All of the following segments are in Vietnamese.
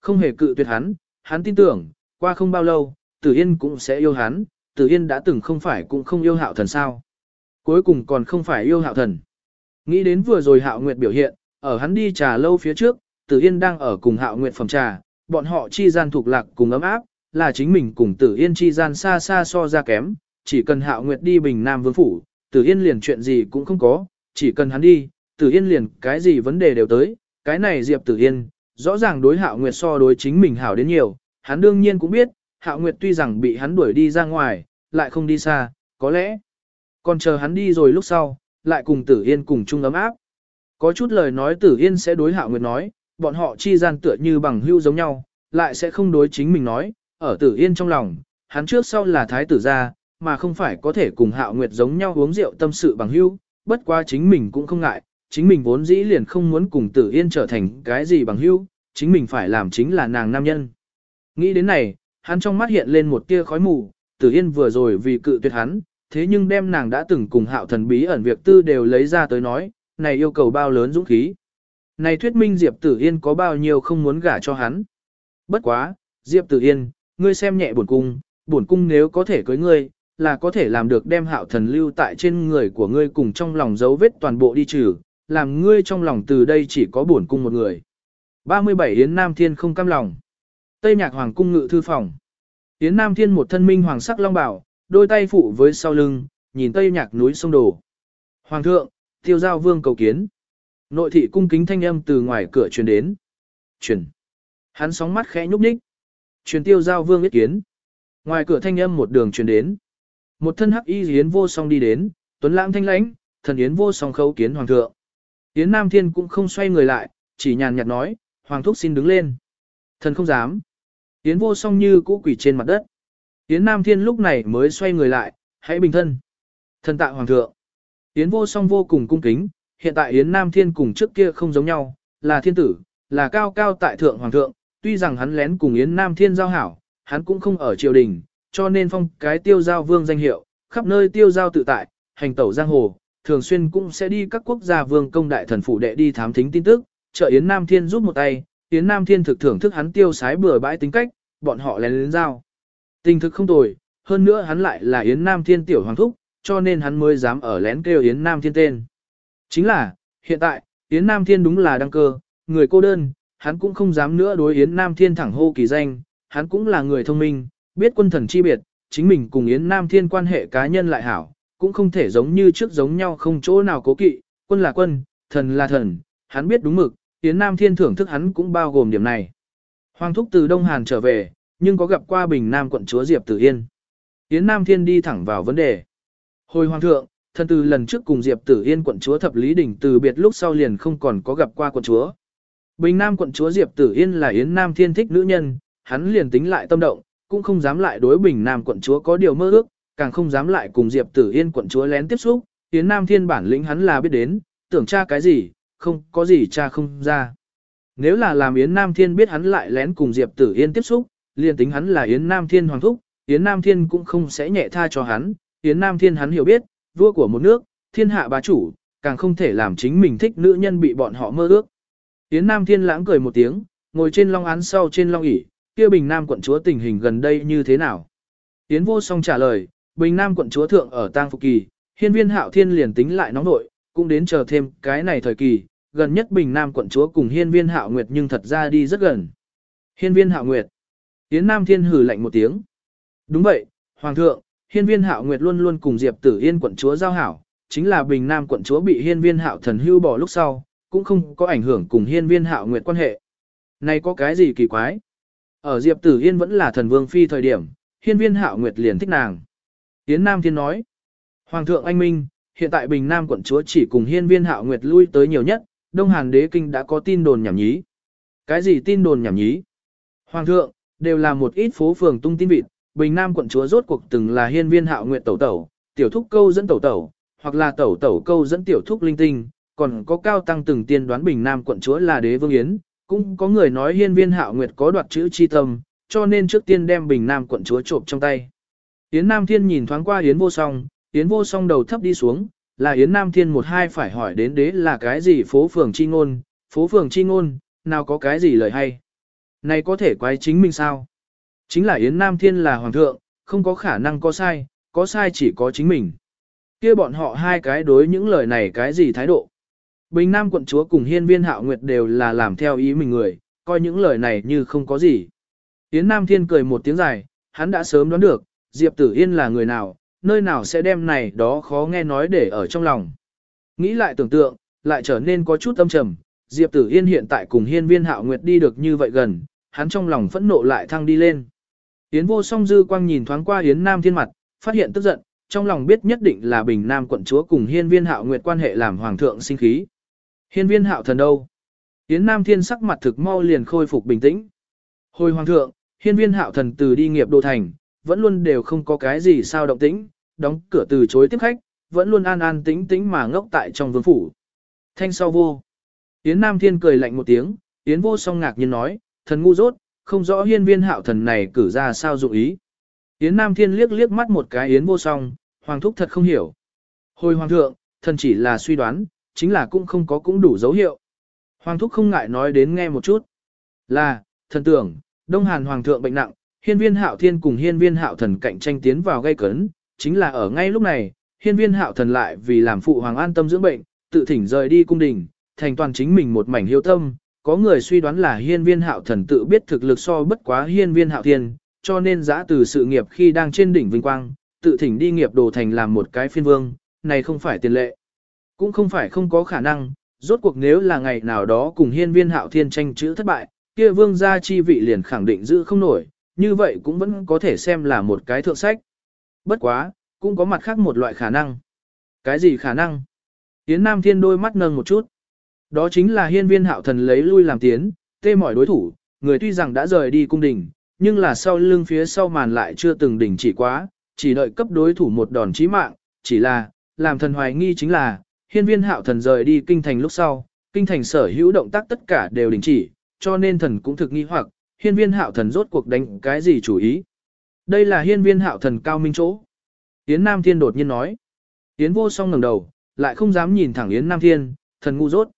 Không hề cự tuyệt hắn, hắn tin tưởng, qua không bao lâu, Tử Yên cũng sẽ yêu hắn, Tử Yên đã từng không phải cũng không yêu hạo thần sao. Cuối cùng còn không phải yêu hạo thần. Nghĩ đến vừa rồi hạo nguyệt biểu hiện, ở hắn đi trà lâu phía trước, Tử Yên đang ở cùng hạo nguyệt phòng trà, bọn họ chi gian thuộc lạc cùng ấm áp, là chính mình cùng Tử Yên chi gian xa xa so ra kém, chỉ cần hạo nguyệt đi bình Nam Vương Phủ, Tử Yên liền chuyện gì cũng không có, chỉ cần hắn đi, Tử Yên liền cái gì vấn đề đều tới, cái này Diệp Tử Yên, rõ ràng đối hạo nguyệt so đối chính mình hảo đến nhiều, hắn đương nhiên cũng biết, hạo nguyệt tuy rằng bị hắn đuổi đi ra ngoài, lại không đi xa, có lẽ, còn chờ hắn đi rồi lúc sau, lại cùng Tử Yên cùng chung ấm áp. Có chút lời nói Tử Yên sẽ đối hạo nguyệt nói, bọn họ chi gian tựa như bằng hữu giống nhau, lại sẽ không đối chính mình nói, ở Tử Yên trong lòng, hắn trước sau là thái tử gia, mà không phải có thể cùng hạo nguyệt giống nhau uống rượu tâm sự bằng hữu, bất quá chính mình cũng không ngại, chính mình vốn dĩ liền không muốn cùng Tử Yên trở thành cái gì bằng hữu chính mình phải làm chính là nàng nam nhân. Nghĩ đến này, hắn trong mắt hiện lên một tia khói mù, Tử Yên vừa rồi vì cự tuyệt hắn, thế nhưng đem nàng đã từng cùng hạo thần bí ẩn việc tư đều lấy ra tới nói, này yêu cầu bao lớn dũng khí. Này thuyết minh Diệp Tử Yên có bao nhiêu không muốn gả cho hắn. Bất quá, Diệp Tử Yên, ngươi xem nhẹ bổn cung, bổn cung nếu có thể cưới ngươi, là có thể làm được đem hạo thần lưu tại trên người của ngươi cùng trong lòng dấu vết toàn bộ đi trừ, làm ngươi trong lòng từ đây chỉ có bổn cung một người. 37 Yến Nam Thiên không cam lòng. Tây Nhạc Hoàng cung ngự thư phòng. Yến Nam Thiên một thân minh hoàng sắc long bảo, đôi tay phụ với sau lưng, nhìn Tây Nhạc núi sông đổ. Hoàng thượng, tiêu giao vương cầu kiến. Nội thị cung kính thanh âm từ ngoài cửa truyền đến. Truyền. Hắn sóng mắt khẽ nhúc nhích. Truyền tiêu giao vương biết kiến. Ngoài cửa thanh âm một đường truyền đến. Một thân hắc y yến vô song đi đến, tuấn lãng thanh lãnh, thần yến vô song khấu kiến hoàng thượng. Yến Nam Thiên cũng không xoay người lại, chỉ nhàn nhạt nói, hoàng thúc xin đứng lên. Thần không dám. Yến vô song như cũ quỷ trên mặt đất. Yến Nam Thiên lúc này mới xoay người lại, hãy bình thân. Thần tạ hoàng thượng. Yến vô song vô cùng cung kính, hiện tại Yến Nam Thiên cùng trước kia không giống nhau, là thiên tử, là cao cao tại thượng hoàng thượng, tuy rằng hắn lén cùng Yến Nam Thiên giao hảo, hắn cũng không ở triều đình, cho nên phong cái tiêu giao vương danh hiệu, khắp nơi tiêu giao tự tại, hành tẩu giang hồ, thường xuyên cũng sẽ đi các quốc gia vương công đại thần phủ đệ đi thám thính tin tức, trợ Yến Nam Thiên giúp một tay, Yến Nam Thiên thực thưởng thức hắn tiêu sái bừa bãi tính cách, bọn họ lén lén giao. Tình thực không tồi, hơn nữa hắn lại là Yến Nam Thiên tiểu hoàng thúc, cho nên hắn mới dám ở lén kêu Yến Nam Thiên tên. Chính là, hiện tại, Yến Nam Thiên đúng là đăng cơ, người cô đơn, hắn cũng không dám nữa đối Yến Nam Thiên thẳng hô kỳ danh, hắn cũng là người thông minh, biết quân thần chi biệt, chính mình cùng Yến Nam Thiên quan hệ cá nhân lại hảo, cũng không thể giống như trước giống nhau không chỗ nào cố kỵ, quân là quân, thần là thần, hắn biết đúng mực, Yến Nam Thiên thưởng thức hắn cũng bao gồm điểm này. Hoàng thúc từ Đông Hàn trở về, nhưng có gặp qua Bình Nam quận chúa Diệp Tử Yên. Yến Nam Thiên đi thẳng vào vấn đề. Hồi Hoàng thượng, thân từ lần trước cùng Diệp Tử Yên quận chúa thập lý đỉnh từ biệt lúc sau liền không còn có gặp qua quận chúa. Bình Nam quận chúa Diệp Tử Yên là Yến Nam Thiên thích nữ nhân, hắn liền tính lại tâm động, cũng không dám lại đối Bình Nam quận chúa có điều mơ ước, càng không dám lại cùng Diệp Tử Yên quận chúa lén tiếp xúc, Yến Nam Thiên bản lĩnh hắn là biết đến, tưởng tra cái gì, không có gì cha không ra. Nếu là làm Yến Nam Thiên biết hắn lại lén cùng Diệp Tử Yên tiếp xúc, liền tính hắn là Yến Nam Thiên hoàng thúc, Yến Nam Thiên cũng không sẽ nhẹ tha cho hắn, Yến Nam Thiên hắn hiểu biết, vua của một nước, thiên hạ bá chủ, càng không thể làm chính mình thích nữ nhân bị bọn họ mơ ước. Yến Nam Thiên lãng cười một tiếng, ngồi trên long án sau trên long ỷ, kia Bình Nam quận chúa tình hình gần đây như thế nào? Yến Vô Song trả lời, Bình Nam quận chúa thượng ở tang phục kỳ, hiên viên hạo thiên liền tính lại nóng nội, cũng đến chờ thêm cái này thời kỳ, gần nhất Bình Nam quận chúa cùng hiên viên hạo nguyệt nhưng thật ra đi rất gần. Hiên viên hạo nguyệt. Yến Nam Thiên hử lạnh một tiếng. Đúng vậy, Hoàng thượng, hiên viên hạo nguyệt luôn luôn cùng Diệp Tử Yên quận chúa giao hảo, chính là Bình Nam quận chúa bị hiên viên hạo thần hưu bỏ lúc sau, cũng không có ảnh hưởng cùng hiên viên hạo nguyệt quan hệ. Này có cái gì kỳ quái? Ở Diệp Tử Yên vẫn là thần vương phi thời điểm, hiên viên hạo nguyệt liền thích nàng. Yến Nam Thiên nói, Hoàng thượng anh minh, hiện tại Bình Nam quận chúa chỉ cùng hiên viên hạo nguyệt lui tới nhiều nhất, Đông Hàn đế kinh đã có tin đồn nhảm nhí. Cái gì tin đồn nhảm nhí? Hoàng thượng, đều là một ít phố phường tung tin vịt, Bình Nam quận chúa rốt cuộc từng là hiên viên hạo nguyệt tẩu tẩu, tiểu thúc câu dẫn tẩu tẩu, hoặc là tẩu tẩu câu dẫn tiểu thúc linh tinh, còn có cao tăng từng tiên đoán Bình Nam quận chúa là đế vương yến, cũng có người nói hiên viên hạo nguyệt có đoạt chữ chi tâm, cho nên trước tiên đem Bình Nam quận chúa trộm trong tay. Yến Nam Thiên nhìn thoáng qua Yến vô song, Yến vô song đầu thấp đi xuống, là Yến Nam Thiên một hai phải hỏi đến đế là cái gì phố phường chi ngôn, phố phường chi ngôn, nào có cái gì lời hay. Này có thể quái chính mình sao? Chính là Yến Nam Thiên là hoàng thượng, không có khả năng có sai, có sai chỉ có chính mình. kia bọn họ hai cái đối những lời này cái gì thái độ? Bình Nam quận chúa cùng hiên viên hạo nguyệt đều là làm theo ý mình người, coi những lời này như không có gì. Yến Nam Thiên cười một tiếng dài, hắn đã sớm đoán được, Diệp Tử Yên là người nào, nơi nào sẽ đem này đó khó nghe nói để ở trong lòng. Nghĩ lại tưởng tượng, lại trở nên có chút âm trầm, Diệp Tử Yên hiện tại cùng hiên viên hạo nguyệt đi được như vậy gần, hắn trong lòng phẫn nộ lại thăng đi lên. Yến vô song dư quang nhìn thoáng qua Yến Nam Thiên mặt, phát hiện tức giận, trong lòng biết nhất định là Bình Nam quận chúa cùng hiên viên hạo nguyệt quan hệ làm hoàng thượng sinh khí. Hiên viên hạo thần đâu? Yến Nam Thiên sắc mặt thực mau liền khôi phục bình tĩnh. Hồi hoàng thượng, hiên viên hạo thần từ đi nghiệp đô thành, vẫn luôn đều không có cái gì sao động tĩnh, đóng cửa từ chối tiếp khách, vẫn luôn an an tĩnh tĩnh mà ngốc tại trong vương phủ. Thanh sau vô. Yến Nam Thiên cười lạnh một tiếng, Yến vô song ngạc nhiên nói, thần ngu dốt, không rõ hiên viên hạo thần này cử ra sao dụng ý. Yến Nam Thiên liếc liếc mắt một cái Yến vô song, hoàng thúc thật không hiểu. Hồi hoàng thượng, thần chỉ là suy đoán, chính là cũng không có cũng đủ dấu hiệu. Hoàng thúc không ngại nói đến nghe một chút. Là, thần tưởng, Đông Hàn hoàng thượng bệnh nặng, hiên viên hạo thiên cùng hiên viên hạo thần cạnh tranh tiến vào gây cấn, chính là ở ngay lúc này, hiên viên hạo thần lại vì làm phụ hoàng an tâm dưỡng bệnh, tự thỉnh rời đi cung đình, thành toàn chính mình một mảnh hiếu tâm. Có người suy đoán là hiên viên hạo thần tự biết thực lực so bất quá hiên viên hạo thiên, cho nên giã từ sự nghiệp khi đang trên đỉnh vinh quang, tự thỉnh đi nghiệp đồ thành làm một cái phiên vương, này không phải tiền lệ. Cũng không phải không có khả năng, rốt cuộc nếu là ngày nào đó cùng hiên viên hạo thiên tranh chữ thất bại, kia vương gia chi vị liền khẳng định giữ không nổi, như vậy cũng vẫn có thể xem là một cái thượng sách. Bất quá, cũng có mặt khác một loại khả năng. Cái gì khả năng? Yến Nam Thiên đôi mắt nâng một chút. Đó chính là hiên viên hạo thần lấy lui làm tiến, tê mỏi đối thủ, người tuy rằng đã rời đi cung đình, nhưng là sau lưng phía sau màn lại chưa từng đỉnh chỉ quá, chỉ đợi cấp đối thủ một đòn chí mạng, chỉ là, làm thần hoài nghi chính là, hiên viên hạo thần rời đi kinh thành lúc sau, kinh thành sở hữu động tác tất cả đều đình chỉ, cho nên thần cũng thực nghi hoặc, hiên viên hạo thần rốt cuộc đánh cái gì chủ ý. Đây là hiên viên hạo thần cao minh chỗ. Yến Nam Thiên đột nhiên nói. Yến vô song ngẩng đầu, lại không dám nhìn thẳng Yến Nam Thiên, thần ngu rốt.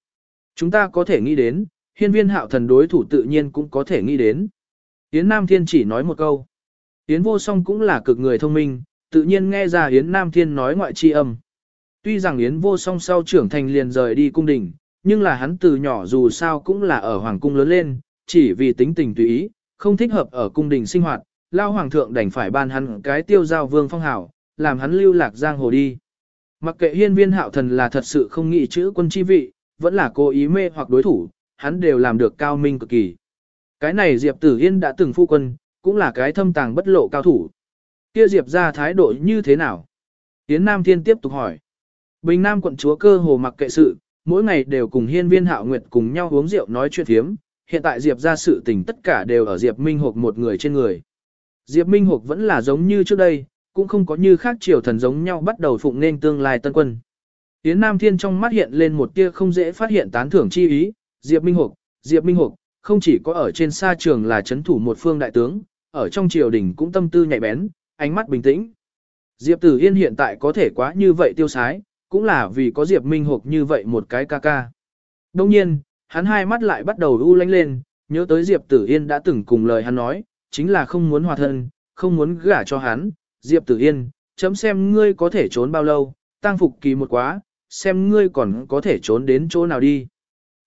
Chúng ta có thể nghĩ đến, hiên viên hạo thần đối thủ tự nhiên cũng có thể nghĩ đến. Yến Nam Thiên chỉ nói một câu. Yến vô song cũng là cực người thông minh, tự nhiên nghe ra Yến Nam Thiên nói ngoại chi âm. Tuy rằng Yến vô song sau trưởng thành liền rời đi cung đình, nhưng là hắn từ nhỏ dù sao cũng là ở hoàng cung lớn lên, chỉ vì tính tình tùy ý, không thích hợp ở cung đình sinh hoạt, lao hoàng thượng đành phải ban hắn cái tiêu giao vương phong hảo, làm hắn lưu lạc giang hồ đi. Mặc kệ hiên viên hạo thần là thật sự không nghĩ chữ quân chi vị, vẫn là cố ý mê hoặc đối thủ, hắn đều làm được cao minh cực kỳ. Cái này Diệp Tử Yên đã từng phu quân, cũng là cái thâm tàng bất lộ cao thủ. Kia Diệp ra thái độ như thế nào? Yến Nam Thiên tiếp tục hỏi. Bình Nam quận chúa cơ hồ mặc kệ sự, mỗi ngày đều cùng hiên viên hạo nguyệt cùng nhau uống rượu nói chuyện thiếm, hiện tại Diệp ra sự tình tất cả đều ở Diệp Minh Hục một người trên người. Diệp Minh Hục vẫn là giống như trước đây, cũng không có như khác triều thần giống nhau bắt đầu phụng nên tương lai tân quân. Yến Nam Thiên trong mắt hiện lên một tia không dễ phát hiện tán thưởng chi ý, Diệp Minh Hục, Diệp Minh Hục, không chỉ có ở trên xa trường là chấn thủ một phương đại tướng, ở trong triều đình cũng tâm tư nhạy bén, ánh mắt bình tĩnh. Diệp Tử Yên hiện tại có thể quá như vậy tiêu sái, cũng là vì có Diệp Minh Hục như vậy một cái ca ca. Đồng nhiên, hắn hai mắt lại bắt đầu u lánh lên, nhớ tới Diệp Tử Yên đã từng cùng lời hắn nói, chính là không muốn hòa thân, không muốn gả cho hắn. Diệp Tử Yên, chấm xem ngươi có thể trốn bao lâu, tăng phục kỳ một quá, xem ngươi còn có thể trốn đến chỗ nào đi.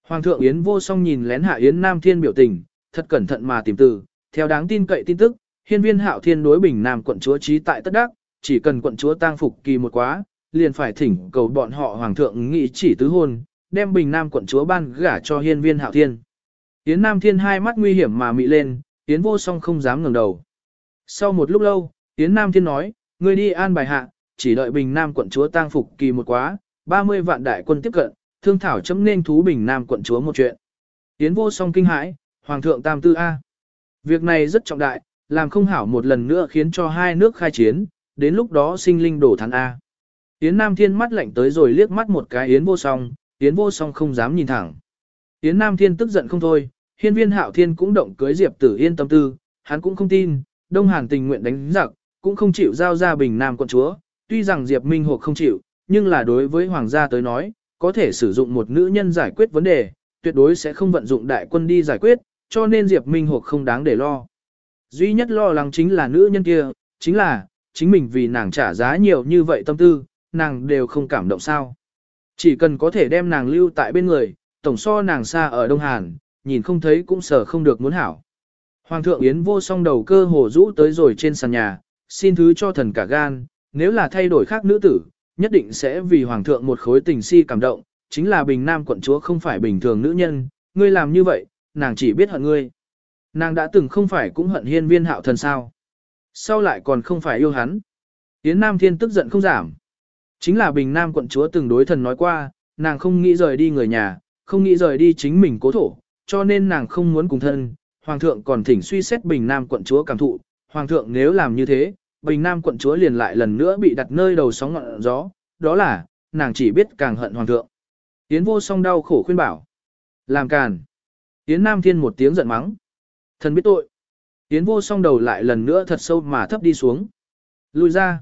Hoàng thượng Yến vô song nhìn lén hạ Yến Nam Thiên biểu tình, thật cẩn thận mà tìm từ, theo đáng tin cậy tin tức, hiên viên hạo thiên đối bình Nam quận chúa trí tại tất đắc, chỉ cần quận chúa tăng phục kỳ một quá, liền phải thỉnh cầu bọn họ hoàng thượng nghị chỉ tứ hôn, đem bình Nam quận chúa ban gả cho hiên viên hạo thiên. Yến Nam Thiên hai mắt nguy hiểm mà mị lên, Yến vô song không dám ngẩng đầu. Sau một lúc lâu, Yến Nam Thiên nói, ngươi đi an bài hạ, chỉ đợi bình Nam quận chúa tang phục kỳ một quá, 30 vạn đại quân tiếp cận, thương thảo chấm nên thú bình Nam quận chúa một chuyện. Yến vô song kinh hãi, Hoàng thượng tam tư A. Việc này rất trọng đại, làm không hảo một lần nữa khiến cho hai nước khai chiến, đến lúc đó sinh linh đổ thắng A. Yến Nam Thiên mắt lạnh tới rồi liếc mắt một cái Yến vô song, Yến vô song không dám nhìn thẳng. Yến Nam Thiên tức giận không thôi, hiên viên hạo thiên cũng động cưới Diệp Tử Yên tâm tư, hắn cũng không tin, Đông Hàn tình nguyện đánh giặc, cũng không chịu giao ra bình Nam quận chúa, tuy rằng Diệp Minh Hộp không chịu, nhưng là đối với Hoàng gia tới nói, có thể sử dụng một nữ nhân giải quyết vấn đề, tuyệt đối sẽ không vận dụng đại quân đi giải quyết, cho nên Diệp Minh Hục không đáng để lo. Duy nhất lo lắng chính là nữ nhân kia, chính là, chính mình vì nàng trả giá nhiều như vậy tâm tư, nàng đều không cảm động sao. Chỉ cần có thể đem nàng lưu tại bên người, tổng so nàng xa ở Đông Hàn, nhìn không thấy cũng sợ không được muốn hảo. Hoàng thượng Yến vô song đầu cơ hồ rũ tới rồi trên sàn nhà, xin thứ cho thần cả gan, nếu là thay đổi khác nữ tử, nhất định sẽ vì Hoàng thượng một khối tình si cảm động, chính là Bình Nam quận chúa không phải bình thường nữ nhân, ngươi làm như vậy, nàng chỉ biết hận ngươi. Nàng đã từng không phải cũng hận hiên viên hạo thần sao. Sau lại còn không phải yêu hắn. Yến Nam Thiên tức giận không giảm. Chính là Bình Nam quận chúa từng đối thần nói qua, nàng không nghĩ rời đi người nhà, không nghĩ rời đi chính mình cố thổ, cho nên nàng không muốn cùng thân. Hoàng thượng còn thỉnh suy xét Bình Nam quận chúa cảm thụ, Hoàng thượng nếu làm như thế, Bình Nam quận chúa liền lại lần nữa bị đặt nơi đầu sóng ngọn gió, đó là, nàng chỉ biết càng hận Hoàng thượng. Yến vô song đau khổ khuyên bảo. Làm càn. Yến Nam Thiên một tiếng giận mắng. Thần biết tội. Yến vô song đầu lại lần nữa thật sâu mà thấp đi xuống. Lùi ra.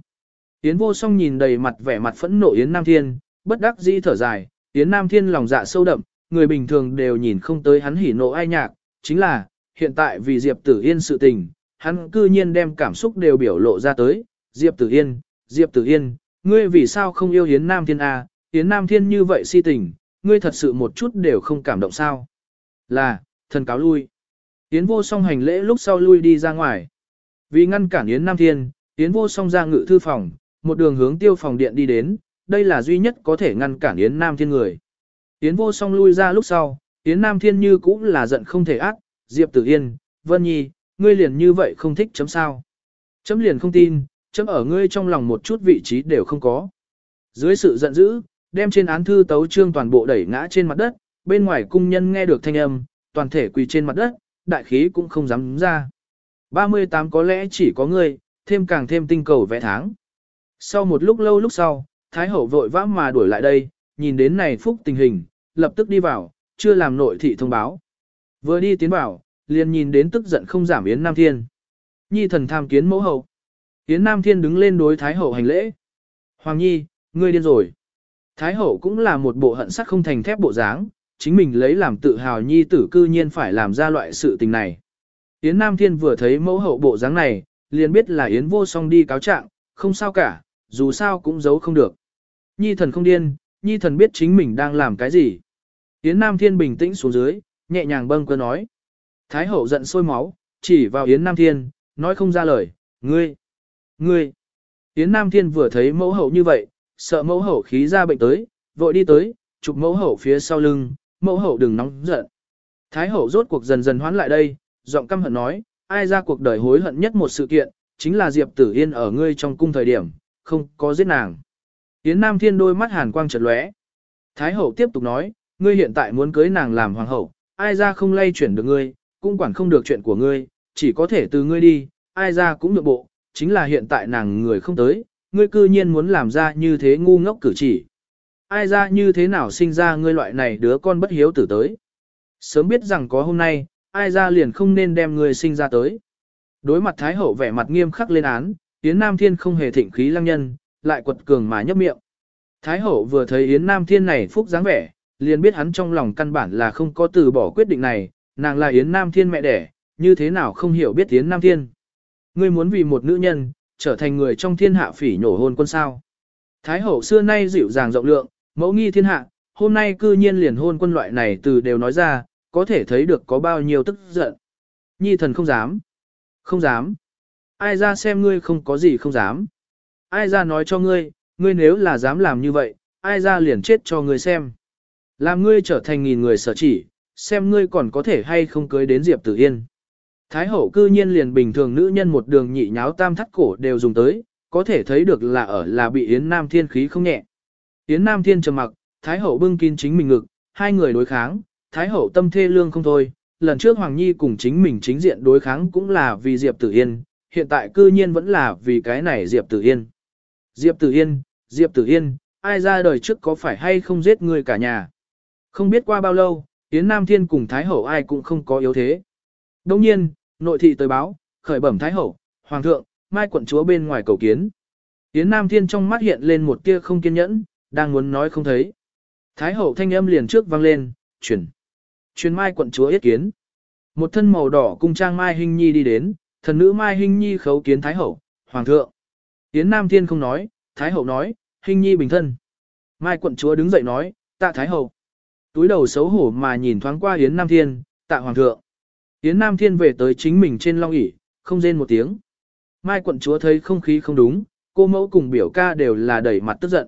Yến vô song nhìn đầy mặt vẻ mặt phẫn nộ Yến Nam Thiên, bất đắc dĩ thở dài. Yến Nam Thiên lòng dạ sâu đậm, người bình thường đều nhìn không tới hắn hỉ nộ ai nhạc. Chính là, hiện tại vì Diệp Tử Yên sự tình, hắn cư nhiên đem cảm xúc đều biểu lộ ra tới. Diệp Tử Yên, Diệp Tử Yên, ngươi vì sao không yêu Yến Nam Thiên A, Yến Nam Thiên như vậy si tình, ngươi thật sự một chút đều không cảm động sao. Là, thần cáo lui. Yến vô song hành lễ lúc sau lui đi ra ngoài. Vì ngăn cản Yến Nam Thiên, Yến vô song ra ngự thư phòng, một đường hướng tiêu phòng điện đi đến, đây là duy nhất có thể ngăn cản Yến Nam Thiên người. Yến vô song lui ra lúc sau, Yến Nam Thiên như cũng là giận không thể ác, Diệp Tử Yên, Vân Nhi, ngươi liền như vậy không thích chấm sao. Chấm liền không tin, chấm ở ngươi trong lòng một chút vị trí đều không có. Dưới sự giận dữ, đem trên án thư tấu trương toàn bộ đẩy ngã trên mặt đất, bên ngoài cung nhân nghe được thanh âm, toàn thể quỳ trên mặt đất, đại khí cũng không dám ra. 38 có lẽ chỉ có ngươi, thêm càng thêm tinh cầu vẽ tháng. Sau một lúc lâu lúc sau, Thái Hậu vội vã mà đuổi lại đây, nhìn đến này phúc tình hình, lập tức đi vào, chưa làm nội thị thông báo. Vừa đi tiến vào, liền nhìn đến tức giận không giảm Yến Nam Thiên. Nhi thần tham kiến mẫu hậu. Yến Nam Thiên đứng lên đối Thái Hậu hành lễ. Hoàng Nhi, ngươi điên rồi. Thái Hậu cũng là một bộ hận sắc không thành thép bộ dáng, chính mình lấy làm tự hào nhi tử cư nhiên phải làm ra loại sự tình này. Yến Nam Thiên vừa thấy mẫu hậu bộ dáng này, liền biết là Yến vô song đi cáo trạng, không sao cả, dù sao cũng giấu không được. Nhi thần không điên, nhi thần biết chính mình đang làm cái gì. Yến Nam Thiên bình tĩnh xuống dưới, nhẹ nhàng bâng cơ nói. Thái hậu giận sôi máu, chỉ vào Yến Nam Thiên, nói không ra lời, ngươi, ngươi. Yến Nam Thiên vừa thấy mẫu hậu như vậy, sợ mẫu hậu khí ra bệnh tới, vội đi tới, chụp mẫu hậu phía sau lưng, mẫu hậu đừng nóng giận. Thái hậu rốt cuộc dần dần hoán lại đây, giọng căm hận nói, ai ra cuộc đời hối hận nhất một sự kiện, chính là Diệp Tử Yên ở ngươi trong cung thời điểm, không có giết nàng. Yến Nam Thiên đôi mắt hàn quang chợt lóe. Thái hậu tiếp tục nói, ngươi hiện tại muốn cưới nàng làm hoàng hậu, ai ra không lay chuyển được ngươi, cũng quản không được chuyện của ngươi, chỉ có thể từ ngươi đi, ai ra cũng được bộ, chính là hiện tại nàng người không tới, ngươi cư nhiên muốn làm ra như thế ngu ngốc cử chỉ ai ra như thế nào sinh ra ngươi loại này đứa con bất hiếu tử tới. Sớm biết rằng có hôm nay, ai ra liền không nên đem ngươi sinh ra tới. Đối mặt Thái Hậu vẻ mặt nghiêm khắc lên án, Yến Nam Thiên không hề thịnh khí lăng nhân, lại quật cường mà nhấp miệng. Thái Hậu vừa thấy Yến Nam Thiên này phúc dáng vẻ, liền biết hắn trong lòng căn bản là không có từ bỏ quyết định này, nàng là Yến Nam Thiên mẹ đẻ, như thế nào không hiểu biết Yến Nam Thiên. Ngươi muốn vì một nữ nhân, trở thành người trong thiên hạ phỉ nhổ hôn quân sao. Thái Hậu xưa nay dịu dàng rộng lượng, Mẫu nghi thiên hạ, hôm nay cư nhiên liền hôn quân loại này từ đều nói ra, có thể thấy được có bao nhiêu tức giận. Nhi thần không dám. Không dám. Ai ra xem ngươi không có gì không dám. Ai ra nói cho ngươi, ngươi nếu là dám làm như vậy, ai ra liền chết cho ngươi xem. Làm ngươi trở thành nghìn người sở chỉ, xem ngươi còn có thể hay không cưới đến Diệp Tử Yên. Thái hậu cư nhiên liền bình thường nữ nhân một đường nhị nháo tam thắt cổ đều dùng tới, có thể thấy được là ở là bị Yến Nam thiên khí không nhẹ. Yến Nam Thiên trầm mặc, Thái Hậu bưng kín chính mình ngực, hai người đối kháng, Thái Hậu tâm thê lương không thôi. Lần trước Hoàng Nhi cùng chính mình chính diện đối kháng cũng là vì Diệp Tử Yên, hiện tại cư nhiên vẫn là vì cái này Diệp Tử Yên. Diệp Tử Yên, Diệp Tử Yên, ai ra đời trước có phải hay không giết người cả nhà. Không biết qua bao lâu, Yến Nam Thiên cùng Thái Hậu ai cũng không có yếu thế. Đồng nhiên, nội thị tới báo, khởi bẩm Thái Hậu, Hoàng thượng, mai quận chúa bên ngoài cầu kiến. Yến Nam Thiên trong mắt hiện lên một tia không kiên nhẫn, đang muốn nói không thấy. Thái hậu thanh âm liền trước vang lên, truyền. Truyền mai quận chúa yết kiến. Một thân màu đỏ cung trang Mai hình Nhi đi đến, thần nữ Mai Hinh Nhi khấu kiến Thái Hậu, Hoàng thượng. Yến Nam Thiên không nói, Thái Hậu nói, Hinh Nhi bình thân. Mai quận chúa đứng dậy nói, tạ Thái Hậu. Túi đầu xấu hổ mà nhìn thoáng qua Yến Nam Thiên, tạ Hoàng thượng. Yến Nam Thiên về tới chính mình trên long ỷ không rên một tiếng. Mai quận chúa thấy không khí không đúng, cô mẫu cùng biểu ca đều là đẩy mặt tức giận.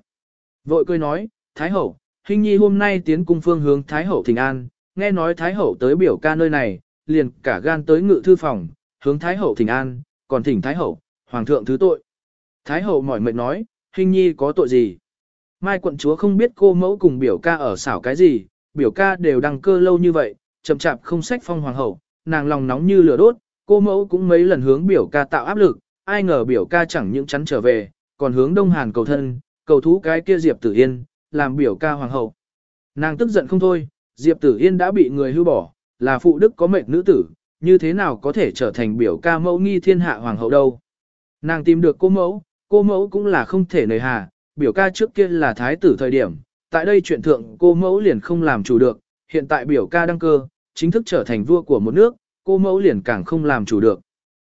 Vội cười nói, Thái Hậu, Hình nhi hôm nay tiến cung phương hướng Thái Hậu thỉnh an, nghe nói Thái Hậu tới biểu ca nơi này, liền cả gan tới ngự thư phòng, hướng Thái Hậu thỉnh an, còn thỉnh Thái Hậu, Hoàng thượng thứ tội. Thái Hậu mỏi mệt nói, Hình nhi có tội gì? Mai quận chúa không biết cô mẫu cùng biểu ca ở xảo cái gì, biểu ca đều đăng cơ lâu như vậy, chậm chạp không sách phong hoàng hậu, nàng lòng nóng như lửa đốt, cô mẫu cũng mấy lần hướng biểu ca tạo áp lực, ai ngờ biểu ca chẳng những chắn trở về, còn hướng Đông Hàn cầu thân, cầu thú cái kia Diệp Tử Yên, làm biểu ca hoàng hậu. Nàng tức giận không thôi, Diệp Tử Yên đã bị người hưu bỏ, là phụ đức có mệnh nữ tử, như thế nào có thể trở thành biểu ca mẫu nghi thiên hạ hoàng hậu đâu. Nàng tìm được cô mẫu, cô mẫu cũng là không thể nời hà, biểu ca trước kia là thái tử thời điểm, tại đây chuyện thượng cô mẫu liền không làm chủ được, hiện tại biểu ca đăng cơ, chính thức trở thành vua của một nước, cô mẫu liền càng không làm chủ được.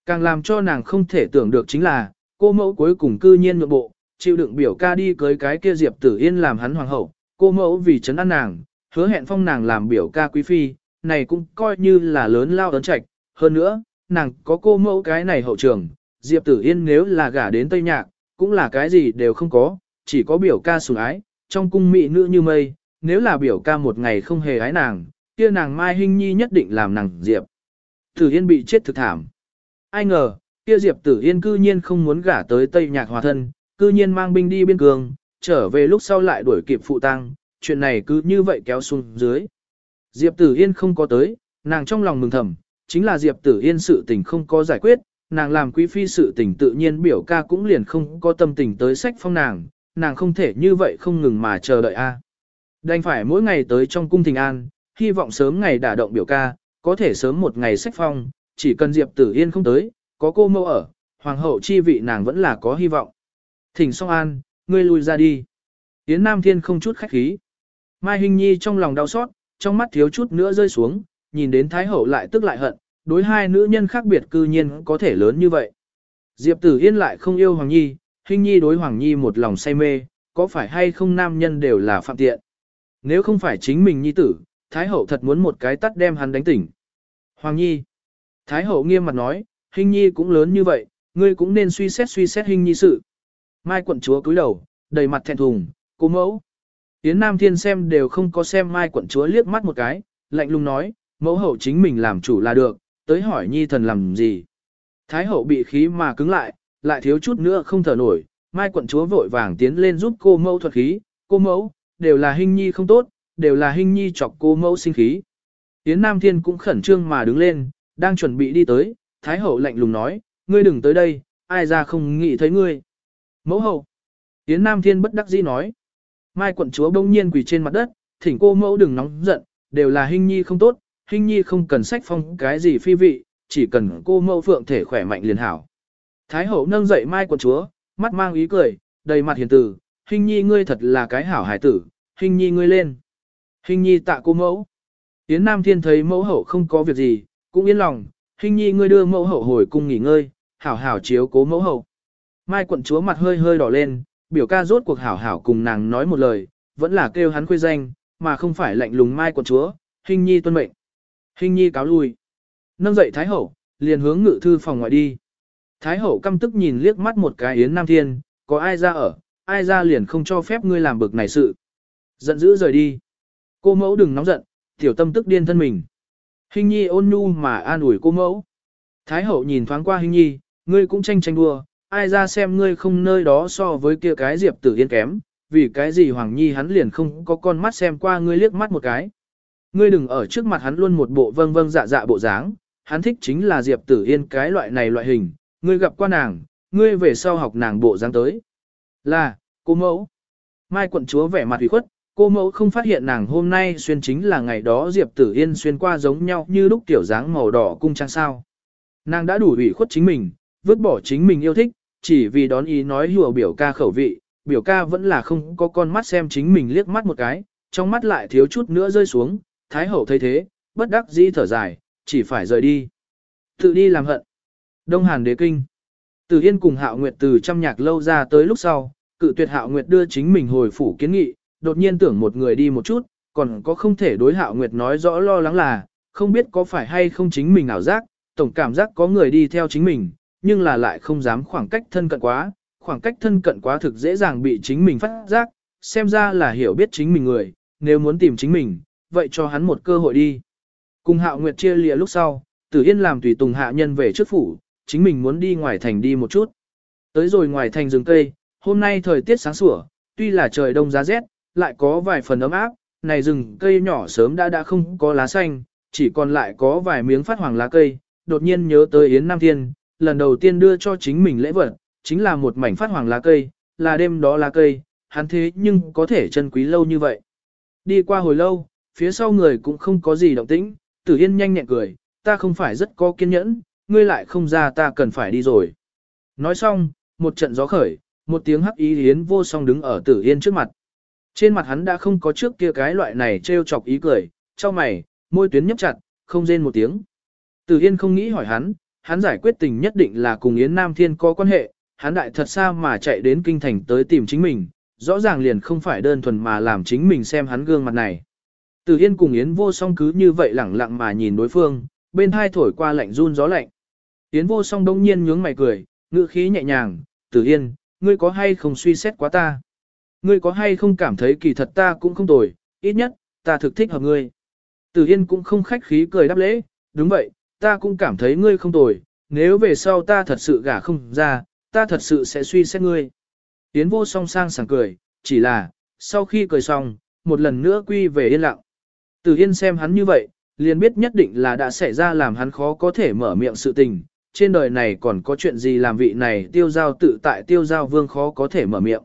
Càng làm cho nàng không thể tưởng được chính là, cô mẫu cuối cùng cư nhiên nội bộ, chịu đựng biểu ca đi cưới cái kia Diệp Tử Yên làm hắn hoàng hậu, cô mẫu vì chấn an nàng, hứa hẹn phong nàng làm biểu ca quý phi, này cũng coi như là lớn lao ấn trạch, hơn nữa, nàng có cô mẫu cái này hậu trường, Diệp Tử Yên nếu là gả đến Tây Nhạc, cũng là cái gì đều không có, chỉ có biểu ca sủng ái, trong cung mỹ nữ như mây, nếu là biểu ca một ngày không hề ái nàng, kia nàng Mai Hinh Nhi nhất định làm nàng Diệp. Tử Yên bị chết thực thảm. Ai ngờ, kia Diệp Tử Yên cư nhiên không muốn gả tới Tây Nhạc hòa thân, cư nhiên mang binh đi biên cương, trở về lúc sau lại đuổi kịp phụ tăng, chuyện này cứ như vậy kéo xuống dưới. Diệp Tử Yên không có tới, nàng trong lòng mừng thầm, chính là Diệp Tử Yên sự tình không có giải quyết, nàng làm quý phi sự tình tự nhiên biểu ca cũng liền không có tâm tình tới sách phong nàng, nàng không thể như vậy không ngừng mà chờ đợi a. À. Đành phải mỗi ngày tới trong cung thình an, hy vọng sớm ngày đả động biểu ca, có thể sớm một ngày sách phong, chỉ cần Diệp Tử Yên không tới, có cô mâu ở, hoàng hậu chi vị nàng vẫn là có hy vọng. Thỉnh song an, ngươi lui ra đi. Yến Nam Thiên không chút khách khí. Mai Hinh Nhi trong lòng đau xót, trong mắt thiếu chút nữa rơi xuống, nhìn đến Thái Hậu lại tức lại hận, đối hai nữ nhân khác biệt cư nhiên có thể lớn như vậy. Diệp Tử Yên lại không yêu Hoàng Nhi, Hinh Nhi đối Hoàng Nhi một lòng say mê, có phải hay không nam nhân đều là phạm tiện. Nếu không phải chính mình Nhi tử, Thái Hậu thật muốn một cái tắt đem hắn đánh tỉnh. Hoàng Nhi. Thái Hậu nghiêm mặt nói, Hinh Nhi cũng lớn như vậy, ngươi cũng nên suy xét suy xét Hinh Nhi sự. Mai quận chúa cúi đầu, đầy mặt thẹn thùng, cô mẫu. Yến Nam Thiên xem đều không có xem Mai quận chúa liếc mắt một cái, lạnh lùng nói, mẫu hậu chính mình làm chủ là được, tới hỏi nhi thần làm gì. Thái hậu bị khí mà cứng lại, lại thiếu chút nữa không thở nổi, Mai quận chúa vội vàng tiến lên giúp cô mẫu thuật khí, cô mẫu, đều là hình nhi không tốt, đều là hình nhi chọc cô mẫu sinh khí. Yến Nam Thiên cũng khẩn trương mà đứng lên, đang chuẩn bị đi tới, Thái hậu lạnh lùng nói, ngươi đừng tới đây, ai ra không nghĩ thấy ngươi. Mẫu hậu. Yến Nam Thiên bất đắc dĩ nói. Mai quận chúa bỗng nhiên quỳ trên mặt đất, thỉnh cô mẫu đừng nóng giận, đều là hình nhi không tốt, hình nhi không cần sách phong cái gì phi vị, chỉ cần cô mẫu phượng thể khỏe mạnh liền hảo. Thái hậu nâng dậy Mai quận chúa, mắt mang ý cười, đầy mặt hiền tử, hình nhi ngươi thật là cái hảo hải tử, hình nhi ngươi lên. Hình nhi tạ cô mẫu. Yến Nam Thiên thấy mẫu hậu không có việc gì, cũng yên lòng, hình nhi ngươi đưa mẫu hậu hồi cung nghỉ ngơi, hảo hảo chiếu cố mẫu hậu. Mai quận chúa mặt hơi hơi đỏ lên, biểu ca rốt cuộc hảo hảo cùng nàng nói một lời, vẫn là kêu hắn khuê danh, mà không phải lạnh lùng mai quận chúa, hình nhi tuân mệnh. Hình nhi cáo lui. Nâng dậy Thái Hậu, liền hướng ngự thư phòng ngoại đi. Thái Hậu căm tức nhìn liếc mắt một cái Yến Nam Thiên, có ai ra ở, ai ra liền không cho phép ngươi làm bực này sự. Giận dữ rời đi. Cô mẫu đừng nóng giận, tiểu tâm tức điên thân mình. Hình nhi ôn nhu mà an ủi cô mẫu. Thái hậu nhìn thoáng qua hình nhi, ngươi cũng tranh tranh đua, ai ra xem ngươi không nơi đó so với kia cái diệp tử yên kém, vì cái gì Hoàng Nhi hắn liền không có con mắt xem qua ngươi liếc mắt một cái. Ngươi đừng ở trước mặt hắn luôn một bộ vâng vâng dạ dạ bộ dáng, hắn thích chính là diệp tử yên cái loại này loại hình, ngươi gặp qua nàng, ngươi về sau học nàng bộ dáng tới. Là, cô mẫu. Mai quận chúa vẻ mặt ủy khuất, cô mẫu không phát hiện nàng hôm nay xuyên chính là ngày đó Diệp Tử Yên xuyên qua giống nhau như lúc tiểu dáng màu đỏ cung trang sao. Nàng đã đủ ủy khuất chính mình, vứt bỏ chính mình yêu thích, chỉ vì đón ý nói hùa biểu ca khẩu vị, biểu ca vẫn là không có con mắt xem chính mình liếc mắt một cái, trong mắt lại thiếu chút nữa rơi xuống, thái hậu thấy thế, bất đắc dĩ thở dài, chỉ phải rời đi. Tự đi làm hận. Đông Hàn đế kinh. Từ Yên cùng Hạo Nguyệt từ trăm nhạc lâu ra tới lúc sau, cự tuyệt Hạo Nguyệt đưa chính mình hồi phủ kiến nghị, đột nhiên tưởng một người đi một chút, còn có không thể đối Hạo Nguyệt nói rõ lo lắng là, không biết có phải hay không chính mình ảo giác, tổng cảm giác có người đi theo chính mình, nhưng là lại không dám khoảng cách thân cận quá, khoảng cách thân cận quá thực dễ dàng bị chính mình phát giác, xem ra là hiểu biết chính mình người, nếu muốn tìm chính mình, vậy cho hắn một cơ hội đi. Cùng Hạo Nguyệt chia lìa lúc sau, Tử Yên làm tùy tùng hạ nhân về trước phủ, chính mình muốn đi ngoài thành đi một chút. Tới rồi ngoài thành rừng cây, hôm nay thời tiết sáng sủa, tuy là trời đông giá rét, lại có vài phần ấm áp, này rừng cây nhỏ sớm đã đã không có lá xanh, chỉ còn lại có vài miếng phát hoàng lá cây, đột nhiên nhớ tới Yến Nam Thiên, lần đầu tiên đưa cho chính mình lễ vật, chính là một mảnh phát hoàng lá cây, là đêm đó lá cây, hắn thế nhưng có thể chân quý lâu như vậy. Đi qua hồi lâu, phía sau người cũng không có gì động tĩnh, Tử Yên nhanh nhẹn cười, ta không phải rất có kiên nhẫn, ngươi lại không ra ta cần phải đi rồi. Nói xong, một trận gió khởi, một tiếng hắc ý hiến vô song đứng ở Tử Yên trước mặt. Trên mặt hắn đã không có trước kia cái loại này trêu chọc ý cười, cho mày, môi tuyến nhấp chặt, không rên một tiếng. Tử Yên không nghĩ hỏi hắn, hắn giải quyết tình nhất định là cùng Yến Nam Thiên có quan hệ, hắn đại thật xa mà chạy đến kinh thành tới tìm chính mình, rõ ràng liền không phải đơn thuần mà làm chính mình xem hắn gương mặt này. Tử Yên cùng Yến vô song cứ như vậy lẳng lặng mà nhìn đối phương, bên hai thổi qua lạnh run gió lạnh. Yến vô song đông nhiên nhướng mày cười, ngữ khí nhẹ nhàng, Tử Yên, ngươi có hay không suy xét quá ta? Ngươi có hay không cảm thấy kỳ thật ta cũng không tồi, ít nhất, ta thực thích hợp ngươi. Tử Yên cũng không khách khí cười đáp lễ, đúng vậy, ta cũng cảm thấy ngươi không tồi, nếu về sau ta thật sự gả không ra, ta thật sự sẽ suy xét ngươi. Yến vô song sang sảng cười, chỉ là, sau khi cười xong, một lần nữa quy về yên lặng. Từ Yên xem hắn như vậy, liền biết nhất định là đã xảy ra làm hắn khó có thể mở miệng sự tình, trên đời này còn có chuyện gì làm vị này tiêu giao tự tại tiêu giao vương khó có thể mở miệng.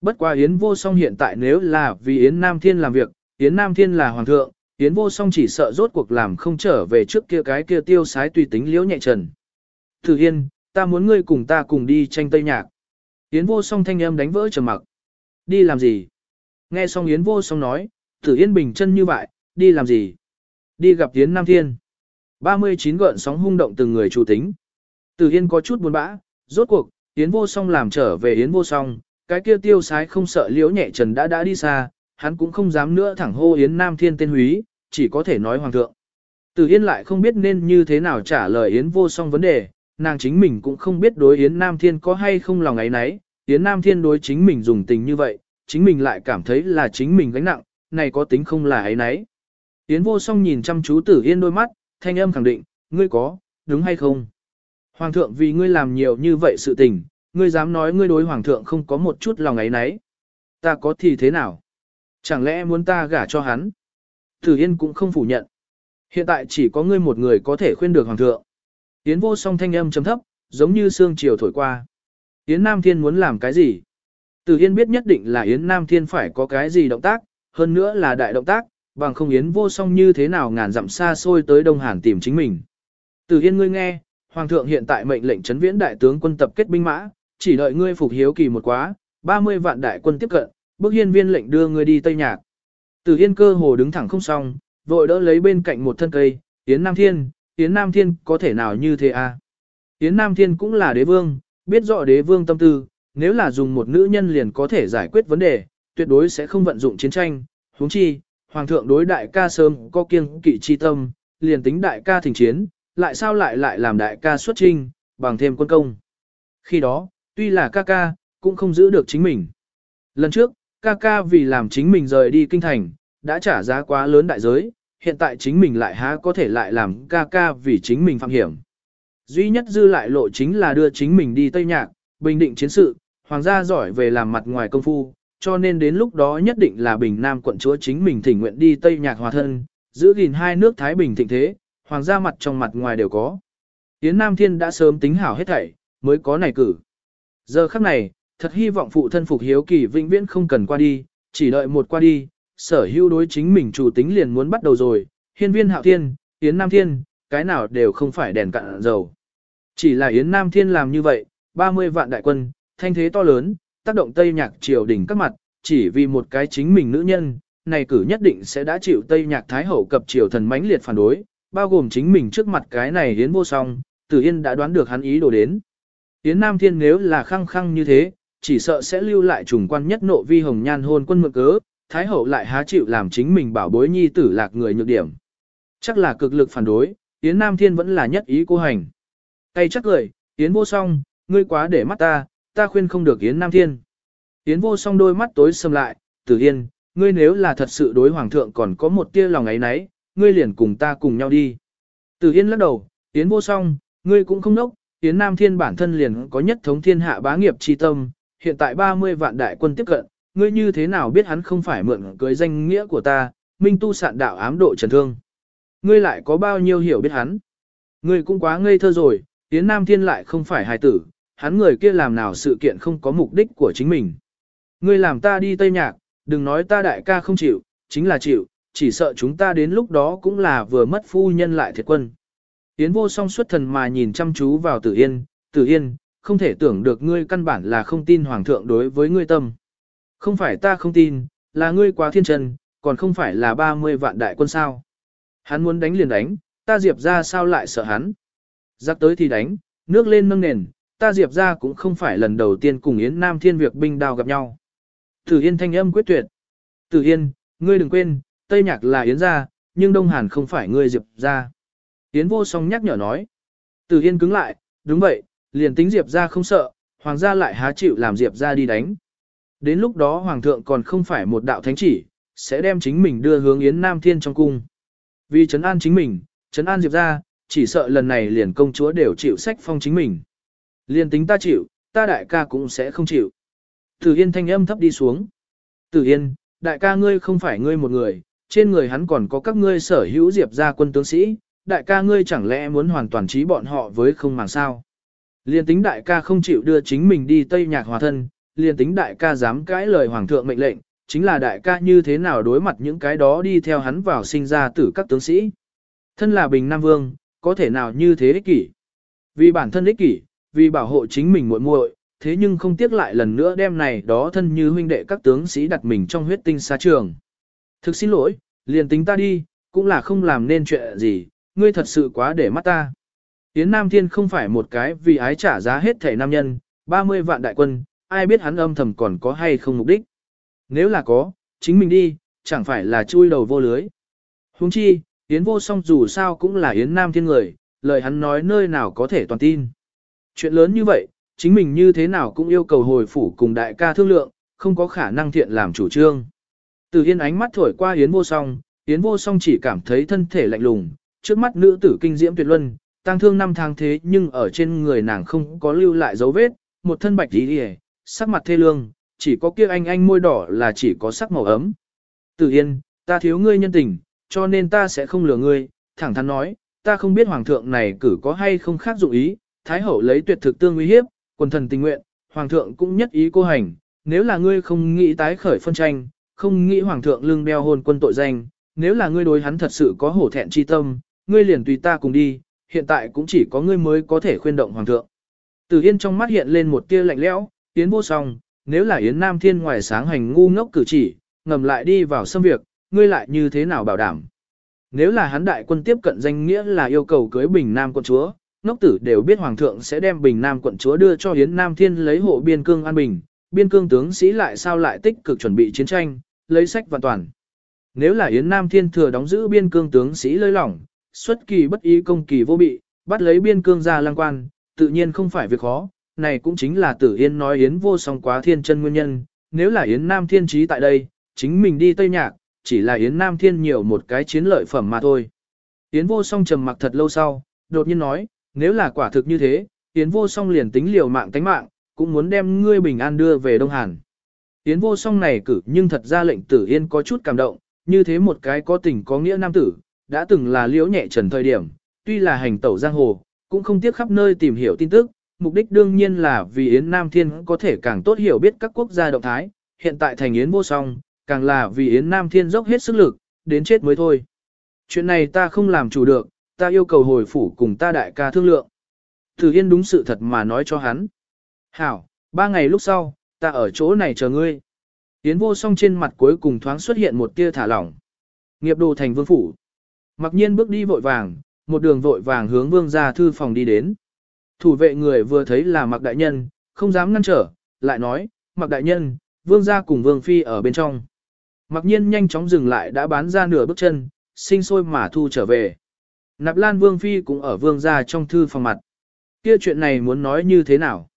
Bất qua Yến vô song hiện tại nếu là vì Yến Nam Thiên làm việc, Yến Nam Thiên là hoàng thượng, Yến vô song chỉ sợ rốt cuộc làm không trở về trước kia cái kia tiêu sái tùy tính liễu nhẹ trần. Thử Yên, ta muốn ngươi cùng ta cùng đi tranh tây nhạc. Yến vô song thanh âm đánh vỡ trầm mặc. Đi làm gì? Nghe xong Yến vô song nói, Thử Yên bình chân như vậy, đi làm gì? Đi gặp Yến Nam Thiên. 39 gợn sóng hung động từng người chủ tính. Tử Yên có chút buồn bã, rốt cuộc, Yến vô song làm trở về Yến vô song, cái kia tiêu sái không sợ liễu nhẹ trần đã đã đi xa, hắn cũng không dám nữa thẳng hô Yến Nam Thiên tên húy, chỉ có thể nói hoàng thượng. Tử Yên lại không biết nên như thế nào trả lời Yến vô song vấn đề, nàng chính mình cũng không biết đối Yến Nam Thiên có hay không lòng ấy nấy, Yến Nam Thiên đối chính mình dùng tình như vậy, chính mình lại cảm thấy là chính mình gánh nặng, này có tính không là ấy nấy. Yến vô song nhìn chăm chú Tử Yên đôi mắt, thanh âm khẳng định, ngươi có, đúng hay không? Hoàng thượng vì ngươi làm nhiều như vậy sự tình, ngươi dám nói ngươi đối hoàng thượng không có một chút lòng ấy nấy. Ta có thì thế nào? Chẳng lẽ muốn ta gả cho hắn? Tử Yên cũng không phủ nhận. Hiện tại chỉ có ngươi một người có thể khuyên được hoàng thượng. Yến vô song thanh âm trầm thấp, giống như sương chiều thổi qua. Yến Nam Thiên muốn làm cái gì? Tử Yên biết nhất định là Yến Nam Thiên phải có cái gì động tác, hơn nữa là đại động tác, bằng không Yến vô song như thế nào ngàn dặm xa xôi tới Đông Hàn tìm chính mình. Tử Yên ngươi nghe, Hoàng thượng hiện tại mệnh lệnh chấn viễn đại tướng quân tập kết binh mã, chỉ đợi ngươi phục hiếu kỳ một quá, 30 vạn đại quân tiếp cận, bước hiên viên lệnh đưa ngươi đi Tây Nhạc. Từ Yên cơ hồ đứng thẳng không xong, vội đỡ lấy bên cạnh một thân cây, Yến Nam Thiên, Yến Nam Thiên có thể nào như thế à? Yến Nam Thiên cũng là đế vương, biết rõ đế vương tâm tư, nếu là dùng một nữ nhân liền có thể giải quyết vấn đề, tuyệt đối sẽ không vận dụng chiến tranh. huống chi, Hoàng thượng đối đại ca sớm có kiêng kỵ chi tâm, liền tính đại ca thỉnh chiến, lại sao lại lại làm đại ca xuất trinh, bằng thêm quân công. Khi đó, tuy là ca ca, cũng không giữ được chính mình. Lần trước, ca ca vì làm chính mình rời đi kinh thành, đã trả giá quá lớn đại giới, hiện tại chính mình lại há có thể lại làm ca ca vì chính mình phạm hiểm. Duy nhất dư lại lộ chính là đưa chính mình đi Tây Nhạc, bình định chiến sự, hoàng gia giỏi về làm mặt ngoài công phu, cho nên đến lúc đó nhất định là Bình Nam quận chúa chính mình thỉnh nguyện đi Tây Nhạc hòa thân, giữ gìn hai nước Thái Bình thịnh thế, hoàng gia mặt trong mặt ngoài đều có. Yến Nam Thiên đã sớm tính hảo hết thảy, mới có này cử. Giờ khắc này, thật hy vọng phụ thân phục hiếu kỳ vĩnh viễn không cần qua đi, chỉ đợi một qua đi, sở hữu đối chính mình chủ tính liền muốn bắt đầu rồi, hiên viên hạo thiên, Yến Nam Thiên, cái nào đều không phải đèn cạn dầu. Chỉ là Yến Nam Thiên làm như vậy, 30 vạn đại quân, thanh thế to lớn, tác động Tây Nhạc triều đỉnh các mặt, chỉ vì một cái chính mình nữ nhân, này cử nhất định sẽ đã chịu Tây Nhạc Thái Hậu cập triều thần mãnh liệt phản đối, bao gồm chính mình trước mặt cái này Yến vô song, Tử Yên đã đoán được hắn ý đồ đến. Yến Nam Thiên nếu là khăng khăng như thế, chỉ sợ sẽ lưu lại trùng quan nhất nộ vi hồng nhan hôn quân mượn cớ, Thái hậu lại há chịu làm chính mình bảo bối nhi tử lạc người nhược điểm. Chắc là cực lực phản đối, Yến Nam Thiên vẫn là nhất ý cô hành. Tay chắc cười, Yến vô song, ngươi quá để mắt ta, ta khuyên không được Yến Nam Thiên. Yến vô song đôi mắt tối sầm lại, tử yên, ngươi nếu là thật sự đối hoàng thượng còn có một tia lòng ấy nấy, ngươi liền cùng ta cùng nhau đi. Tử yên lắc đầu, Yến vô song, ngươi cũng không nốc, Yến Nam Thiên bản thân liền có nhất thống thiên hạ bá nghiệp chi tâm, hiện tại 30 vạn đại quân tiếp cận, ngươi như thế nào biết hắn không phải mượn cưới danh nghĩa của ta, minh tu sạn đạo ám độ trần thương. Ngươi lại có bao nhiêu hiểu biết hắn. Ngươi cũng quá ngây thơ rồi, Yến Nam Thiên lại không phải hài tử, hắn người kia làm nào sự kiện không có mục đích của chính mình. Ngươi làm ta đi Tây Nhạc, đừng nói ta đại ca không chịu, chính là chịu, chỉ sợ chúng ta đến lúc đó cũng là vừa mất phu nhân lại thiệt quân. Yến vô song xuất thần mà nhìn chăm chú vào tử yên, tử yên, không thể tưởng được ngươi căn bản là không tin hoàng thượng đối với ngươi tâm. Không phải ta không tin, là ngươi quá thiên trần, còn không phải là 30 vạn đại quân sao. Hắn muốn đánh liền đánh, ta diệp ra sao lại sợ hắn. Giặc tới thì đánh, nước lên nâng nền, ta diệp ra cũng không phải lần đầu tiên cùng Yến Nam Thiên việc binh đao gặp nhau. Tử Yên thanh âm quyết tuyệt. Tử Yên, ngươi đừng quên, Tây Nhạc là Yến gia, nhưng Đông Hàn không phải ngươi diệp ra. Yến vô song nhắc nhở nói. Tử Yên cứng lại, đúng vậy, liền tính diệp ra không sợ, hoàng gia lại há chịu làm diệp ra đi đánh. Đến lúc đó hoàng thượng còn không phải một đạo thánh chỉ, sẽ đem chính mình đưa hướng Yến Nam Thiên trong cung. Vì trấn an chính mình, trấn an diệp ra, chỉ sợ lần này liền công chúa đều chịu sách phong chính mình. Liền tính ta chịu, ta đại ca cũng sẽ không chịu. Tử Yên thanh âm thấp đi xuống. Tử Yên, đại ca ngươi không phải ngươi một người, trên người hắn còn có các ngươi sở hữu diệp gia quân tướng sĩ, đại ca ngươi chẳng lẽ muốn hoàn toàn trí bọn họ với không màng sao. Liên tính đại ca không chịu đưa chính mình đi Tây Nhạc hòa thân, liên tính đại ca dám cãi lời hoàng thượng mệnh lệnh, chính là đại ca như thế nào đối mặt những cái đó đi theo hắn vào sinh ra tử các tướng sĩ. Thân là Bình Nam Vương, có thể nào như thế ích kỷ. Vì bản thân ích kỷ, vì bảo hộ chính mình muội muội, thế nhưng không tiếc lại lần nữa đem này đó thân như huynh đệ các tướng sĩ đặt mình trong huyết tinh xa trường. Thực xin lỗi, liền tính ta đi, cũng là không làm nên chuyện gì, ngươi thật sự quá để mắt ta. Yến Nam Thiên không phải một cái vì ái trả giá hết thể nam nhân, 30 vạn đại quân, ai biết hắn âm thầm còn có hay không mục đích. Nếu là có, chính mình đi, chẳng phải là chui đầu vô lưới. Huống chi, Yến vô song dù sao cũng là Yến Nam Thiên người, lời hắn nói nơi nào có thể toàn tin. Chuyện lớn như vậy, chính mình như thế nào cũng yêu cầu hồi phủ cùng đại ca thương lượng, không có khả năng thiện làm chủ trương. Từ Yên ánh mắt thổi qua Yến vô song, Yến vô song chỉ cảm thấy thân thể lạnh lùng, trước mắt nữ tử kinh diễm tuyệt luân, tăng thương năm tháng thế nhưng ở trên người nàng không có lưu lại dấu vết, một thân bạch đi hề, sắc mặt thê lương, chỉ có kia anh anh môi đỏ là chỉ có sắc màu ấm. Tử Yên, ta thiếu ngươi nhân tình, cho nên ta sẽ không lừa ngươi, thẳng thắn nói, ta không biết hoàng thượng này cử có hay không khác dụng ý, thái hậu lấy tuyệt thực tương uy hiếp, quần thần tình nguyện, hoàng thượng cũng nhất ý cô hành, nếu là ngươi không nghĩ tái khởi phân tranh, không nghĩ hoàng thượng lưng đeo hôn quân tội danh, nếu là ngươi đối hắn thật sự có hổ thẹn chi tâm, ngươi liền tùy ta cùng đi, hiện tại cũng chỉ có ngươi mới có thể khuyên động hoàng thượng. Từ Yên trong mắt hiện lên một tia lạnh lẽo, Yến vô song, nếu là Yến Nam Thiên ngoài sáng hành ngu ngốc cử chỉ, ngầm lại đi vào xâm việc, ngươi lại như thế nào bảo đảm? Nếu là hắn đại quân tiếp cận danh nghĩa là yêu cầu cưới Bình Nam quận chúa, ngốc tử đều biết Hoàng thượng sẽ đem Bình Nam quận chúa đưa cho Yến Nam Thiên lấy hộ biên cương an bình, biên cương tướng sĩ lại sao lại tích cực chuẩn bị chiến tranh, lấy sách và toàn. Nếu là Yến Nam Thiên thừa đóng giữ biên cương tướng sĩ lơi lỏng, xuất kỳ bất ý công kỳ vô bị, bắt lấy biên cương ra lang quan, tự nhiên không phải việc khó, này cũng chính là tử Yên nói Yến vô song quá thiên chân nguyên nhân, nếu là Yến Nam Thiên trí tại đây, chính mình đi Tây Nhạc, chỉ là Yến Nam Thiên nhiều một cái chiến lợi phẩm mà thôi. Yến vô song trầm mặc thật lâu sau, đột nhiên nói, nếu là quả thực như thế, Yến vô song liền tính liều mạng tánh mạng, cũng muốn đem ngươi bình an đưa về Đông Hàn. Yến vô song này cử nhưng thật ra lệnh tử Yên có chút cảm động, như thế một cái có tình có nghĩa nam tử, đã từng là liễu nhẹ trần thời điểm, tuy là hành tẩu giang hồ, cũng không tiếc khắp nơi tìm hiểu tin tức, mục đích đương nhiên là vì Yến Nam Thiên có thể càng tốt hiểu biết các quốc gia động thái, hiện tại thành Yến vô song, càng là vì Yến Nam Thiên dốc hết sức lực, đến chết mới thôi. Chuyện này ta không làm chủ được, ta yêu cầu hồi phủ cùng ta đại ca thương lượng. Thử Yên đúng sự thật mà nói cho hắn. Hảo, ba ngày lúc sau, ta ở chỗ này chờ ngươi. Yến vô song trên mặt cuối cùng thoáng xuất hiện một tia thả lỏng. Nghiệp đồ thành vương phủ. Mặc nhiên bước đi vội vàng, một đường vội vàng hướng vương gia thư phòng đi đến. Thủ vệ người vừa thấy là mặc đại nhân, không dám ngăn trở, lại nói, mặc đại nhân, vương gia cùng vương phi ở bên trong. Mặc nhiên nhanh chóng dừng lại đã bán ra nửa bước chân, sinh sôi mà thu trở về. Nạp Lan Vương Phi cũng ở vương gia trong thư phòng mặt. Kia chuyện này muốn nói như thế nào?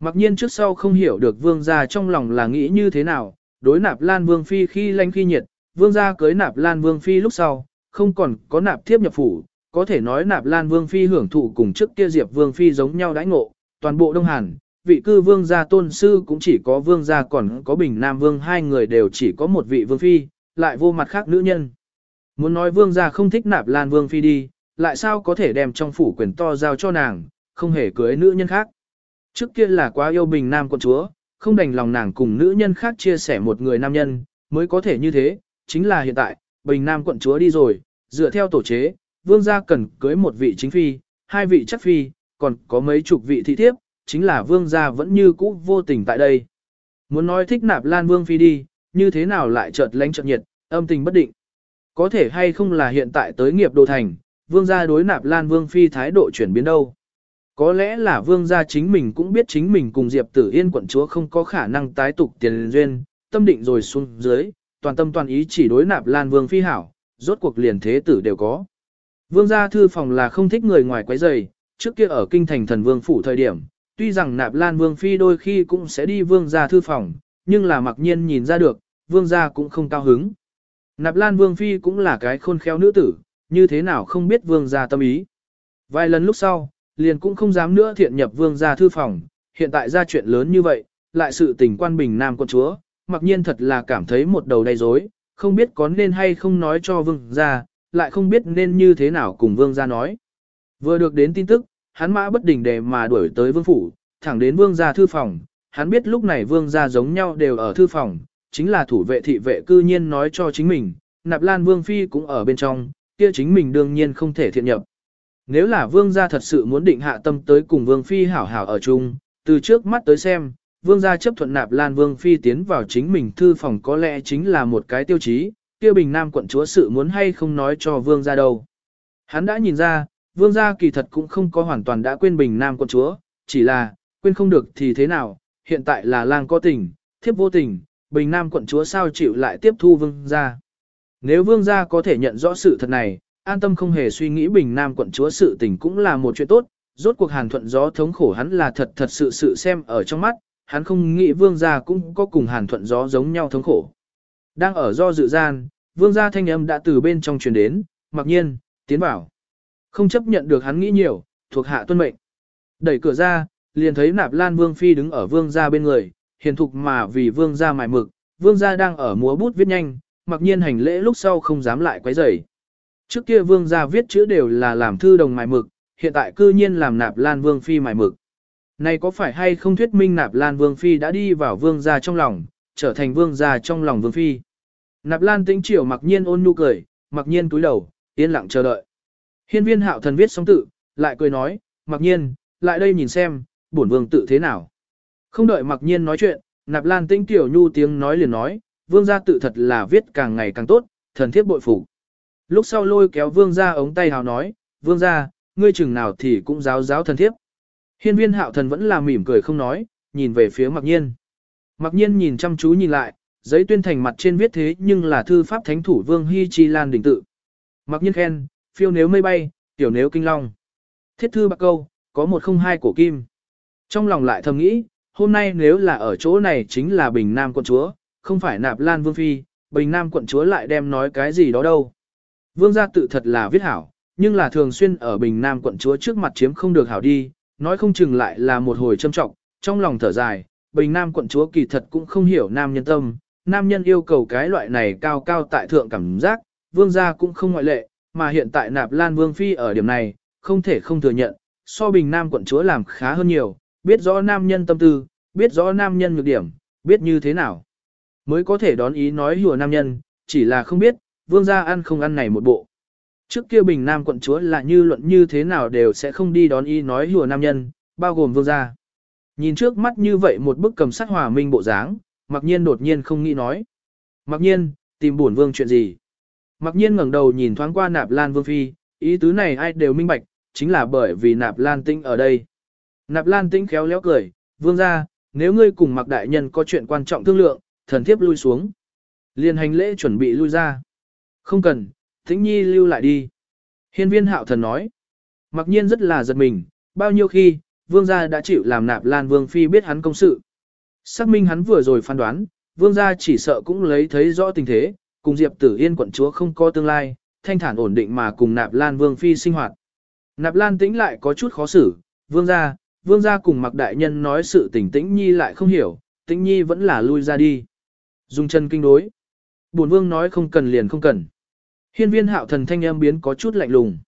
Mặc nhiên trước sau không hiểu được vương gia trong lòng là nghĩ như thế nào, đối Nạp Lan Vương Phi khi lanh khi nhiệt, vương gia cưới Nạp Lan Vương Phi lúc sau, không còn có nạp thiếp nhập phủ, có thể nói Nạp Lan Vương Phi hưởng thụ cùng trước kia Diệp Vương Phi giống nhau đãi ngộ, toàn bộ Đông Hàn, vị cư vương gia tôn sư cũng chỉ có vương gia còn có bình nam vương hai người đều chỉ có một vị vương phi, lại vô mặt khác nữ nhân. Muốn nói vương gia không thích nạp lan vương phi đi, lại sao có thể đem trong phủ quyền to giao cho nàng, không hề cưới nữ nhân khác. Trước kia là quá yêu bình nam con chúa, không đành lòng nàng cùng nữ nhân khác chia sẻ một người nam nhân, mới có thể như thế, chính là hiện tại, bình nam quận chúa đi rồi, dựa theo tổ chế, vương gia cần cưới một vị chính phi, hai vị chắc phi, còn có mấy chục vị thị thiếp, chính là vương gia vẫn như cũ vô tình tại đây. Muốn nói thích nạp lan vương phi đi, như thế nào lại chợt lánh chợt nhiệt, âm tình bất định. Có thể hay không là hiện tại tới nghiệp đồ thành, vương gia đối nạp lan vương phi thái độ chuyển biến đâu. Có lẽ là vương gia chính mình cũng biết chính mình cùng Diệp Tử Yên quận chúa không có khả năng tái tục tiền duyên, tâm định rồi xuống dưới, toàn tâm toàn ý chỉ đối nạp lan vương phi hảo, rốt cuộc liền thế tử đều có. Vương gia thư phòng là không thích người ngoài quấy rầy, trước kia ở kinh thành thần vương phủ thời điểm, Tuy rằng nạp lan vương phi đôi khi cũng sẽ đi vương gia thư phòng, nhưng là mặc nhiên nhìn ra được, vương gia cũng không cao hứng. Nạp lan vương phi cũng là cái khôn khéo nữ tử, như thế nào không biết vương gia tâm ý. Vài lần lúc sau, liền cũng không dám nữa thiện nhập vương gia thư phòng, hiện tại ra chuyện lớn như vậy, lại sự tình quan bình nam con chúa, mặc nhiên thật là cảm thấy một đầu đầy rối, không biết có nên hay không nói cho vương gia, lại không biết nên như thế nào cùng vương gia nói. Vừa được đến tin tức, hắn mã bất đình để mà đuổi tới vương phủ, thẳng đến vương gia thư phòng, hắn biết lúc này vương gia giống nhau đều ở thư phòng, chính là thủ vệ thị vệ cư nhiên nói cho chính mình, nạp lan vương phi cũng ở bên trong, kia chính mình đương nhiên không thể thiện nhập. Nếu là vương gia thật sự muốn định hạ tâm tới cùng vương phi hảo hảo ở chung, từ trước mắt tới xem, vương gia chấp thuận nạp lan vương phi tiến vào chính mình thư phòng có lẽ chính là một cái tiêu chí, kia bình nam quận chúa sự muốn hay không nói cho vương gia đâu. Hắn đã nhìn ra, vương gia kỳ thật cũng không có hoàn toàn đã quên bình nam quận chúa, chỉ là, quên không được thì thế nào, hiện tại là lang có tình, thiếp vô tình, bình nam quận chúa sao chịu lại tiếp thu vương gia. Nếu vương gia có thể nhận rõ sự thật này, an tâm không hề suy nghĩ bình nam quận chúa sự tình cũng là một chuyện tốt, rốt cuộc hàn thuận gió thống khổ hắn là thật thật sự sự xem ở trong mắt, hắn không nghĩ vương gia cũng có cùng hàn thuận gió giống nhau thống khổ. Đang ở do dự gian, vương gia thanh âm đã từ bên trong truyền đến, mặc nhiên, tiến bảo Không chấp nhận được hắn nghĩ nhiều, thuộc hạ tuân mệnh. Đẩy cửa ra, liền thấy nạp lan vương phi đứng ở vương gia bên người, hiền thục mà vì vương gia mài mực, vương gia đang ở múa bút viết nhanh, mặc nhiên hành lễ lúc sau không dám lại quấy rầy. Trước kia vương gia viết chữ đều là làm thư đồng mài mực, hiện tại cư nhiên làm nạp lan vương phi mài mực. Này có phải hay không thuyết minh nạp lan vương phi đã đi vào vương gia trong lòng, trở thành vương gia trong lòng vương phi. Nạp lan tĩnh triều mặc nhiên ôn nhu cười, mặc nhiên túi đầu, yên lặng chờ đợi. Hiên viên hạo thần viết xong tự, lại cười nói, mặc nhiên, lại đây nhìn xem, bổn vương tự thế nào. Không đợi mặc nhiên nói chuyện, nạp lan Tĩnh tiểu nhu tiếng nói liền nói, vương gia tự thật là viết càng ngày càng tốt, thần thiếp bội phục. Lúc sau lôi kéo vương gia ống tay hào nói, vương gia, ngươi chừng nào thì cũng giáo giáo thần thiếp. Hiên viên hạo thần vẫn là mỉm cười không nói, nhìn về phía mặc nhiên. Mặc nhiên nhìn chăm chú nhìn lại, giấy tuyên thành mặt trên viết thế nhưng là thư pháp thánh thủ vương hy chi lan đỉnh tự. Mặc nhiên khen, phiêu nếu mây bay, tiểu nếu kinh long. Thiết thư bạc câu, có một không hai cổ kim. Trong lòng lại thầm nghĩ, hôm nay nếu là ở chỗ này chính là Bình Nam quận chúa, không phải nạp lan vương phi, Bình Nam quận chúa lại đem nói cái gì đó đâu. Vương gia tự thật là viết hảo, nhưng là thường xuyên ở Bình Nam quận chúa trước mặt chiếm không được hảo đi, nói không chừng lại là một hồi châm trọng, trong lòng thở dài, Bình Nam quận chúa kỳ thật cũng không hiểu nam nhân tâm, nam nhân yêu cầu cái loại này cao cao tại thượng cảm giác, vương gia cũng không ngoại lệ, mà hiện tại nạp lan vương phi ở điểm này, không thể không thừa nhận, so Bình Nam quận chúa làm khá hơn nhiều, biết rõ nam nhân tâm tư, biết rõ nam nhân nhược điểm, biết như thế nào. Mới có thể đón ý nói hùa nam nhân, chỉ là không biết, vương gia ăn không ăn này một bộ. Trước kia bình nam quận chúa là như luận như thế nào đều sẽ không đi đón y nói hùa nam nhân, bao gồm vương gia. Nhìn trước mắt như vậy một bức cầm sắc hòa minh bộ dáng, mặc nhiên đột nhiên không nghĩ nói. Mặc nhiên, tìm buồn vương chuyện gì? Mặc nhiên ngẩng đầu nhìn thoáng qua nạp lan vương phi, ý tứ này ai đều minh bạch, chính là bởi vì nạp lan tinh ở đây. Nạp lan tinh khéo léo cười, vương gia nếu ngươi cùng mặc đại nhân có chuyện quan trọng thương lượng, thần thiếp lui xuống. Liên hành lễ chuẩn bị lui ra. Không cần, tĩnh nhi lưu lại đi. Hiên viên hạo thần nói. Mặc nhiên rất là giật mình, bao nhiêu khi, vương gia đã chịu làm nạp lan vương phi biết hắn công sự. Xác minh hắn vừa rồi phán đoán, vương gia chỉ sợ cũng lấy thấy rõ tình thế, cùng Diệp Tử Yên quận chúa không có tương lai, thanh thản ổn định mà cùng nạp lan vương phi sinh hoạt. Nạp lan tĩnh lại có chút khó xử, vương gia, vương gia cùng mặc đại nhân nói sự tình tĩnh nhi lại không hiểu, tĩnh nhi vẫn là lui ra đi. Dung chân kinh đối. Bổn vương nói không cần liền không cần. Hiên viên hạo thần thanh âm biến có chút lạnh lùng.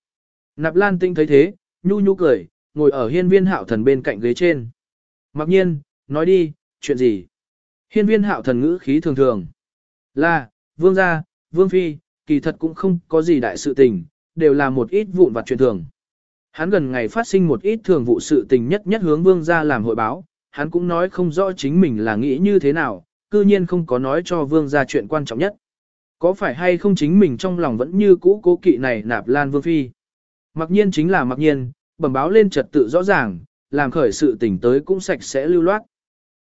Nạp lan Tinh thấy thế, nhu nhu cười, ngồi ở hiên viên hạo thần bên cạnh ghế trên. Mặc nhiên, nói đi, chuyện gì? Hiên viên hạo thần ngữ khí thường thường. Là, vương gia, vương phi, kỳ thật cũng không có gì đại sự tình, đều là một ít vụn vặt chuyện thường. Hắn gần ngày phát sinh một ít thường vụ sự tình nhất nhất hướng vương gia làm hội báo, hắn cũng nói không rõ chính mình là nghĩ như thế nào, cư nhiên không có nói cho vương gia chuyện quan trọng nhất. Có phải hay không chính mình trong lòng vẫn như cũ cố kỵ này nạp lan vương phi? Mặc nhiên chính là mặc nhiên, bẩm báo lên trật tự rõ ràng, làm khởi sự tình tới cũng sạch sẽ lưu loát.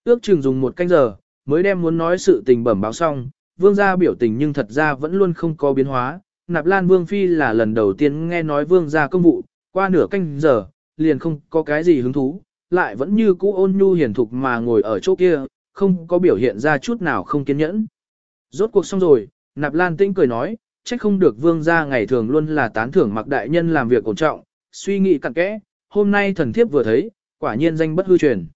Ước chừng dùng một canh giờ, mới đem muốn nói sự tình bẩm báo xong, vương gia biểu tình nhưng thật ra vẫn luôn không có biến hóa. Nạp Lan Vương Phi là lần đầu tiên nghe nói vương gia công vụ, qua nửa canh giờ, liền không có cái gì hứng thú, lại vẫn như cũ ôn nhu hiền thục mà ngồi ở chỗ kia, không có biểu hiện ra chút nào không kiên nhẫn. Rốt cuộc xong rồi, Nạp Lan Tĩnh cười nói, trách không được vương gia ngày thường luôn là tán thưởng mặc đại nhân làm việc ổn trọng, suy nghĩ cặn kẽ, hôm nay thần thiếp vừa thấy, quả nhiên danh bất hư truyền.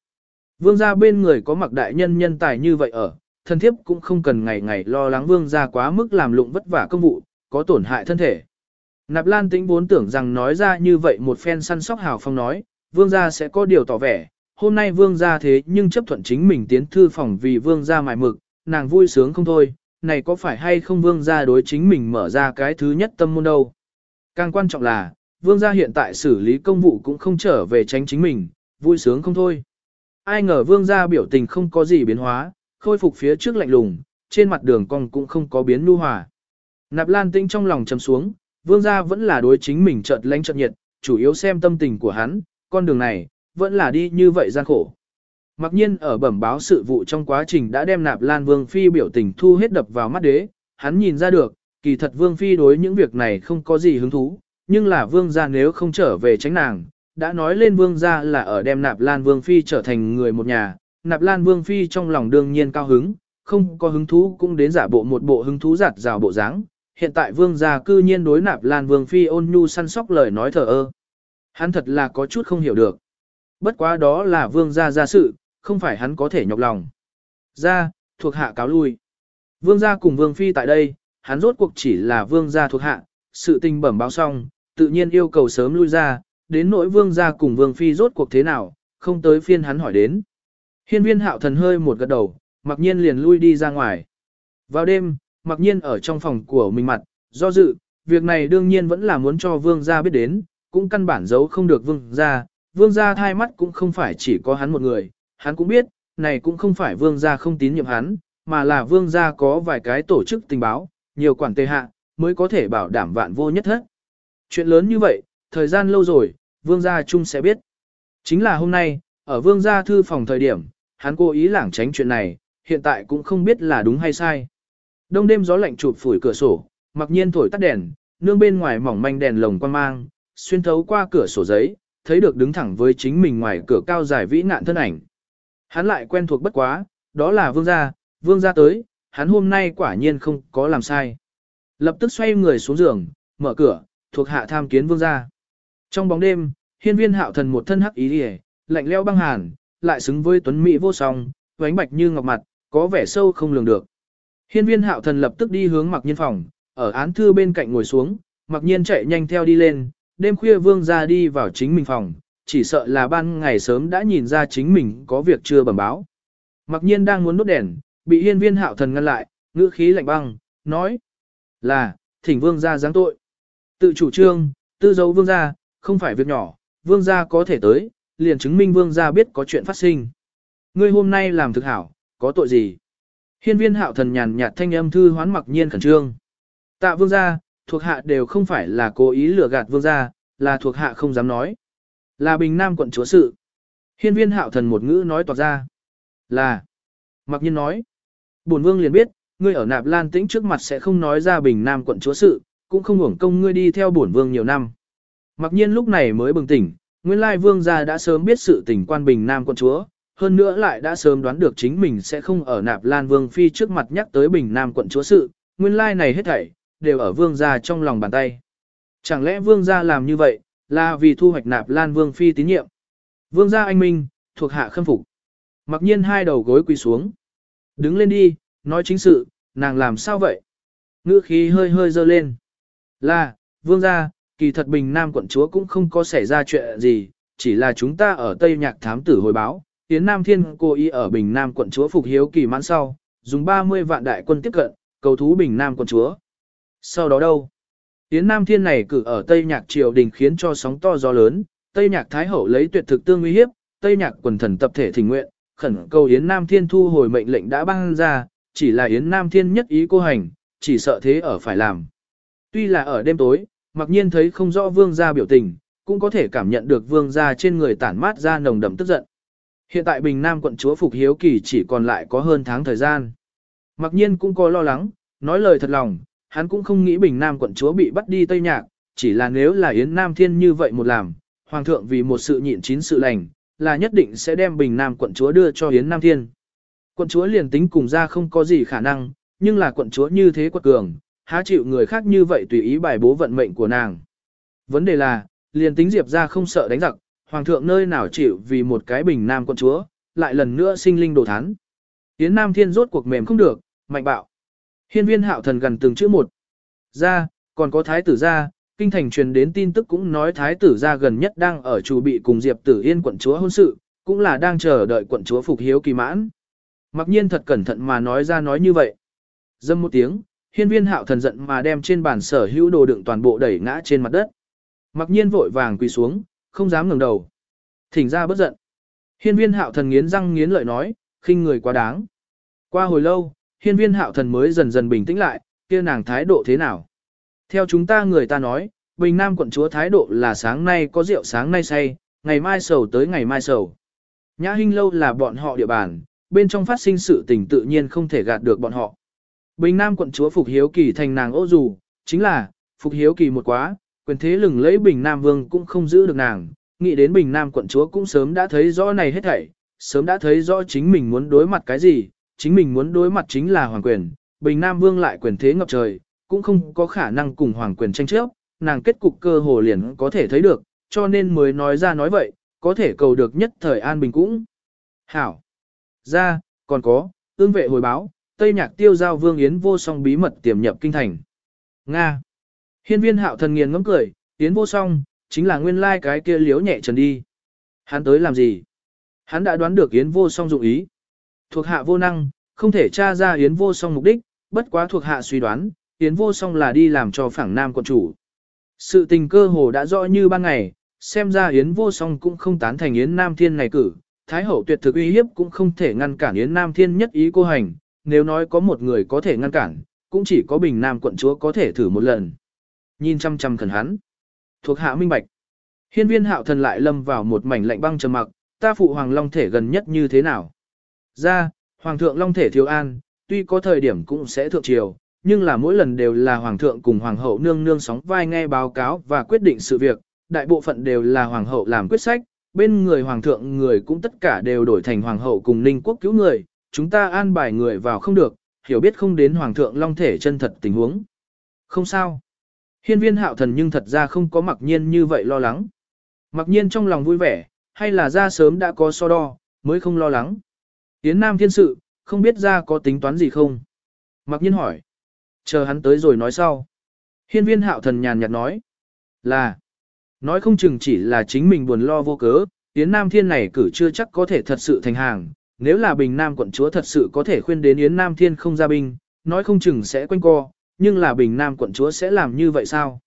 Vương gia bên người có mặc đại nhân nhân tài như vậy ở, thần thiếp cũng không cần ngày ngày lo lắng vương gia quá mức làm lụng vất vả công vụ, có tổn hại thân thể. Nạp Lan Tĩnh vốn tưởng rằng nói ra như vậy một phen săn sóc hào phong nói, vương gia sẽ có điều tỏ vẻ, hôm nay vương gia thế nhưng chấp thuận chính mình tiến thư phòng vì vương gia mài mực, nàng vui sướng không thôi, này có phải hay không vương gia đối chính mình mở ra cái thứ nhất tâm môn đâu. Càng quan trọng là, vương gia hiện tại xử lý công vụ cũng không trở về tránh chính mình, vui sướng không thôi. Ai ngờ vương gia biểu tình không có gì biến hóa, khôi phục phía trước lạnh lùng, trên mặt đường cong cũng không có biến nu hòa. Nạp Lan Tĩnh trong lòng trầm xuống, vương gia vẫn là đối chính mình chợt lánh chợt nhiệt, chủ yếu xem tâm tình của hắn, con đường này, vẫn là đi như vậy gian khổ. Mặc nhiên ở bẩm báo sự vụ trong quá trình đã đem Nạp Lan Vương Phi biểu tình thu hết đập vào mắt đế, hắn nhìn ra được, kỳ thật Vương Phi đối những việc này không có gì hứng thú, nhưng là Vương gia nếu không trở về tránh nàng, đã nói lên Vương gia là ở đem Nạp Lan Vương Phi trở thành người một nhà, Nạp Lan Vương Phi trong lòng đương nhiên cao hứng, không có hứng thú cũng đến giả bộ một bộ hứng thú giặt rào bộ dáng. Hiện tại Vương gia cư nhiên đối Nạp Lan Vương Phi ôn nhu săn sóc lời nói thờ ơ. Hắn thật là có chút không hiểu được. Bất quá đó là Vương gia gia sự, không phải hắn có thể nhọc lòng. Ra, thuộc hạ cáo lui. Vương gia cùng Vương Phi tại đây, hắn rốt cuộc chỉ là Vương gia thuộc hạ, sự tình bẩm báo xong, tự nhiên yêu cầu sớm lui ra, đến nỗi Vương gia cùng Vương Phi rốt cuộc thế nào, không tới phiên hắn hỏi đến. Hiên viên hạo thần hơi một gật đầu, mặc nhiên liền lui đi ra ngoài. Vào đêm, mặc nhiên ở trong phòng của mình mặt, do dự, việc này đương nhiên vẫn là muốn cho vương gia biết đến, cũng căn bản giấu không được vương gia. Vương gia thai mắt cũng không phải chỉ có hắn một người, hắn cũng biết, này cũng không phải vương gia không tín nhiệm hắn, mà là vương gia có vài cái tổ chức tình báo, nhiều quản tề hạ, mới có thể bảo đảm vạn vô nhất hết. Chuyện lớn như vậy, thời gian lâu rồi, vương gia chung sẽ biết. Chính là hôm nay, ở vương gia thư phòng thời điểm, hắn cố ý lảng tránh chuyện này, hiện tại cũng không biết là đúng hay sai. Đông đêm gió lạnh chụp phủi cửa sổ, mặc nhiên thổi tắt đèn, nương bên ngoài mỏng manh đèn lồng quan mang, xuyên thấu qua cửa sổ giấy, thấy được đứng thẳng với chính mình ngoài cửa cao dài vĩ nạn thân ảnh. Hắn lại quen thuộc bất quá, đó là vương gia, vương gia tới, hắn hôm nay quả nhiên không có làm sai. Lập tức xoay người xuống giường, mở cửa, thuộc hạ tham kiến vương gia. Trong bóng đêm, hiên viên hạo thần một thân hắc ý hề, lạnh leo băng hàn, lại xứng với tuấn mỹ vô song, vánh bạch như ngọc mặt, có vẻ sâu không lường được. Hiên viên hạo thần lập tức đi hướng mặc nhiên phòng, ở án thư bên cạnh ngồi xuống, mặc nhiên chạy nhanh theo đi lên, đêm khuya vương ra đi vào chính mình phòng, chỉ sợ là ban ngày sớm đã nhìn ra chính mình có việc chưa bẩm báo. Mặc nhiên đang muốn đốt đèn, bị hiên viên hạo thần ngăn lại, ngữ khí lạnh băng, nói là, thỉnh vương gia giáng tội. Tự chủ trương, tư dấu vương gia, không phải việc nhỏ, vương gia có thể tới, liền chứng minh vương gia biết có chuyện phát sinh. Ngươi hôm nay làm thực hảo, có tội gì? Hiên viên hạo thần nhàn nhạt thanh âm thư hoán mặc nhiên khẩn trương. Tạ vương gia, thuộc hạ đều không phải là cố ý lừa gạt vương gia, là thuộc hạ không dám nói. Là bình nam quận chúa sự. Hiên viên hạo thần một ngữ nói toạc ra. Là. Mặc nhiên nói. Bổn vương liền biết, ngươi ở nạp lan tĩnh trước mặt sẽ không nói ra bình nam quận chúa sự, cũng không hưởng công ngươi đi theo bổn vương nhiều năm. Mặc nhiên lúc này mới bừng tỉnh, nguyên lai vương gia đã sớm biết sự tình quan bình nam quận chúa, hơn nữa lại đã sớm đoán được chính mình sẽ không ở nạp lan vương phi trước mặt nhắc tới bình nam quận chúa sự, nguyên lai này hết thảy, đều ở vương gia trong lòng bàn tay. Chẳng lẽ vương gia làm như vậy, là vì thu hoạch nạp lan vương phi tín nhiệm. Vương gia anh minh, thuộc hạ khâm phục. Mặc nhiên hai đầu gối quỳ xuống. Đứng lên đi, nói chính sự, nàng làm sao vậy? Ngữ khí hơi hơi dơ lên. Là, vương gia, kỳ thật bình nam quận chúa cũng không có xảy ra chuyện gì, chỉ là chúng ta ở Tây Nhạc thám tử hồi báo, tiến Nam Thiên cô ý ở Bình Nam quận chúa phục hiếu kỳ mãn sau, dùng 30 vạn đại quân tiếp cận, cầu thú Bình Nam quận chúa. Sau đó đâu? Yến Nam Thiên này cử ở Tây Nhạc triều đình khiến cho sóng to gió lớn, Tây Nhạc Thái Hậu lấy tuyệt thực tương uy hiếp, Tây Nhạc quần thần tập thể thỉnh nguyện, khẩn cầu Yến Nam Thiên thu hồi mệnh lệnh đã ban ra, chỉ là Yến Nam Thiên nhất ý cô hành, chỉ sợ thế ở phải làm. Tuy là ở đêm tối, mặc nhiên thấy không rõ vương gia biểu tình, cũng có thể cảm nhận được vương gia trên người tản mát ra nồng đậm tức giận. Hiện tại Bình Nam quận chúa Phục Hiếu Kỳ chỉ còn lại có hơn tháng thời gian. Mặc nhiên cũng có lo lắng, nói lời thật lòng, hắn cũng không nghĩ Bình Nam quận chúa bị bắt đi Tây Nhạc, chỉ là nếu là Yến Nam Thiên như vậy một làm, Hoàng thượng vì một sự nhịn chín sự lành, là nhất định sẽ đem Bình Nam quận chúa đưa cho Yến Nam Thiên. Quận chúa liền tính cùng ra không có gì khả năng, nhưng là quận chúa như thế quật cường, há chịu người khác như vậy tùy ý bài bố vận mệnh của nàng. Vấn đề là, liền tính Diệp ra không sợ đánh giặc, Hoàng thượng nơi nào chịu vì một cái Bình Nam quận chúa, lại lần nữa sinh linh đồ thán. Yến Nam Thiên rốt cuộc mềm không được, mạnh bạo. Hiên viên hạo thần gần từng chữ một. Ra, còn có thái tử ra, kinh thành truyền đến tin tức cũng nói thái tử ra gần nhất đang ở chủ bị cùng Diệp Tử Yên quận chúa hôn sự, cũng là đang chờ đợi quận chúa phục hiếu kỳ mãn. Mặc nhiên thật cẩn thận mà nói ra nói như vậy. Dâm một tiếng, hiên viên hạo thần giận mà đem trên bàn sở hữu đồ đựng toàn bộ đẩy ngã trên mặt đất. Mặc nhiên vội vàng quỳ xuống, không dám ngẩng đầu. Thỉnh ra bất giận. Hiên viên hạo thần nghiến răng nghiến lợi nói, khinh người quá đáng. Qua hồi lâu, hiên viên hạo thần mới dần dần bình tĩnh lại, kia nàng thái độ thế nào. Theo chúng ta người ta nói, Bình Nam quận chúa thái độ là sáng nay có rượu sáng nay say, ngày mai sầu tới ngày mai sầu. Nhã Hinh lâu là bọn họ địa bàn, bên trong phát sinh sự tình tự nhiên không thể gạt được bọn họ. Bình Nam quận chúa Phục Hiếu Kỳ thành nàng ô dù, chính là, Phục Hiếu Kỳ một quá, quyền thế lừng lẫy Bình Nam Vương cũng không giữ được nàng, nghĩ đến Bình Nam quận chúa cũng sớm đã thấy rõ này hết thảy, sớm đã thấy rõ chính mình muốn đối mặt cái gì, chính mình muốn đối mặt chính là hoàng quyền, Bình Nam Vương lại quyền thế ngập trời, cũng không có khả năng cùng hoàng quyền tranh chấp, nàng kết cục cơ hồ liền có thể thấy được, cho nên mới nói ra nói vậy, có thể cầu được nhất thời an bình cũng. Hảo. Ra, còn có, ương vệ hồi báo, Tây Nhạc tiêu giao vương Yến vô song bí mật tiềm nhập kinh thành. Nga. Hiên viên hạo thần nghiền ngẫm cười, Yến vô song, chính là nguyên lai cái kia liếu nhẹ trần đi. Hắn tới làm gì? Hắn đã đoán được Yến vô song dụng ý. Thuộc hạ vô năng, không thể tra ra Yến vô song mục đích, bất quá thuộc hạ suy đoán, Yến vô song là đi làm cho phẳng nam quận chủ. Sự tình cơ hồ đã rõ như ban ngày, xem ra Yến vô song cũng không tán thành Yến Nam Thiên này cử, Thái hậu tuyệt thực uy hiếp cũng không thể ngăn cản Yến Nam Thiên nhất ý cô hành, nếu nói có một người có thể ngăn cản, cũng chỉ có Bình Nam quận chúa có thể thử một lần. Nhìn chăm chăm khẩn hắn. Thuộc hạ minh bạch. Hiên viên hạo thần lại lâm vào một mảnh lạnh băng trầm mặc, ta phụ hoàng long thể gần nhất như thế nào? Ra, hoàng thượng long thể thiếu an, tuy có thời điểm cũng sẽ thượng triều, nhưng là mỗi lần đều là hoàng thượng cùng hoàng hậu nương nương sóng vai nghe báo cáo và quyết định sự việc, đại bộ phận đều là hoàng hậu làm quyết sách, bên người hoàng thượng người cũng tất cả đều đổi thành hoàng hậu cùng ninh quốc cứu người, chúng ta an bài người vào không được, hiểu biết không đến hoàng thượng long thể chân thật tình huống. Không sao. Hiên viên hạo thần nhưng thật ra không có mặc nhiên như vậy lo lắng. Mặc nhiên trong lòng vui vẻ, hay là ra sớm đã có so đo, mới không lo lắng. Yến Nam thiên sự, không biết ra có tính toán gì không? Mặc nhiên hỏi. Chờ hắn tới rồi nói sau. Hiên viên hạo thần nhàn nhạt nói. Là. Nói không chừng chỉ là chính mình buồn lo vô cớ, Yến Nam Thiên này cử chưa chắc có thể thật sự thành hàng. Nếu là Bình Nam quận chúa thật sự có thể khuyên đến Yến Nam Thiên không ra binh, nói không chừng sẽ quanh co, nhưng là Bình Nam quận chúa sẽ làm như vậy sao?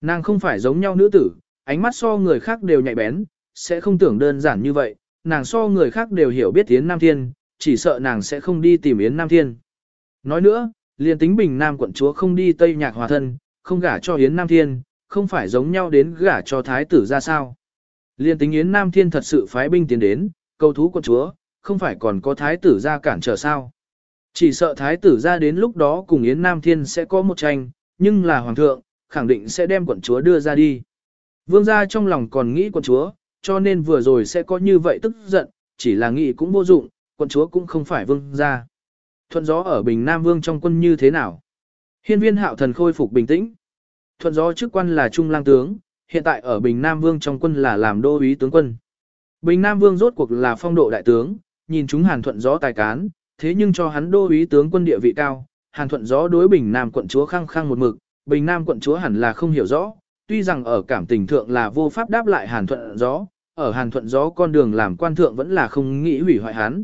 Nàng không phải giống nhau nữ tử, ánh mắt so người khác đều nhạy bén, sẽ không tưởng đơn giản như vậy, nàng so người khác đều hiểu biết Yến Nam Thiên, chỉ sợ nàng sẽ không đi tìm Yến Nam Thiên. Nói nữa, liền tính bình nam quận chúa không đi Tây Nhạc hòa thân, không gả cho Yến Nam Thiên, không phải giống nhau đến gả cho thái tử ra sao. Liên tính Yến Nam Thiên thật sự phái binh tiến đến, cầu thú quận chúa, không phải còn có thái tử ra cản trở sao. Chỉ sợ thái tử ra đến lúc đó cùng Yến Nam Thiên sẽ có một tranh, nhưng là hoàng thượng, khẳng định sẽ đem quận chúa đưa ra đi. Vương gia trong lòng còn nghĩ quận chúa, cho nên vừa rồi sẽ có như vậy tức giận, chỉ là nghĩ cũng vô dụng, quận chúa cũng không phải vương gia. Thuận gió ở Bình Nam Vương trong quân như thế nào? Hiên viên hạo thần khôi phục bình tĩnh. Thuận gió chức quan là trung lang tướng, hiện tại ở Bình Nam Vương trong quân là làm đô úy tướng quân. Bình Nam Vương rốt cuộc là phong độ đại tướng, nhìn chúng Hàn Thuận gió tài cán, thế nhưng cho hắn đô úy tướng quân địa vị cao, Hàn Thuận gió đối Bình Nam quận chúa khăng khăng một mực, Bình Nam quận chúa hẳn là không hiểu rõ, tuy rằng ở cảm tình thượng là vô pháp đáp lại Hàn Thuận gió, ở Hàn Thuận gió con đường làm quan thượng vẫn là không nghĩ hủy hoại hắn.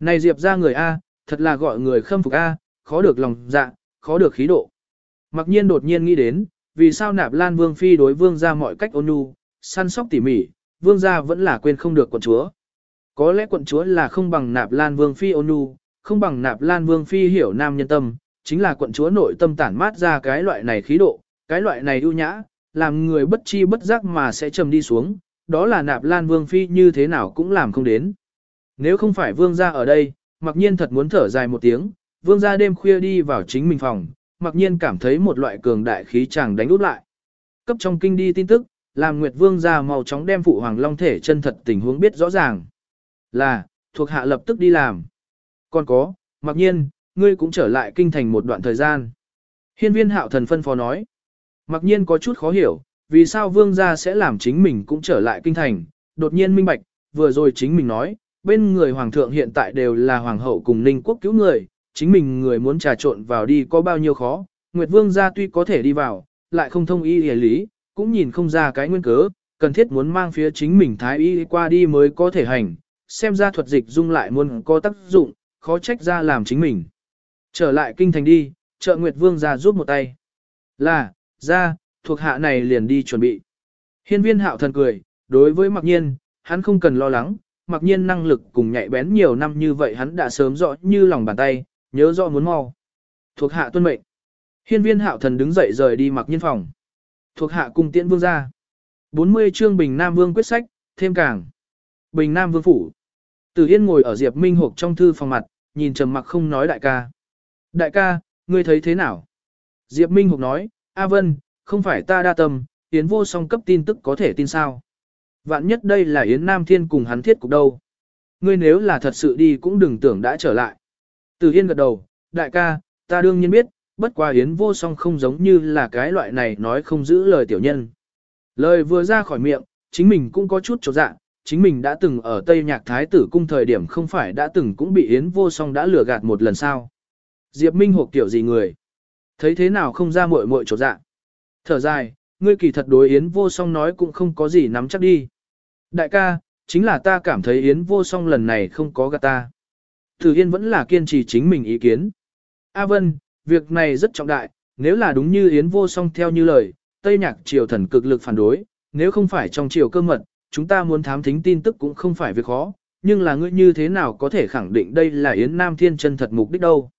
Này Diệp ra người A, thật là gọi người khâm phục A, khó được lòng dạ, khó được khí độ. Mặc nhiên đột nhiên nghĩ đến, vì sao nạp lan vương phi đối vương ra mọi cách ôn nhu, săn sóc tỉ mỉ, vương gia vẫn là quên không được quận chúa. Có lẽ quận chúa là không bằng nạp lan vương phi ôn nhu, không bằng nạp lan vương phi hiểu nam nhân tâm, chính là quận chúa nội tâm tản mát ra cái loại này khí độ, cái loại này ưu nhã, làm người bất chi bất giác mà sẽ trầm đi xuống, đó là nạp lan vương phi như thế nào cũng làm không đến. Nếu không phải vương gia ở đây, mặc nhiên thật muốn thở dài một tiếng, vương gia đêm khuya đi vào chính mình phòng, mặc nhiên cảm thấy một loại cường đại khí chàng đánh út lại. Cấp trong kinh đi tin tức, làm Nguyệt Vương gia màu chóng đem phụ hoàng long thể chân thật tình huống biết rõ ràng. Là, thuộc hạ lập tức đi làm. Còn có, mặc nhiên, ngươi cũng trở lại kinh thành một đoạn thời gian. Hiên viên hạo thần phân phó nói. Mặc nhiên có chút khó hiểu, vì sao vương gia sẽ làm chính mình cũng trở lại kinh thành, đột nhiên minh bạch, vừa rồi chính mình nói, bên người hoàng thượng hiện tại đều là hoàng hậu cùng ninh quốc cứu người, chính mình người muốn trà trộn vào đi có bao nhiêu khó, Nguyệt vương gia tuy có thể đi vào, lại không thông y hề lý, cũng nhìn không ra cái nguyên cớ, cần thiết muốn mang phía chính mình thái y qua đi mới có thể hành, xem ra thuật dịch dung lại muốn có tác dụng, khó trách ra làm chính mình. Trở lại kinh thành đi, trợ Nguyệt Vương ra giúp một tay. Là, ra, thuộc hạ này liền đi chuẩn bị. Hiên viên hạo thần cười, đối với mặc nhiên, hắn không cần lo lắng, mặc nhiên năng lực cùng nhạy bén nhiều năm như vậy hắn đã sớm rõ như lòng bàn tay, nhớ rõ muốn mau. Thuộc hạ tuân mệnh. Hiên viên hạo thần đứng dậy rời đi mặc nhiên phòng. Thuộc hạ cung tiễn vương ra. 40 chương Bình Nam Vương quyết sách, thêm càng. Bình Nam Vương phủ. Tử Yên ngồi ở Diệp Minh Hục trong thư phòng mặt, nhìn trầm mặc không nói đại ca. Đại ca, ngươi thấy thế nào? Diệp Minh Hục nói, A Vân, không phải ta đa tâm, Yến vô song cấp tin tức có thể tin sao? Vạn nhất đây là Yến Nam Thiên cùng hắn thiết cục đâu. Ngươi nếu là thật sự đi cũng đừng tưởng đã trở lại. Từ Yên gật đầu, đại ca, ta đương nhiên biết, bất qua Yến vô song không giống như là cái loại này nói không giữ lời tiểu nhân. Lời vừa ra khỏi miệng, chính mình cũng có chút trột dạ, chính mình đã từng ở Tây Nhạc Thái tử cung thời điểm không phải đã từng cũng bị Yến vô song đã lừa gạt một lần sao. Diệp Minh hộp tiểu gì người? Thấy thế nào không ra muội muội chỗ dạ. Thở dài, ngươi kỳ thật đối Yến vô song nói cũng không có gì nắm chắc đi. Đại ca, chính là ta cảm thấy Yến vô song lần này không có gạt ta. Tử Yên vẫn là kiên trì chính mình ý kiến. A Vân, việc này rất trọng đại, nếu là đúng như Yến vô song theo như lời, Tây Nhạc triều thần cực lực phản đối, nếu không phải trong triều cơ mật, chúng ta muốn thám thính tin tức cũng không phải việc khó, nhưng là ngươi như thế nào có thể khẳng định đây là Yến Nam Thiên chân thật mục đích đâu.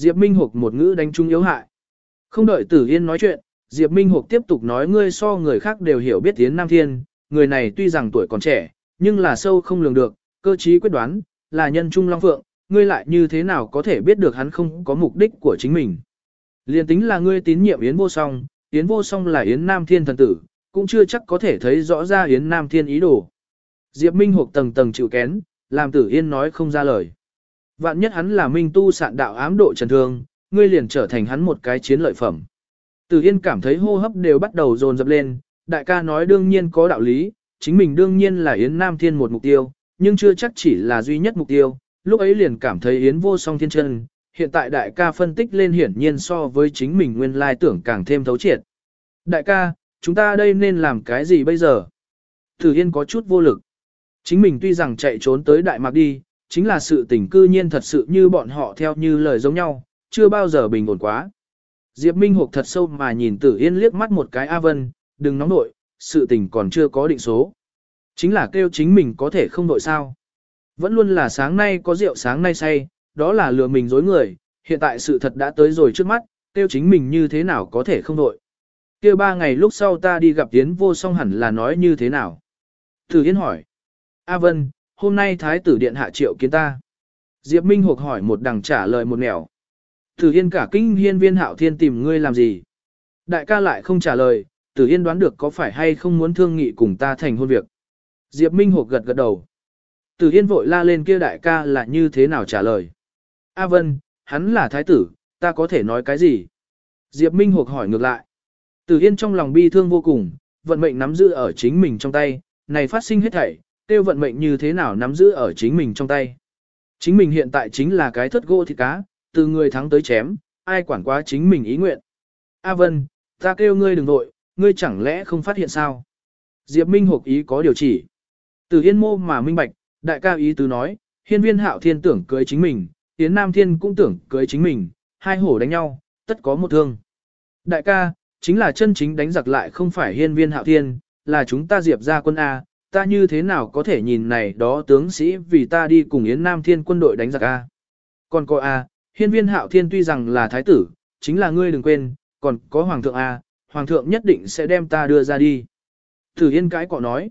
Diệp Minh Hục một ngữ đánh trung yếu hại. Không đợi Tử Yên nói chuyện, Diệp Minh Hục tiếp tục nói ngươi so người khác đều hiểu biết Yến Nam Thiên, người này tuy rằng tuổi còn trẻ, nhưng là sâu không lường được, cơ trí quyết đoán, là nhân trung long phượng, ngươi lại như thế nào có thể biết được hắn không có mục đích của chính mình. Liên tính là ngươi tín nhiệm Yến vô song, Yến vô song là Yến Nam Thiên thần tử, cũng chưa chắc có thể thấy rõ ra Yến Nam Thiên ý đồ. Diệp Minh Hục tầng tầng chịu kén, làm tử yên nói không ra lời. Vạn nhất hắn là minh tu sạn đạo ám độ trần thương, ngươi liền trở thành hắn một cái chiến lợi phẩm. Từ yên cảm thấy hô hấp đều bắt đầu dồn dập lên, đại ca nói đương nhiên có đạo lý, chính mình đương nhiên là Yến Nam Thiên một mục tiêu, nhưng chưa chắc chỉ là duy nhất mục tiêu, lúc ấy liền cảm thấy Yến vô song thiên chân, hiện tại đại ca phân tích lên hiển nhiên so với chính mình nguyên lai tưởng càng thêm thấu triệt. Đại ca, chúng ta đây nên làm cái gì bây giờ? Từ Yên có chút vô lực. Chính mình tuy rằng chạy trốn tới Đại Mạc đi, chính là sự tình cư nhiên thật sự như bọn họ theo như lời giống nhau, chưa bao giờ bình ổn quá. Diệp Minh Hục thật sâu mà nhìn Tử Yên liếc mắt một cái A Vân, đừng nóng nội, sự tình còn chưa có định số. Chính là kêu chính mình có thể không nội sao. Vẫn luôn là sáng nay có rượu sáng nay say, đó là lừa mình dối người, hiện tại sự thật đã tới rồi trước mắt, tiêu chính mình như thế nào có thể không nội. kia ba ngày lúc sau ta đi gặp Yến vô song hẳn là nói như thế nào. Tử Yên hỏi. A Vân, hôm nay Thái tử Điện hạ triệu kiến ta. Diệp Minh Hục hỏi một đằng trả lời một nẻo. Tử Yên cả kinh hiên viên hạo thiên tìm ngươi làm gì? Đại ca lại không trả lời, Tử Yên đoán được có phải hay không muốn thương nghị cùng ta thành hôn việc. Diệp Minh Hục gật gật đầu. Tử Yên vội la lên kia đại ca là như thế nào trả lời. A Vân, hắn là thái tử, ta có thể nói cái gì? Diệp Minh Hục hỏi ngược lại. Tử Yên trong lòng bi thương vô cùng, vận mệnh nắm giữ ở chính mình trong tay, này phát sinh hết thảy, tiêu vận mệnh như thế nào nắm giữ ở chính mình trong tay. Chính mình hiện tại chính là cái thất gỗ thịt cá, từ người thắng tới chém, ai quản quá chính mình ý nguyện. A Vân, ta kêu ngươi đừng nội, ngươi chẳng lẽ không phát hiện sao? Diệp Minh hộp ý có điều chỉ. Từ Yên mô mà minh bạch, đại ca ý tứ nói, hiên viên hạo thiên tưởng cưới chính mình, tiến Nam Thiên cũng tưởng cưới chính mình, hai hổ đánh nhau, tất có một thương. Đại ca, chính là chân chính đánh giặc lại không phải hiên viên hạo thiên, là chúng ta diệp ra quân A, ta như thế nào có thể nhìn này đó tướng sĩ vì ta đi cùng Yến Nam Thiên quân đội đánh giặc A. Còn có A, hiên viên hạo thiên tuy rằng là thái tử, chính là ngươi đừng quên, còn có hoàng thượng A, hoàng thượng nhất định sẽ đem ta đưa ra đi. Thử yên cái cọ nói.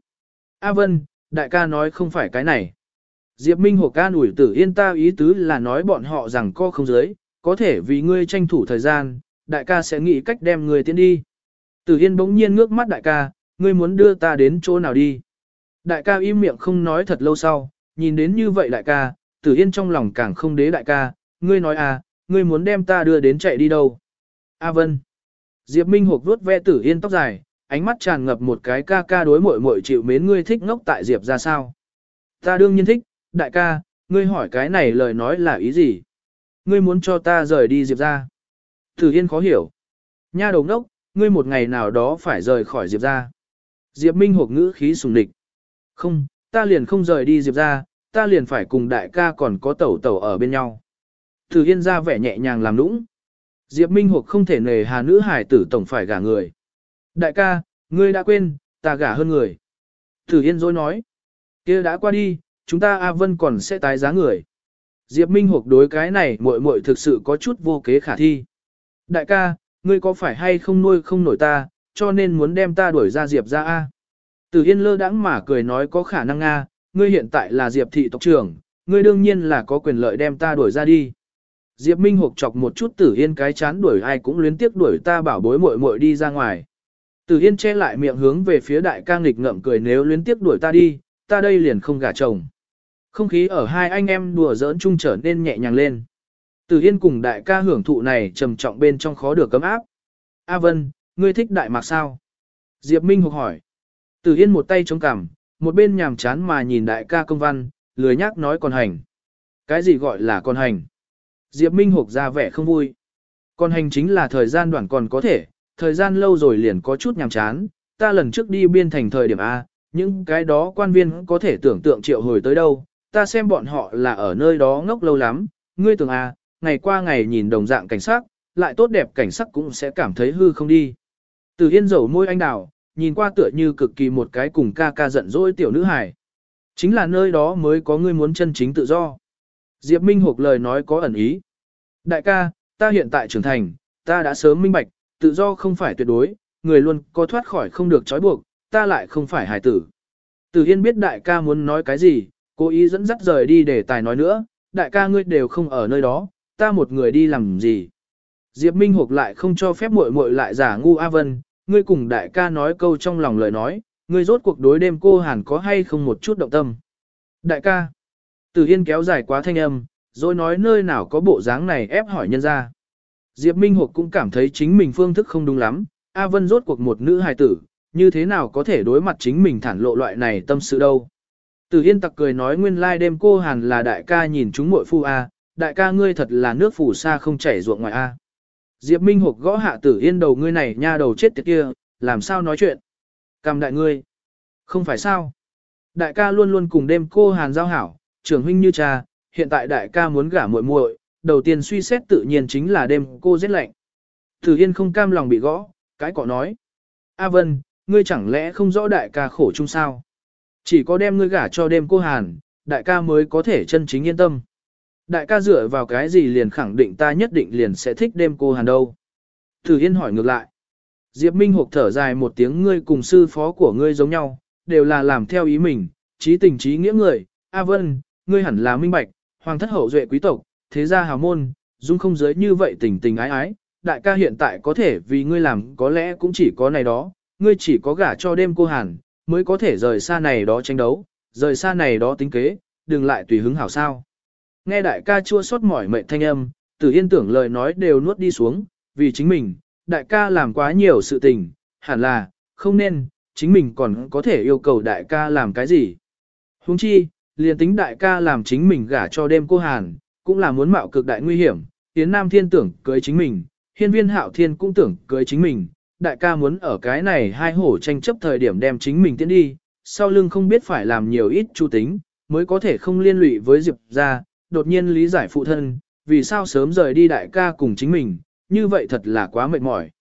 A Vân, đại ca nói không phải cái này. Diệp Minh Hồ ca ủi tử yên ta ý tứ là nói bọn họ rằng co không giới, có thể vì ngươi tranh thủ thời gian, đại ca sẽ nghĩ cách đem ngươi tiến đi. Tử yên bỗng nhiên ngước mắt đại ca, ngươi muốn đưa ta đến chỗ nào đi. Đại ca im miệng không nói thật lâu sau, nhìn đến như vậy đại ca, tử yên trong lòng càng không đế đại ca, ngươi nói à, ngươi muốn đem ta đưa đến chạy đi đâu. A Vân. Diệp Minh hộp vuốt ve tử yên tóc dài, ánh mắt tràn ngập một cái ca ca đối mội mội chịu mến ngươi thích ngốc tại Diệp ra sao. Ta đương nhiên thích, đại ca, ngươi hỏi cái này lời nói là ý gì? Ngươi muốn cho ta rời đi Diệp ra. Tử Yên khó hiểu. Nha đầu ngốc, ngươi một ngày nào đó phải rời khỏi Diệp ra. Diệp Minh hộp ngữ khí sùng địch. Không, ta liền không rời đi Diệp ra, ta liền phải cùng đại ca còn có tẩu tẩu ở bên nhau. Thử Yên ra vẻ nhẹ nhàng làm nũng. Diệp Minh Hục không thể nề hà nữ hải tử tổng phải gả người. Đại ca, ngươi đã quên, ta gả hơn người. Thử Yên dối nói. kia đã qua đi, chúng ta A Vân còn sẽ tái giá người. Diệp Minh Hục đối cái này muội muội thực sự có chút vô kế khả thi. Đại ca, ngươi có phải hay không nuôi không nổi ta, cho nên muốn đem ta đuổi ra Diệp ra A. Từ Yên lơ đãng mà cười nói có khả năng A, ngươi hiện tại là Diệp thị tộc trưởng, ngươi đương nhiên là có quyền lợi đem ta đuổi ra đi. Diệp Minh Hục chọc một chút Tử Yên cái chán đuổi ai cũng luyến tiếc đuổi ta bảo bối muội muội đi ra ngoài. Tử Yên che lại miệng hướng về phía đại ca nghịch ngậm cười nếu luyến tiếc đuổi ta đi, ta đây liền không gả chồng. Không khí ở hai anh em đùa giỡn chung trở nên nhẹ nhàng lên. Từ Yên cùng đại ca hưởng thụ này trầm trọng bên trong khó được cấm áp. A Vân, ngươi thích đại mạc sao? Diệp Minh Hục hỏi. Từ Yên một tay chống cằm, một bên nhàm chán mà nhìn đại ca công văn, lười nhác nói còn hành. Cái gì gọi là còn hành? Diệp Minh Hục ra vẻ không vui. Còn hành chính là thời gian đoạn còn có thể, thời gian lâu rồi liền có chút nhàm chán. Ta lần trước đi biên thành thời điểm A, những cái đó quan viên có thể tưởng tượng triệu hồi tới đâu, ta xem bọn họ là ở nơi đó ngốc lâu lắm, ngươi tưởng a, ngày qua ngày nhìn đồng dạng cảnh sắc, lại tốt đẹp cảnh sắc cũng sẽ cảm thấy hư không đi. Từ yên dầu môi anh đào, nhìn qua tựa như cực kỳ một cái cùng ca ca giận dỗi tiểu nữ hài. Chính là nơi đó mới có ngươi muốn chân chính tự do. Diệp Minh Hục lời nói có ẩn ý. Đại ca, ta hiện tại trưởng thành, ta đã sớm minh bạch, tự do không phải tuyệt đối, người luôn có thoát khỏi không được trói buộc, ta lại không phải hải tử. Từ Yên biết đại ca muốn nói cái gì, Cố ý dẫn dắt rời đi để tài nói nữa, đại ca ngươi đều không ở nơi đó, ta một người đi làm gì. Diệp Minh Hục lại không cho phép muội muội lại giả ngu A Vân, ngươi cùng đại ca nói câu trong lòng lời nói, ngươi rốt cuộc đối đêm cô hàn có hay không một chút động tâm. Đại ca, Tử Yên kéo dài quá thanh âm, rồi nói nơi nào có bộ dáng này ép hỏi nhân ra. Diệp Minh Hục cũng cảm thấy chính mình phương thức không đúng lắm, A Vân rốt cuộc một nữ hài tử, như thế nào có thể đối mặt chính mình thản lộ loại này tâm sự đâu. Tử Yên tặc cười nói nguyên lai đêm cô Hàn là đại ca nhìn chúng muội phu a, đại ca ngươi thật là nước phủ xa không chảy ruộng ngoài a. Diệp Minh Hục gõ hạ Tử Yên đầu ngươi này nha đầu chết tiệt kia, làm sao nói chuyện? Cầm đại ngươi. Không phải sao? Đại ca luôn luôn cùng đêm cô Hàn giao hảo, trưởng huynh như cha, hiện tại đại ca muốn gả muội muội, đầu tiên suy xét tự nhiên chính là đêm cô giết lạnh. Tử Yên không cam lòng bị gõ, cái cọ nói. A Vân, ngươi chẳng lẽ không rõ đại ca khổ chung sao? Chỉ có đem ngươi gả cho đêm cô Hàn, đại ca mới có thể chân chính yên tâm. Đại ca dựa vào cái gì liền khẳng định ta nhất định liền sẽ thích đêm cô hàn đâu. Thử Yên hỏi ngược lại. Diệp Minh hộp thở dài một tiếng ngươi cùng sư phó của ngươi giống nhau, đều là làm theo ý mình, trí tình trí nghĩa người. A Vân, ngươi hẳn là minh bạch, hoàng thất hậu duệ quý tộc, thế gia hào môn, dung không giới như vậy tình tình ái ái. Đại ca hiện tại có thể vì ngươi làm có lẽ cũng chỉ có này đó, ngươi chỉ có gả cho đêm cô hàn, mới có thể rời xa này đó tranh đấu, rời xa này đó tính kế, đừng lại tùy hứng hảo sao. Nghe đại ca chua xót mỏi mệt thanh âm, tử yên tưởng lời nói đều nuốt đi xuống, vì chính mình, đại ca làm quá nhiều sự tình, hẳn là, không nên, chính mình còn có thể yêu cầu đại ca làm cái gì. Huống chi, liền tính đại ca làm chính mình gả cho đêm cô Hàn, cũng là muốn mạo cực đại nguy hiểm, Yến Nam Thiên tưởng cưới chính mình, hiên viên hạo thiên cũng tưởng cưới chính mình, đại ca muốn ở cái này hai hổ tranh chấp thời điểm đem chính mình tiến đi, sau lưng không biết phải làm nhiều ít chu tính, mới có thể không liên lụy với Diệp gia đột nhiên lý giải phụ thân, vì sao sớm rời đi đại ca cùng chính mình, như vậy thật là quá mệt mỏi.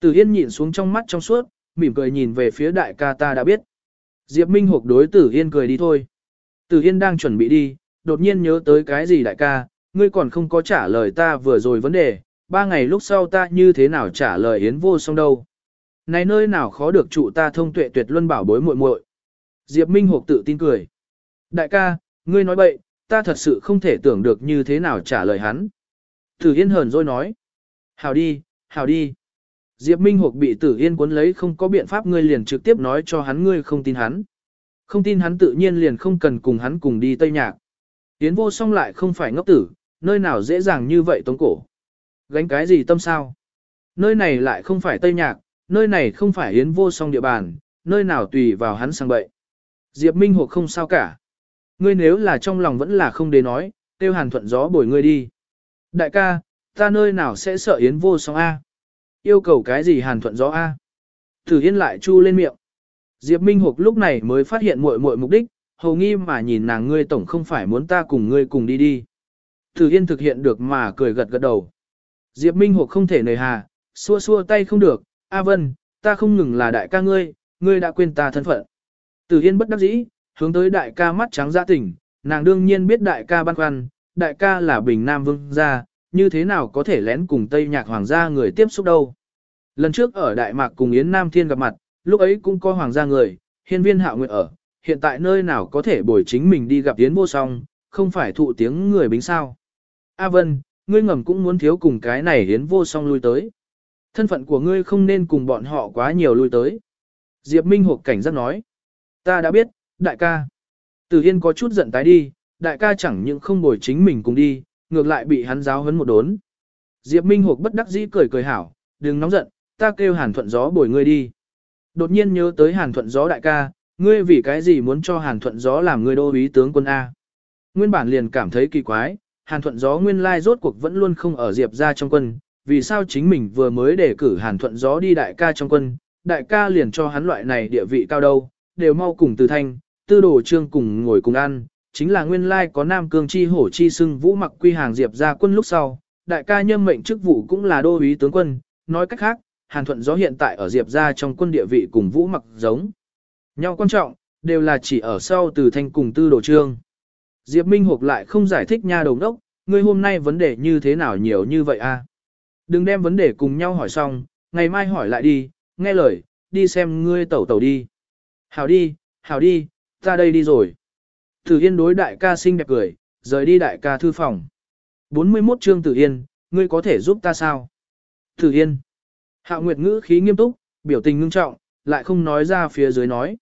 Tử Yên nhìn xuống trong mắt trong suốt, mỉm cười nhìn về phía đại ca ta đã biết. Diệp Minh Hục đối Tử Yên cười đi thôi. Tử Yên đang chuẩn bị đi, đột nhiên nhớ tới cái gì đại ca, ngươi còn không có trả lời ta vừa rồi vấn đề, ba ngày lúc sau ta như thế nào trả lời Yến vô song đâu. Này nơi nào khó được trụ ta thông tuệ tuyệt luân bảo bối muội muội. Diệp Minh Hục tự tin cười. Đại ca, ngươi nói bậy, ta thật sự không thể tưởng được như thế nào trả lời hắn. Tử Yên hờn rồi nói. Hào đi, hào đi. Diệp Minh Hục bị Tử Yên cuốn lấy không có biện pháp ngươi liền trực tiếp nói cho hắn ngươi không tin hắn. Không tin hắn tự nhiên liền không cần cùng hắn cùng đi Tây Nhạc. Yến vô song lại không phải ngốc tử, nơi nào dễ dàng như vậy tống cổ. Gánh cái gì tâm sao? Nơi này lại không phải Tây Nhạc, nơi này không phải Yến vô song địa bàn, nơi nào tùy vào hắn sang bậy. Diệp Minh Hục không sao cả. Ngươi nếu là trong lòng vẫn là không để nói, tiêu hàn thuận gió bồi ngươi đi. Đại ca, ta nơi nào sẽ sợ Yến vô song A? Yêu cầu cái gì hàn thuận gió A? Thử Yên lại chu lên miệng. Diệp Minh Hục lúc này mới phát hiện muội muội mục đích, hầu nghi mà nhìn nàng ngươi tổng không phải muốn ta cùng ngươi cùng đi đi. Thử Yên thực hiện được mà cười gật gật đầu. Diệp Minh Hục không thể nề hà, xua xua tay không được, A Vân, ta không ngừng là đại ca ngươi, ngươi đã quên ta thân phận. Tử Yên bất đắc dĩ, hướng tới đại ca mắt trắng ra tỉnh, nàng đương nhiên biết đại ca băn khoăn, đại ca là bình nam vương gia, như thế nào có thể lén cùng Tây Nhạc Hoàng gia người tiếp xúc đâu. Lần trước ở Đại Mạc cùng Yến Nam Thiên gặp mặt, lúc ấy cũng có Hoàng gia người, hiên viên hạo nguyện ở, hiện tại nơi nào có thể bồi chính mình đi gặp Yến vô song, không phải thụ tiếng người bính sao. A Vân, ngươi ngầm cũng muốn thiếu cùng cái này Yến vô song lui tới. Thân phận của ngươi không nên cùng bọn họ quá nhiều lui tới. Diệp Minh Hộp cảnh giác nói. Ta đã biết, đại ca. Từ Yên có chút giận tái đi, đại ca chẳng những không bồi chính mình cùng đi, ngược lại bị hắn giáo hấn một đốn. Diệp Minh Hục bất đắc dĩ cười cười hảo, đừng nóng giận, ta kêu Hàn Thuận Gió bồi ngươi đi. Đột nhiên nhớ tới Hàn Thuận Gió đại ca, ngươi vì cái gì muốn cho Hàn Thuận Gió làm ngươi đô úy tướng quân A. Nguyên bản liền cảm thấy kỳ quái, Hàn Thuận Gió nguyên lai rốt cuộc vẫn luôn không ở Diệp ra trong quân, vì sao chính mình vừa mới đề cử Hàn Thuận Gió đi đại ca trong quân, đại ca liền cho hắn loại này địa vị cao đâu, đều mau cùng từ thanh, tư đồ trương cùng ngồi cùng ăn, chính là nguyên lai có Nam Cương chi hổ chi xưng vũ mặc quy hàng diệp ra quân lúc sau, đại ca nhâm mệnh chức vụ cũng là đô úy tướng quân, nói cách khác, Hàn Thuận Gió hiện tại ở diệp ra trong quân địa vị cùng vũ mặc giống. Nhau quan trọng, đều là chỉ ở sau từ thanh cùng tư đồ trương. Diệp Minh Hục lại không giải thích nha đồng đốc, ngươi hôm nay vấn đề như thế nào nhiều như vậy a? Đừng đem vấn đề cùng nhau hỏi xong, ngày mai hỏi lại đi, nghe lời, đi xem ngươi tẩu tẩu đi. Hảo đi, hảo đi, ta đây đi rồi. Tử Yên đối đại ca xinh đẹp cười, rời đi đại ca thư phòng. 41 chương Tử Yên, ngươi có thể giúp ta sao? Tử Yên. Hạo Nguyệt ngữ khí nghiêm túc, biểu tình ngưng trọng, lại không nói ra phía dưới nói.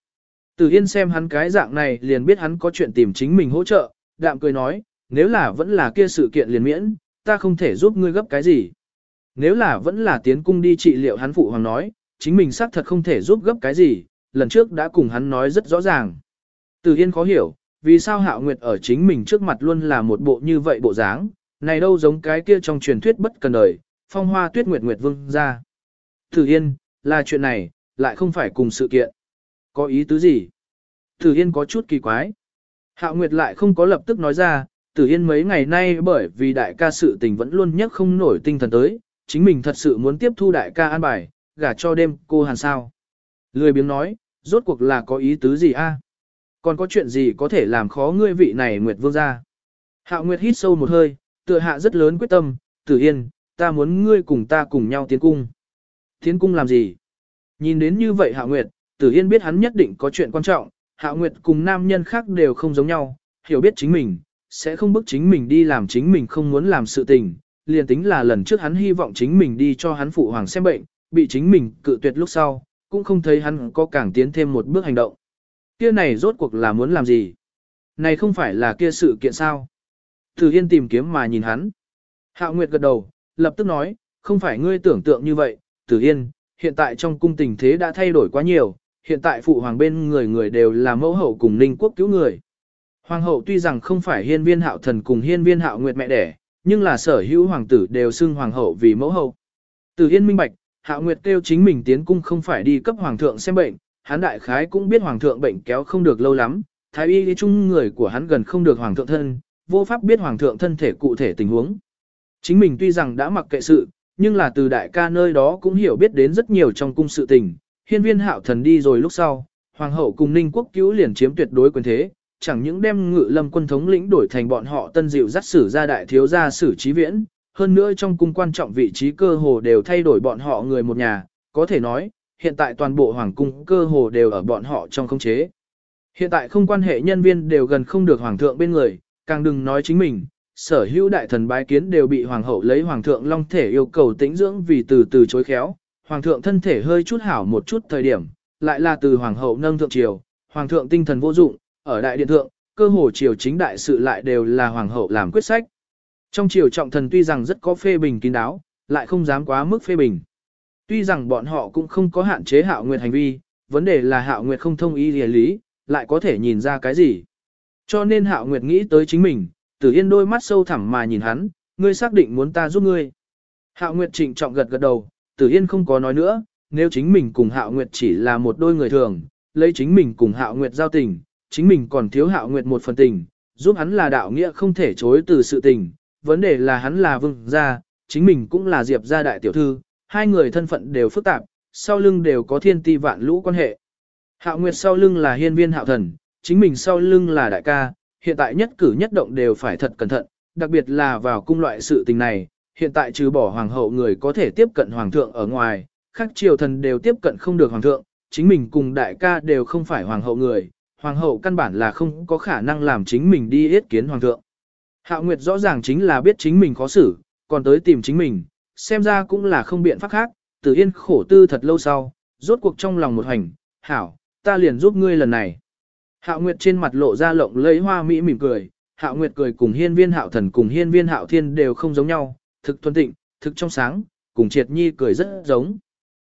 Tử Yên xem hắn cái dạng này liền biết hắn có chuyện tìm chính mình hỗ trợ, đạm cười nói, nếu là vẫn là kia sự kiện liền miễn, ta không thể giúp ngươi gấp cái gì. Nếu là vẫn là tiến cung đi trị liệu hắn phụ hoàng nói, chính mình xác thật không thể giúp gấp cái gì, lần trước đã cùng hắn nói rất rõ ràng. Tử Yên khó hiểu, vì sao Hạo Nguyệt ở chính mình trước mặt luôn là một bộ như vậy bộ dáng, này đâu giống cái kia trong truyền thuyết bất cần đời, phong hoa tuyết nguyệt nguyệt vương ra. Tử Yên, là chuyện này, lại không phải cùng sự kiện. Có ý tứ gì? Tử Yên có chút kỳ quái. Hạo Nguyệt lại không có lập tức nói ra, Tử Yên mấy ngày nay bởi vì đại ca sự tình vẫn luôn nhắc không nổi tinh thần tới, chính mình thật sự muốn tiếp thu đại ca an bài, gả cho đêm cô hàn sao. Lười biếng nói, rốt cuộc là có ý tứ gì a? Còn có chuyện gì có thể làm khó ngươi vị này Nguyệt Vương gia? Hạo Nguyệt hít sâu một hơi, tựa hạ rất lớn quyết tâm, Tử Yên, ta muốn ngươi cùng ta cùng nhau tiến cung. Tiến cung làm gì? Nhìn đến như vậy Hạo Nguyệt, Tử Yên biết hắn nhất định có chuyện quan trọng, Hạo Nguyệt cùng nam nhân khác đều không giống nhau, hiểu biết chính mình, sẽ không bức chính mình đi làm chính mình không muốn làm sự tình, liền tính là lần trước hắn hy vọng chính mình đi cho hắn phụ hoàng xem bệnh, bị chính mình cự tuyệt lúc sau, cũng không thấy hắn có càng tiến thêm một bước hành động. Kia này rốt cuộc là muốn làm gì? Này không phải là kia sự kiện sao? Tử Yên tìm kiếm mà nhìn hắn. Hạo Nguyệt gật đầu, lập tức nói, không phải ngươi tưởng tượng như vậy, Tử Yên, hiện tại trong cung tình thế đã thay đổi quá nhiều, hiện tại phụ hoàng bên người người đều là mẫu hậu cùng ninh quốc cứu người. Hoàng hậu tuy rằng không phải hiên viên hạo thần cùng hiên viên hạo nguyệt mẹ đẻ, nhưng là sở hữu hoàng tử đều xưng hoàng hậu vì mẫu hậu. Từ Yên minh bạch, Hạo Nguyệt kêu chính mình tiến cung không phải đi cấp hoàng thượng xem bệnh, hắn đại khái cũng biết hoàng thượng bệnh kéo không được lâu lắm, thái y lý chung người của hắn gần không được hoàng thượng thân, vô pháp biết hoàng thượng thân thể cụ thể tình huống. Chính mình tuy rằng đã mặc kệ sự, nhưng là từ đại ca nơi đó cũng hiểu biết đến rất nhiều trong cung sự tình, hiên viên hạo thần đi rồi lúc sau, hoàng hậu cùng ninh quốc cứu liền chiếm tuyệt đối quyền thế, chẳng những đem ngự lâm quân thống lĩnh đổi thành bọn họ tân dịu dắt sử ra đại thiếu gia sử trí viễn, hơn nữa trong cung quan trọng vị trí cơ hồ đều thay đổi bọn họ người một nhà, có thể nói, hiện tại toàn bộ hoàng cung cơ hồ đều ở bọn họ trong khống chế. Hiện tại không quan hệ nhân viên đều gần không được hoàng thượng bên người, càng đừng nói chính mình, sở hữu đại thần bái kiến đều bị hoàng hậu lấy hoàng thượng long thể yêu cầu tĩnh dưỡng vì từ từ chối khéo, hoàng thượng thân thể hơi chút hảo một chút thời điểm, lại là từ hoàng hậu nâng thượng triều, hoàng thượng tinh thần vô dụng, ở đại điện thượng, cơ hồ triều chính đại sự lại đều là hoàng hậu làm quyết sách. Trong triều trọng thần tuy rằng rất có phê bình kín đáo, lại không dám quá mức phê bình. Tuy rằng bọn họ cũng không có hạn chế hạo nguyệt hành vi, vấn đề là hạo nguyệt không thông ý địa lý, lại có thể nhìn ra cái gì. Cho nên hạo nguyệt nghĩ tới chính mình, tử yên đôi mắt sâu thẳm mà nhìn hắn, ngươi xác định muốn ta giúp ngươi. Hạo nguyệt trịnh trọng gật gật đầu, tử yên không có nói nữa, nếu chính mình cùng hạo nguyệt chỉ là một đôi người thường, lấy chính mình cùng hạo nguyệt giao tình, chính mình còn thiếu hạo nguyệt một phần tình, giúp hắn là đạo nghĩa không thể chối từ sự tình, vấn đề là hắn là vương gia, chính mình cũng là diệp gia đại tiểu thư, hai người thân phận đều phức tạp, sau lưng đều có thiên ti vạn lũ quan hệ. Hạo nguyệt sau lưng là hiên viên hạo thần, chính mình sau lưng là đại ca, hiện tại nhất cử nhất động đều phải thật cẩn thận, đặc biệt là vào cung loại sự tình này, hiện tại trừ bỏ hoàng hậu người có thể tiếp cận hoàng thượng ở ngoài, khác triều thần đều tiếp cận không được hoàng thượng, chính mình cùng đại ca đều không phải hoàng hậu người, hoàng hậu căn bản là không có khả năng làm chính mình đi yết kiến hoàng thượng. Hạo Nguyệt rõ ràng chính là biết chính mình khó xử, còn tới tìm chính mình, xem ra cũng là không biện pháp khác, Tử Yên khổ tư thật lâu sau, rốt cuộc trong lòng một hành, hảo, ta liền giúp ngươi lần này. Hạo Nguyệt trên mặt lộ ra lộng lấy hoa mỹ mỉm cười, Hạo Nguyệt cười cùng hiên viên hạo thần cùng hiên viên hạo thiên đều không giống nhau, thực thuần tịnh, thực trong sáng, cùng triệt nhi cười rất giống.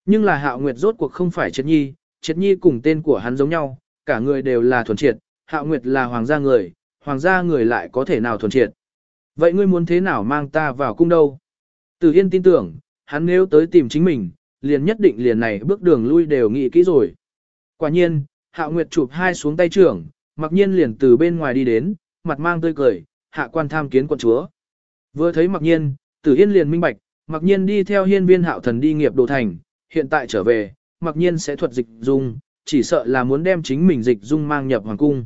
Nhưng là Hạo Nguyệt rốt cuộc không phải triệt nhi, triệt nhi cùng tên của hắn giống nhau, cả người đều là thuần triệt, hạo nguyệt là hoàng gia người, hoàng gia người lại có thể nào thuần triệt. Vậy ngươi muốn thế nào mang ta vào cung đâu? Từ Yên tin tưởng, hắn nếu tới tìm chính mình, liền nhất định liền này bước đường lui đều nghĩ kỹ rồi. Quả nhiên, hạo nguyệt chụp hai xuống tay trưởng, mặc nhiên liền từ bên ngoài đi đến, mặt mang tươi cười, hạ quan tham kiến quận chúa. Vừa thấy mặc nhiên, tử yên liền minh bạch, mặc nhiên đi theo hiên viên hạo thần đi nghiệp đồ thành, hiện tại trở về, mặc nhiên sẽ thuật dịch dung, chỉ sợ là muốn đem chính mình dịch dung mang nhập hoàng cung.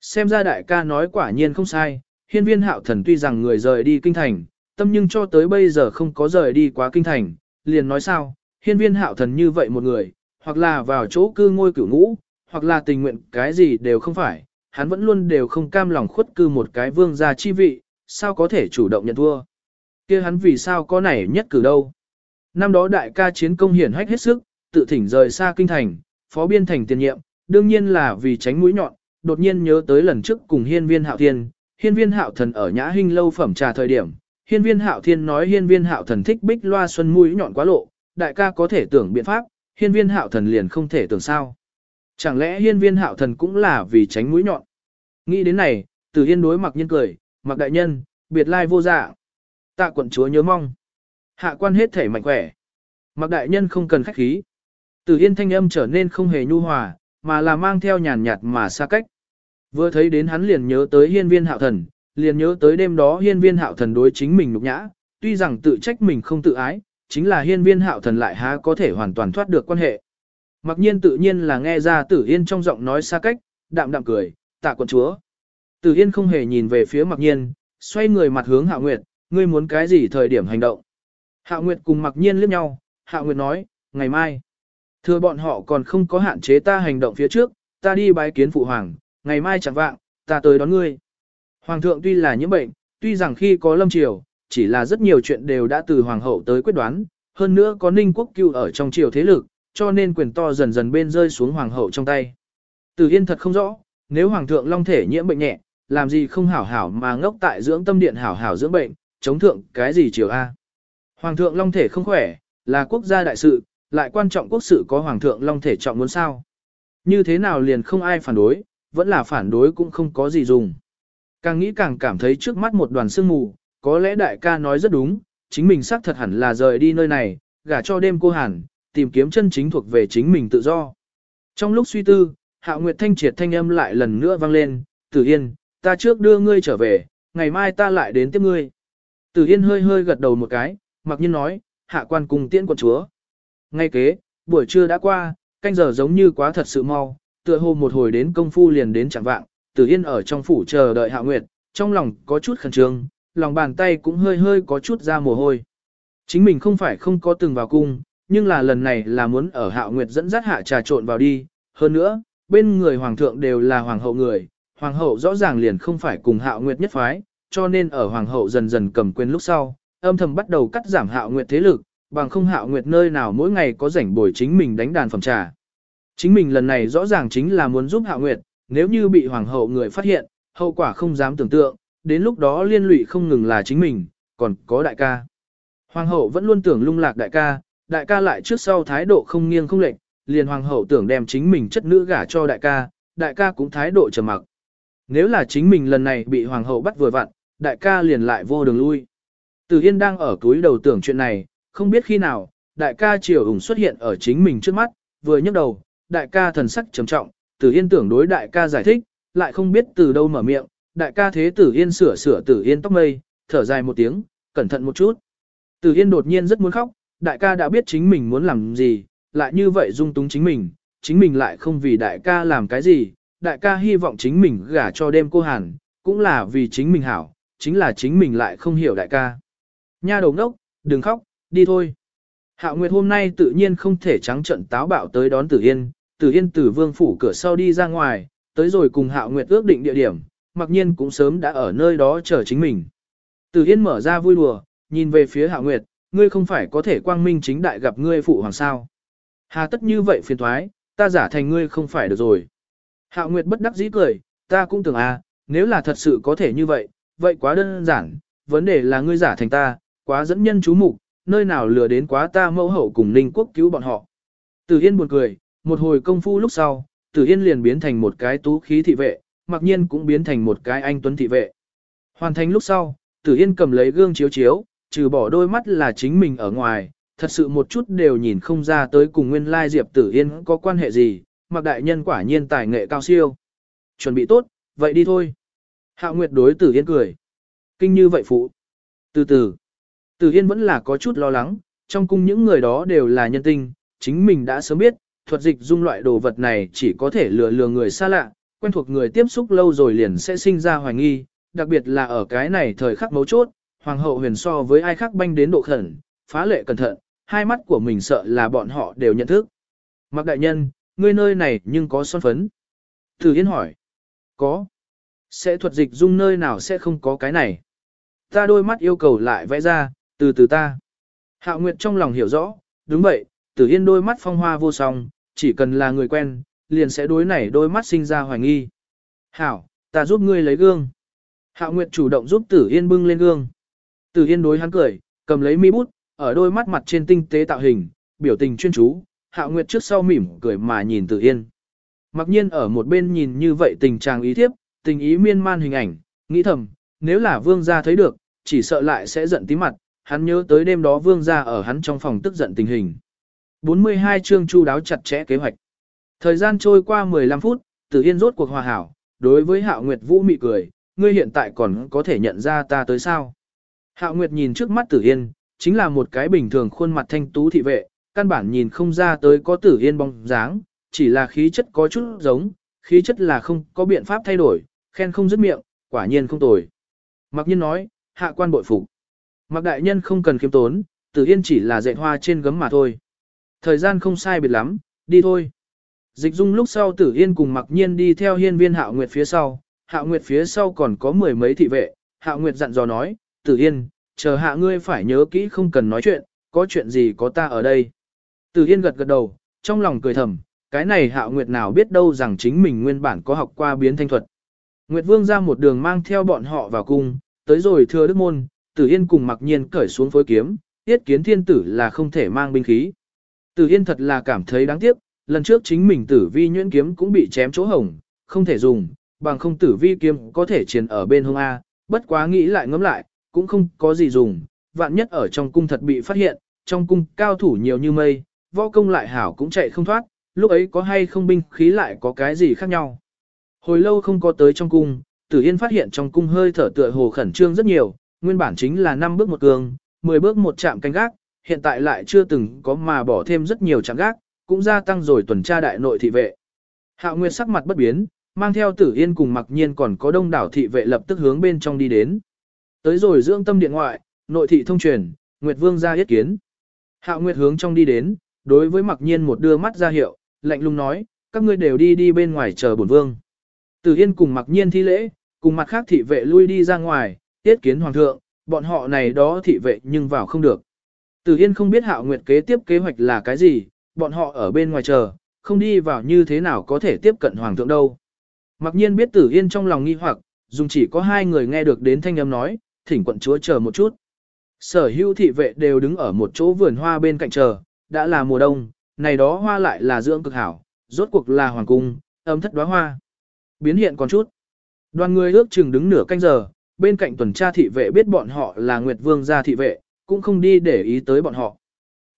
Xem ra đại ca nói quả nhiên không sai, hiên viên hạo thần tuy rằng người rời đi kinh thành, tâm nhưng cho tới bây giờ không có rời đi quá kinh thành, liền nói sao, hiên viên hạo thần như vậy một người, hoặc là vào chỗ cư ngôi cửu ngũ, hoặc là tình nguyện cái gì đều không phải, hắn vẫn luôn đều không cam lòng khuất cư một cái vương gia chi vị, sao có thể chủ động nhận thua. kia hắn vì sao có nảy nhất cử đâu. Năm đó đại ca chiến công hiển hách hết sức, tự thỉnh rời xa kinh thành, phó biên thành tiền nhiệm, đương nhiên là vì tránh mũi nhọn, đột nhiên nhớ tới lần trước cùng hiên viên hạo thiên, hiên viên hạo thần ở nhã hinh lâu phẩm trà thời điểm, hiên viên hạo thiên nói hiên viên hạo thần thích bích loa xuân mũi nhọn quá lộ, đại ca có thể tưởng biện pháp, hiên viên hạo thần liền không thể tưởng sao. Chẳng lẽ hiên viên hạo thần cũng là vì tránh mũi nhọn? Nghĩ đến này, từ hiên đối mặc nhân cười, mặc đại nhân, biệt lai vô dạ. Tạ quận chúa nhớ mong. Hạ quan hết thể mạnh khỏe. Mặc đại nhân không cần khách khí. Tử Hiên thanh âm trở nên không hề nhu hòa, mà là mang theo nhàn nhạt mà xa cách. Vừa thấy đến hắn liền nhớ tới hiên viên hạo thần, liền nhớ tới đêm đó hiên viên hạo thần đối chính mình nhục nhã, tuy rằng tự trách mình không tự ái, chính là hiên viên hạo thần lại há có thể hoàn toàn thoát được quan hệ. Mặc nhiên tự nhiên là nghe ra tử yên trong giọng nói xa cách, đạm đạm cười, tạ quận chúa. Tử yên không hề nhìn về phía mặc nhiên, xoay người mặt hướng Hạ Nguyệt, ngươi muốn cái gì thời điểm hành động. Hạ Nguyệt cùng mặc nhiên liếc nhau, Hạ Nguyệt nói, ngày mai. Thưa bọn họ còn không có hạn chế ta hành động phía trước, ta đi bái kiến phụ hoàng, ngày mai chẳng vạng, ta tới đón ngươi. Hoàng thượng tuy là nhiễm bệnh, tuy rằng khi có lâm triều, chỉ là rất nhiều chuyện đều đã từ hoàng hậu tới quyết đoán, hơn nữa có ninh quốc cưu ở trong triều thế lực, cho nên quyền to dần dần bên rơi xuống hoàng hậu trong tay. Từ Yên thật không rõ, nếu hoàng thượng long thể nhiễm bệnh nhẹ, làm gì không hảo hảo mà ngốc tại dưỡng tâm điện hảo hảo dưỡng bệnh, chống thượng cái gì triều A. Hoàng thượng long thể không khỏe, là quốc gia đại sự, lại quan trọng quốc sự có hoàng thượng long thể trọng muốn sao. Như thế nào liền không ai phản đối, vẫn là phản đối cũng không có gì dùng. Càng nghĩ càng cảm thấy trước mắt một đoàn sương mù, có lẽ đại ca nói rất đúng, chính mình xác thật hẳn là rời đi nơi này, gả cho đêm cô hàn, tìm kiếm chân chính thuộc về chính mình tự do. Trong lúc suy tư, Hạ Nguyệt Thanh triệt thanh âm lại lần nữa vang lên, Tử Yên, ta trước đưa ngươi trở về, ngày mai ta lại đến tiếp ngươi. Tử Yên hơi hơi gật đầu một cái, mặc nhiên nói, hạ quan cùng tiễn quận chúa. Ngay kế, buổi trưa đã qua, canh giờ giống như quá thật sự mau, tựa hồ một hồi đến công phu liền đến chẳng vạng, Tử Yên ở trong phủ chờ đợi Hạ Nguyệt, trong lòng có chút khẩn trương, lòng bàn tay cũng hơi hơi có chút ra mồ hôi. Chính mình không phải không có từng vào cung, nhưng là lần này là muốn ở Hạ Nguyệt dẫn dắt hạ trà trộn vào đi, hơn nữa, bên người hoàng thượng đều là hoàng hậu người, hoàng hậu rõ ràng liền không phải cùng Hạ Nguyệt nhất phái, cho nên ở hoàng hậu dần dần cầm quyền lúc sau, âm thầm bắt đầu cắt giảm Hạ Nguyệt thế lực, bằng không Hạ Nguyệt nơi nào mỗi ngày có rảnh bồi chính mình đánh đàn phẩm trà. Chính mình lần này rõ ràng chính là muốn giúp Hạ Nguyệt, nếu như bị hoàng hậu người phát hiện, hậu quả không dám tưởng tượng, đến lúc đó liên lụy không ngừng là chính mình, còn có đại ca. Hoàng hậu vẫn luôn tưởng lung lạc đại ca, đại ca lại trước sau thái độ không nghiêng không lệch, liền hoàng hậu tưởng đem chính mình chất nữ gả cho đại ca, đại ca cũng thái độ trầm mặc. Nếu là chính mình lần này bị hoàng hậu bắt vừa vặn, đại ca liền lại vô đường lui. Từ Yên đang ở túi đầu tưởng chuyện này, không biết khi nào, đại ca triều ủng xuất hiện ở chính mình trước mắt, vừa nhấc đầu, đại ca thần sắc trầm trọng, Tử Yên tưởng đối đại ca giải thích, lại không biết từ đâu mở miệng, đại ca thế Tử Yên sửa sửa Tử Yên tóc mây, thở dài một tiếng, cẩn thận một chút. Tử Yên đột nhiên rất muốn khóc, đại ca đã biết chính mình muốn làm gì, lại như vậy dung túng chính mình, chính mình lại không vì đại ca làm cái gì, đại ca hy vọng chính mình gả cho đêm cô Hàn, cũng là vì chính mình hảo, chính là chính mình lại không hiểu đại ca. Nha đầu ngốc, đừng khóc, đi thôi. Hạo Nguyệt hôm nay tự nhiên không thể trắng trận táo bạo tới đón Tử Yên, Tử Yên từ vương phủ cửa sau đi ra ngoài, tới rồi cùng Hạo Nguyệt ước định địa điểm, mặc nhiên cũng sớm đã ở nơi đó chờ chính mình. Tử Yên mở ra vui đùa, nhìn về phía Hạo Nguyệt, ngươi không phải có thể quang minh chính đại gặp ngươi phụ hoàng sao. Hà tất như vậy phiền thoái, ta giả thành ngươi không phải được rồi. Hạo Nguyệt bất đắc dĩ cười, ta cũng tưởng à, nếu là thật sự có thể như vậy, vậy quá đơn giản, vấn đề là ngươi giả thành ta, quá dẫn nhân chú mục, nơi nào lừa đến quá ta mẫu hậu cùng Ninh Quốc cứu bọn họ. Tử Yên buồn cười, một hồi công phu lúc sau, Tử Yên liền biến thành một cái tú khí thị vệ, mặc nhiên cũng biến thành một cái anh tuấn thị vệ. Hoàn thành lúc sau, Tử Yên cầm lấy gương chiếu chiếu, trừ bỏ đôi mắt là chính mình ở ngoài, thật sự một chút đều nhìn không ra tới cùng nguyên lai Diệp Tử Yên có quan hệ gì, mặc đại nhân quả nhiên tài nghệ cao siêu. Chuẩn bị tốt, vậy đi thôi. Hạo Nguyệt đối Tử Yên cười. Kinh như vậy phụ. Từ từ. Tử Yên vẫn là có chút lo lắng, trong cung những người đó đều là nhân tinh, chính mình đã sớm biết, thuật dịch dung loại đồ vật này chỉ có thể lừa lừa người xa lạ, quen thuộc người tiếp xúc lâu rồi liền sẽ sinh ra hoài nghi, đặc biệt là ở cái này thời khắc mấu chốt, hoàng hậu huyền so với ai khác banh đến độ khẩn, phá lệ cẩn thận, hai mắt của mình sợ là bọn họ đều nhận thức. Mặc đại nhân, ngươi nơi này nhưng có son phấn. Thử Yên hỏi. Có. Sẽ thuật dịch dung nơi nào sẽ không có cái này. Ta đôi mắt yêu cầu lại vẽ ra, từ từ ta. Hạo Nguyệt trong lòng hiểu rõ, đúng vậy, Tử Yên đôi mắt phong hoa vô song, chỉ cần là người quen, liền sẽ đối này đôi mắt sinh ra hoài nghi. Hảo, ta giúp ngươi lấy gương. Hạo Nguyệt chủ động giúp Tử Yên bưng lên gương. Tử Yên đối hắn cười, cầm lấy mi bút, ở đôi mắt mặt trên tinh tế tạo hình, biểu tình chuyên chú. Hạo Nguyệt trước sau mỉm cười mà nhìn Tử Yên. Mặc nhiên ở một bên nhìn như vậy tình trạng ý thiếp, tình ý miên man hình ảnh, nghĩ thầm, nếu là vương gia thấy được, chỉ sợ lại sẽ giận tí mặt, hắn nhớ tới đêm đó vương gia ở hắn trong phòng tức giận tình hình. 42 chương chu đáo chặt chẽ kế hoạch. Thời gian trôi qua 15 phút, Tử Yên rốt cuộc hòa hảo, đối với Hạo Nguyệt Vũ mị cười, ngươi hiện tại còn có thể nhận ra ta tới sao. Hạo Nguyệt nhìn trước mắt Tử Yên, chính là một cái bình thường khuôn mặt thanh tú thị vệ, căn bản nhìn không ra tới có Tử Yên bóng dáng, chỉ là khí chất có chút giống, khí chất là không có biện pháp thay đổi, khen không dứt miệng, quả nhiên không tồi. Mặc nhiên nói, hạ quan bội phục. Mặc đại nhân không cần kiêm tốn, tử yên chỉ là dạy hoa trên gấm mà thôi. Thời gian không sai biệt lắm, đi thôi. Dịch dung lúc sau tử yên cùng mặc nhiên đi theo hiên viên hạo nguyệt phía sau, hạo nguyệt phía sau còn có mười mấy thị vệ, hạo nguyệt dặn dò nói, tử yên, chờ hạ ngươi phải nhớ kỹ không cần nói chuyện, có chuyện gì có ta ở đây. Tử yên gật gật đầu, trong lòng cười thầm, cái này hạo nguyệt nào biết đâu rằng chính mình nguyên bản có học qua biến thanh thuật. Nguyệt vương ra một đường mang theo bọn họ vào cung, tới rồi thưa đức môn, tử yên cùng mặc nhiên cởi xuống phối kiếm, tiết kiến thiên tử là không thể mang binh khí. Tử yên thật là cảm thấy đáng tiếc, lần trước chính mình tử vi nhuyễn kiếm cũng bị chém chỗ hồng, không thể dùng, bằng không tử vi kiếm có thể chiến ở bên hông A, bất quá nghĩ lại ngẫm lại, cũng không có gì dùng, vạn nhất ở trong cung thật bị phát hiện, trong cung cao thủ nhiều như mây, võ công lại hảo cũng chạy không thoát, lúc ấy có hay không binh khí lại có cái gì khác nhau. Hồi lâu không có tới trong cung, Tử Yên phát hiện trong cung hơi thở tựa hồ khẩn trương rất nhiều, nguyên bản chính là 5 bước một cường, 10 bước một chạm canh gác, hiện tại lại chưa từng có mà bỏ thêm rất nhiều chạm gác, cũng gia tăng rồi tuần tra đại nội thị vệ. Hạo Nguyệt sắc mặt bất biến, mang theo Tử Yên cùng Mặc Nhiên còn có đông đảo thị vệ lập tức hướng bên trong đi đến. Tới rồi dưỡng tâm điện ngoại, nội thị thông truyền, Nguyệt Vương ra yết kiến. Hạo Nguyệt hướng trong đi đến, đối với Mặc Nhiên một đưa mắt ra hiệu, lạnh lùng nói, các ngươi đều đi đi bên ngoài chờ bổn vương. Tử Yên cùng Mặc Nhiên thi lễ, cùng mặt khác thị vệ lui đi ra ngoài, tiết kiến hoàng thượng, bọn họ này đó thị vệ nhưng vào không được. Tử Yên không biết Hạo Nguyệt kế tiếp kế hoạch là cái gì, bọn họ ở bên ngoài chờ, không đi vào như thế nào có thể tiếp cận hoàng thượng đâu. Mặc nhiên biết Tử Yên trong lòng nghi hoặc, dùng chỉ có hai người nghe được đến thanh âm nói, thỉnh quận chúa chờ một chút. Sở hữu thị vệ đều đứng ở một chỗ vườn hoa bên cạnh chờ, đã là mùa đông, này đó hoa lại là dưỡng cực hảo, rốt cuộc là hoàng cung, ấm thất đóa hoa. Biến hiện còn chút. Đoàn người ước chừng đứng nửa canh giờ, bên cạnh tuần tra thị vệ biết bọn họ là Nguyệt Vương gia thị vệ, cũng không đi để ý tới bọn họ.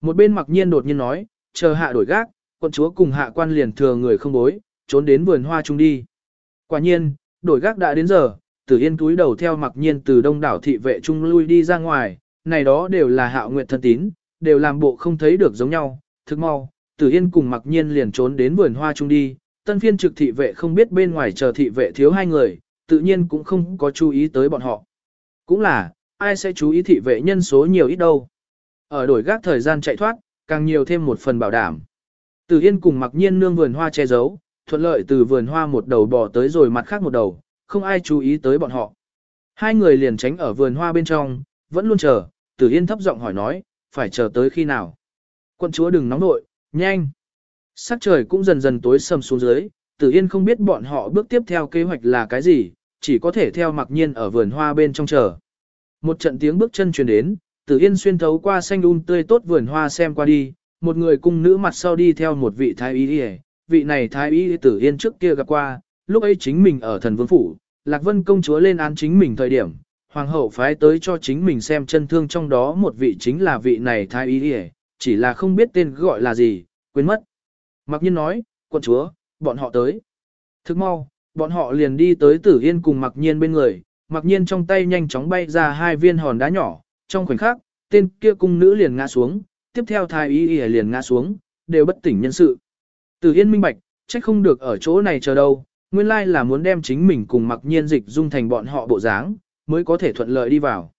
Một bên mặc nhiên đột nhiên nói, chờ hạ đổi gác, quận chúa cùng hạ quan liền thừa người không bối, trốn đến vườn hoa chung đi. Quả nhiên, đổi gác đã đến giờ, tử yên túi đầu theo mặc nhiên từ đông đảo thị vệ chung lui đi ra ngoài, này đó đều là hạo nguyện thân tín, đều làm bộ không thấy được giống nhau, thức mau, tử yên cùng mặc nhiên liền trốn đến vườn hoa chung đi, tân phiên trực thị vệ không biết bên ngoài chờ thị vệ thiếu hai người, tự nhiên cũng không có chú ý tới bọn họ. Cũng là, ai sẽ chú ý thị vệ nhân số nhiều ít đâu. Ở đổi gác thời gian chạy thoát, càng nhiều thêm một phần bảo đảm. Từ Yên cùng mặc nhiên nương vườn hoa che giấu, thuận lợi từ vườn hoa một đầu bò tới rồi mặt khác một đầu, không ai chú ý tới bọn họ. Hai người liền tránh ở vườn hoa bên trong, vẫn luôn chờ, Tử Yên thấp giọng hỏi nói, phải chờ tới khi nào. Quân chúa đừng nóng nội, nhanh. Sắc trời cũng dần dần tối sầm xuống dưới, Tử Yên không biết bọn họ bước tiếp theo kế hoạch là cái gì, chỉ có thể theo mặc nhiên ở vườn hoa bên trong chờ. Một trận tiếng bước chân truyền đến, Tử Yên xuyên thấu qua xanh um tươi tốt vườn hoa xem qua đi, một người cung nữ mặt sau đi theo một vị thái y đi vị này thái y Tử Yên trước kia gặp qua, lúc ấy chính mình ở thần vương phủ, Lạc Vân công chúa lên án chính mình thời điểm, hoàng hậu phái tới cho chính mình xem chân thương trong đó một vị chính là vị này thái y đi chỉ là không biết tên gọi là gì, quên mất. Mặc nhiên nói, quận chúa, bọn họ tới. Thức mau, bọn họ liền đi tới Tử Yên cùng Mặc nhiên bên người, Mặc nhiên trong tay nhanh chóng bay ra hai viên hòn đá nhỏ, trong khoảnh khắc, tên kia cung nữ liền ngã xuống, tiếp theo thái y y liền ngã xuống, đều bất tỉnh nhân sự. Từ Yên minh bạch, trách không được ở chỗ này chờ đâu, nguyên lai là muốn đem chính mình cùng mặc nhiên dịch dung thành bọn họ bộ dáng, mới có thể thuận lợi đi vào.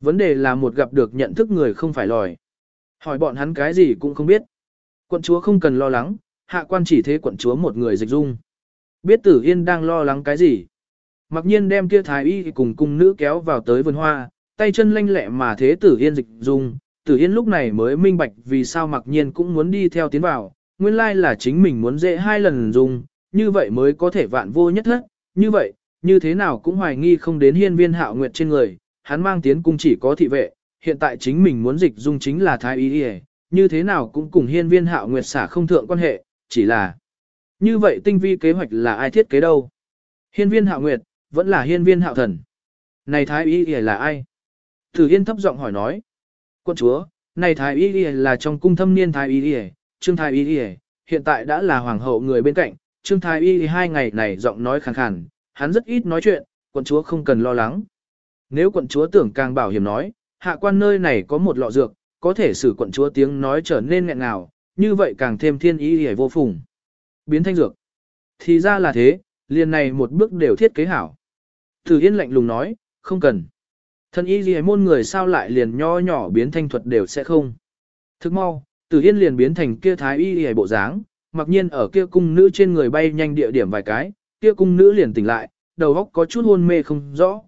Vấn đề là một gặp được nhận thức người không phải lòi. Hỏi bọn hắn cái gì cũng không biết. Quận chúa không cần lo lắng, hạ quan chỉ thế quận chúa một người dịch dung. Biết tử yên đang lo lắng cái gì. Mặc nhiên đem kia thái y cùng cung nữ kéo vào tới vườn hoa, tay chân lanh lẹ mà thế tử yên dịch dung, tử yên lúc này mới minh bạch vì sao mặc nhiên cũng muốn đi theo tiến vào, nguyên lai là chính mình muốn dễ hai lần dùng, như vậy mới có thể vạn vô nhất hết, như vậy, như thế nào cũng hoài nghi không đến hiên viên hạo nguyệt trên người, hắn mang tiến cung chỉ có thị vệ, hiện tại chính mình muốn dịch dung chính là thái y y như thế nào cũng cùng hiên viên hạo nguyệt xả không thượng quan hệ, chỉ là như vậy tinh vi kế hoạch là ai thiết kế đâu. Hiên viên hạo nguyệt, vẫn là hiên viên hạo thần. Này thái y y là ai? Tử Yên thấp giọng hỏi nói. Quân chúa, này thái y y là trong cung thâm niên thái y y, trương thái y y, hiện tại đã là hoàng hậu người bên cạnh, trương thái y y hai ngày này giọng nói khàn khàn, hắn rất ít nói chuyện, quận chúa không cần lo lắng. Nếu quận chúa tưởng càng bảo hiểm nói, hạ quan nơi này có một lọ dược, có thể xử quận chúa tiếng nói trở nên nghẹn ngào, như vậy càng thêm thiên ý hề vô phùng. Biến thanh dược. Thì ra là thế, liền này một bước đều thiết kế hảo. Tử Yên lạnh lùng nói, không cần. Thần y gì môn người sao lại liền nho nhỏ biến thanh thuật đều sẽ không. Thức mau, Tử Yên liền biến thành kia thái y y bộ dáng, mặc nhiên ở kia cung nữ trên người bay nhanh địa điểm vài cái, kia cung nữ liền tỉnh lại, đầu óc có chút hôn mê không rõ.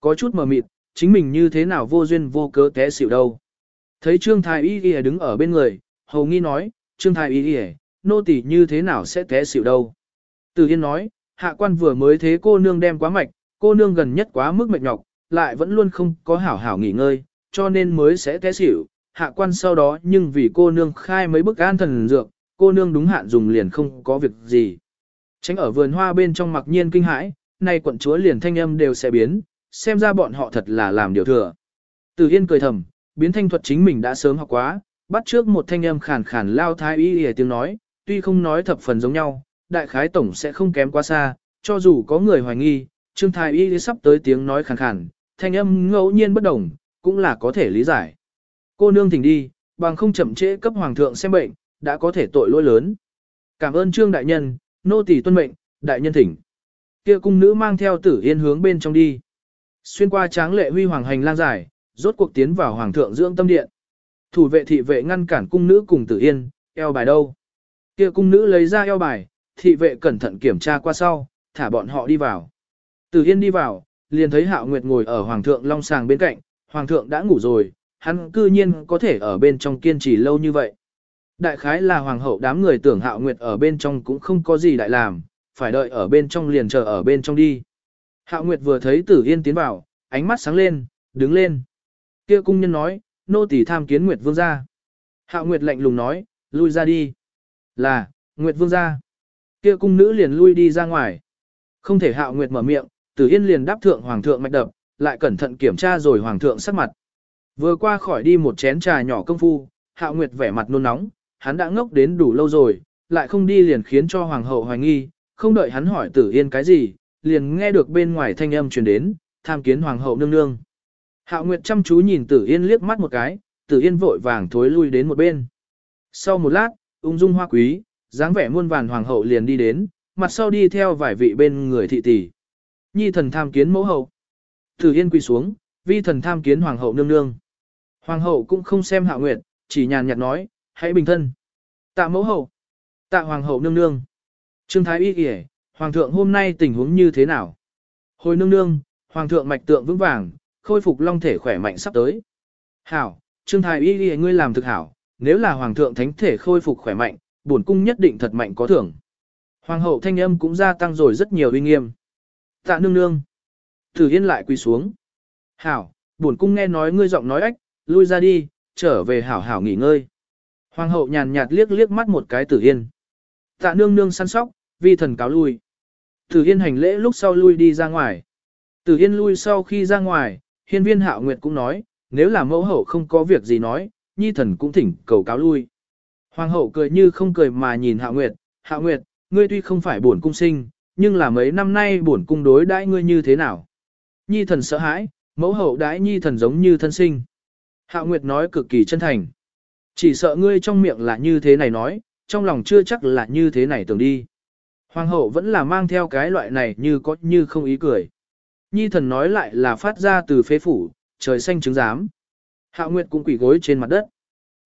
Có chút mờ mịt, chính mình như thế nào vô duyên vô cớ té xỉu đâu. Thấy Trương Thái Y Y đứng ở bên người, hầu nghi nói, Trương Thái Y Y, nô tỳ như thế nào sẽ té xỉu đâu. Từ Yên nói, hạ quan vừa mới thế cô nương đem quá mạch, cô nương gần nhất quá mức mệt nhọc, lại vẫn luôn không có hảo hảo nghỉ ngơi, cho nên mới sẽ té xỉu. Hạ quan sau đó nhưng vì cô nương khai mấy bức an thần dược, cô nương đúng hạn dùng liền không có việc gì. Tránh ở vườn hoa bên trong mặc nhiên kinh hãi, nay quận chúa liền thanh âm đều sẽ biến, xem ra bọn họ thật là làm điều thừa. Từ Yên cười thầm, biến thanh thuật chính mình đã sớm học quá, bắt trước một thanh âm khàn khàn lao thái y hề tiếng nói, tuy không nói thập phần giống nhau, đại khái tổng sẽ không kém quá xa, cho dù có người hoài nghi, trương thái y sắp tới tiếng nói khàn khàn, thanh âm ngẫu nhiên bất đồng, cũng là có thể lý giải. Cô nương thỉnh đi, bằng không chậm trễ cấp hoàng thượng xem bệnh, đã có thể tội lỗi lớn. Cảm ơn trương đại nhân, nô tỳ tuân mệnh, đại nhân thỉnh. Kia cung nữ mang theo tử yên hướng bên trong đi. Xuyên qua tráng lệ huy hoàng hành lang dài, rốt cuộc tiến vào hoàng thượng dưỡng tâm điện. Thủ vệ thị vệ ngăn cản cung nữ cùng tử yên, eo bài đâu. Kia cung nữ lấy ra eo bài, thị vệ cẩn thận kiểm tra qua sau, thả bọn họ đi vào. Từ yên đi vào, liền thấy hạo nguyệt ngồi ở hoàng thượng long sàng bên cạnh, hoàng thượng đã ngủ rồi, hắn cư nhiên có thể ở bên trong kiên trì lâu như vậy. Đại khái là hoàng hậu đám người tưởng hạo nguyệt ở bên trong cũng không có gì đại làm, phải đợi ở bên trong liền chờ ở bên trong đi. Hạo nguyệt vừa thấy tử yên tiến vào, ánh mắt sáng lên, đứng lên. Kia cung nhân nói, nô tỳ tham kiến nguyệt vương gia. Hạo nguyệt lạnh lùng nói, lui ra đi. Là, nguyệt vương gia. Kia cung nữ liền lui đi ra ngoài. Không thể hạo nguyệt mở miệng, tử yên liền đáp thượng hoàng thượng mạch đập, lại cẩn thận kiểm tra rồi hoàng thượng sắc mặt. Vừa qua khỏi đi một chén trà nhỏ công phu, hạo nguyệt vẻ mặt nôn nóng, hắn đã ngốc đến đủ lâu rồi, lại không đi liền khiến cho hoàng hậu hoài nghi, không đợi hắn hỏi tử yên cái gì, liền nghe được bên ngoài thanh âm truyền đến, tham kiến hoàng hậu nương nương. Hạo Nguyệt chăm chú nhìn tử yên liếc mắt một cái, tử yên vội vàng thối lui đến một bên. Sau một lát, ung dung hoa quý, dáng vẻ muôn vàn hoàng hậu liền đi đến, mặt sau đi theo vài vị bên người thị tỷ. Nhi thần tham kiến mẫu hậu. Tử yên quỳ xuống, vi thần tham kiến hoàng hậu nương nương. Hoàng hậu cũng không xem hạ Nguyệt, chỉ nhàn nhạt nói, hãy bình thân. Tạ mẫu hậu. Tạ hoàng hậu nương nương. Trương Thái Y kể, hoàng thượng hôm nay tình huống như thế nào? Hồi nương nương, hoàng thượng mạch tượng vững vàng, khôi phục long thể khỏe mạnh sắp tới. Hảo, Trương Thái Y kể ngươi làm thực hảo, nếu là hoàng thượng thánh thể khôi phục khỏe mạnh, bổn cung nhất định thật mạnh có thưởng. Hoàng hậu thanh âm cũng gia tăng rồi rất nhiều uy nghiêm. Tạ nương nương. Thử Yên lại quỳ xuống. Hảo, bổn cung nghe nói ngươi giọng nói ách, lui ra đi, trở về hảo hảo nghỉ ngơi. Hoàng hậu nhàn nhạt liếc liếc mắt một cái Tử Yên. Tạ nương nương săn sóc, vi thần cáo lui. Tử Yên hành lễ lúc sau lui đi ra ngoài. Tử Yên lui sau khi ra ngoài, hiên viên hạo nguyệt cũng nói, nếu là mẫu hậu không có việc gì nói, nhi thần cũng thỉnh cầu cáo lui. Hoàng hậu cười như không cười mà nhìn hạo nguyệt, hạo nguyệt, ngươi tuy không phải bổn cung sinh, nhưng là mấy năm nay bổn cung đối đãi ngươi như thế nào? Nhi thần sợ hãi, mẫu hậu đãi nhi thần giống như thân sinh. Hạo nguyệt nói cực kỳ chân thành. Chỉ sợ ngươi trong miệng là như thế này nói, trong lòng chưa chắc là như thế này tưởng đi. Hoàng hậu vẫn là mang theo cái loại này như có như không ý cười. Nhi thần nói lại là phát ra từ phế phủ, trời xanh trứng giám. Hạo Nguyệt cũng quỷ gối trên mặt đất.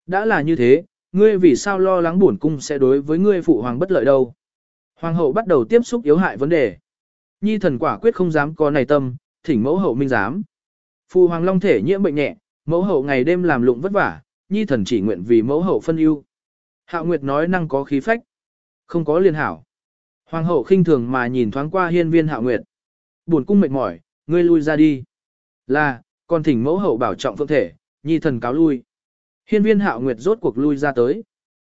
Đã là như thế, ngươi vì sao lo lắng bổn cung sẽ đối với ngươi phụ hoàng bất lợi đâu. Hoàng hậu bắt đầu tiếp xúc yếu hại vấn đề. Nhi thần quả quyết không dám có này tâm, thỉnh mẫu hậu minh dám. Phu hoàng long thể nhiễm bệnh nhẹ, mẫu hậu ngày đêm làm lụng vất vả, nhi thần chỉ nguyện vì mẫu hậu phân ưu. Hạo Nguyệt nói năng có khí phách. Không có liên hảo. Hoàng hậu khinh thường mà nhìn thoáng qua hiên viên Hạo Nguyệt. Buồn cung mệt mỏi, ngươi lui ra đi. Là, còn thỉnh mẫu hậu bảo trọng phương thể, nhi thần cáo lui. Hiên viên Hạo Nguyệt rốt cuộc lui ra tới.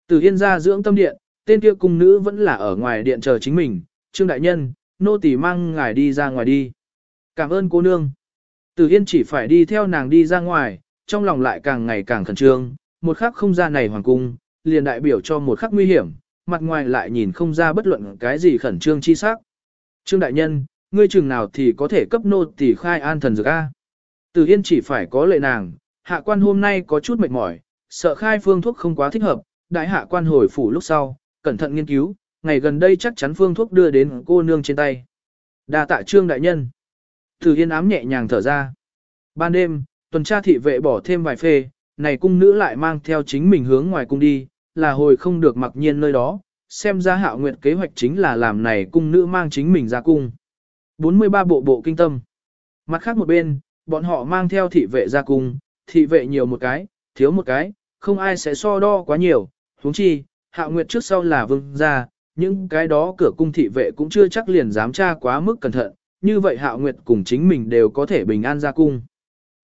Từ hiên ra dưỡng tâm điện, tên kia cung nữ vẫn là ở ngoài điện chờ chính mình. Trương đại nhân, nô tỳ mang ngài đi ra ngoài đi. Cảm ơn cô nương. Từ Yên chỉ phải đi theo nàng đi ra ngoài, trong lòng lại càng ngày càng khẩn trương, một khắc không ra này hoàng cung, liền đại biểu cho một khắc nguy hiểm, mặt ngoài lại nhìn không ra bất luận cái gì khẩn trương chi sắc. Trương đại nhân, ngươi chừng nào thì có thể cấp nô tỳ khai an thần dược A. Từ Yên chỉ phải có lệ nàng, hạ quan hôm nay có chút mệt mỏi, sợ khai phương thuốc không quá thích hợp, đại hạ quan hồi phủ lúc sau, cẩn thận nghiên cứu, ngày gần đây chắc chắn phương thuốc đưa đến cô nương trên tay. Đa tạ trương đại nhân. thử Yên ám nhẹ nhàng thở ra. Ban đêm, tuần tra thị vệ bỏ thêm vài phê, này cung nữ lại mang theo chính mình hướng ngoài cung đi, là hồi không được mặc nhiên nơi đó, xem ra hạo nguyệt kế hoạch chính là làm này cung nữ mang chính mình ra cung. 43 bộ bộ kinh tâm. Mặt khác một bên, bọn họ mang theo thị vệ ra cung, thị vệ nhiều một cái, thiếu một cái, không ai sẽ so đo quá nhiều, huống chi, Hạ nguyệt trước sau là vương gia, những cái đó cửa cung thị vệ cũng chưa chắc liền dám tra quá mức cẩn thận, như vậy Hạ nguyệt cùng chính mình đều có thể bình an ra cung.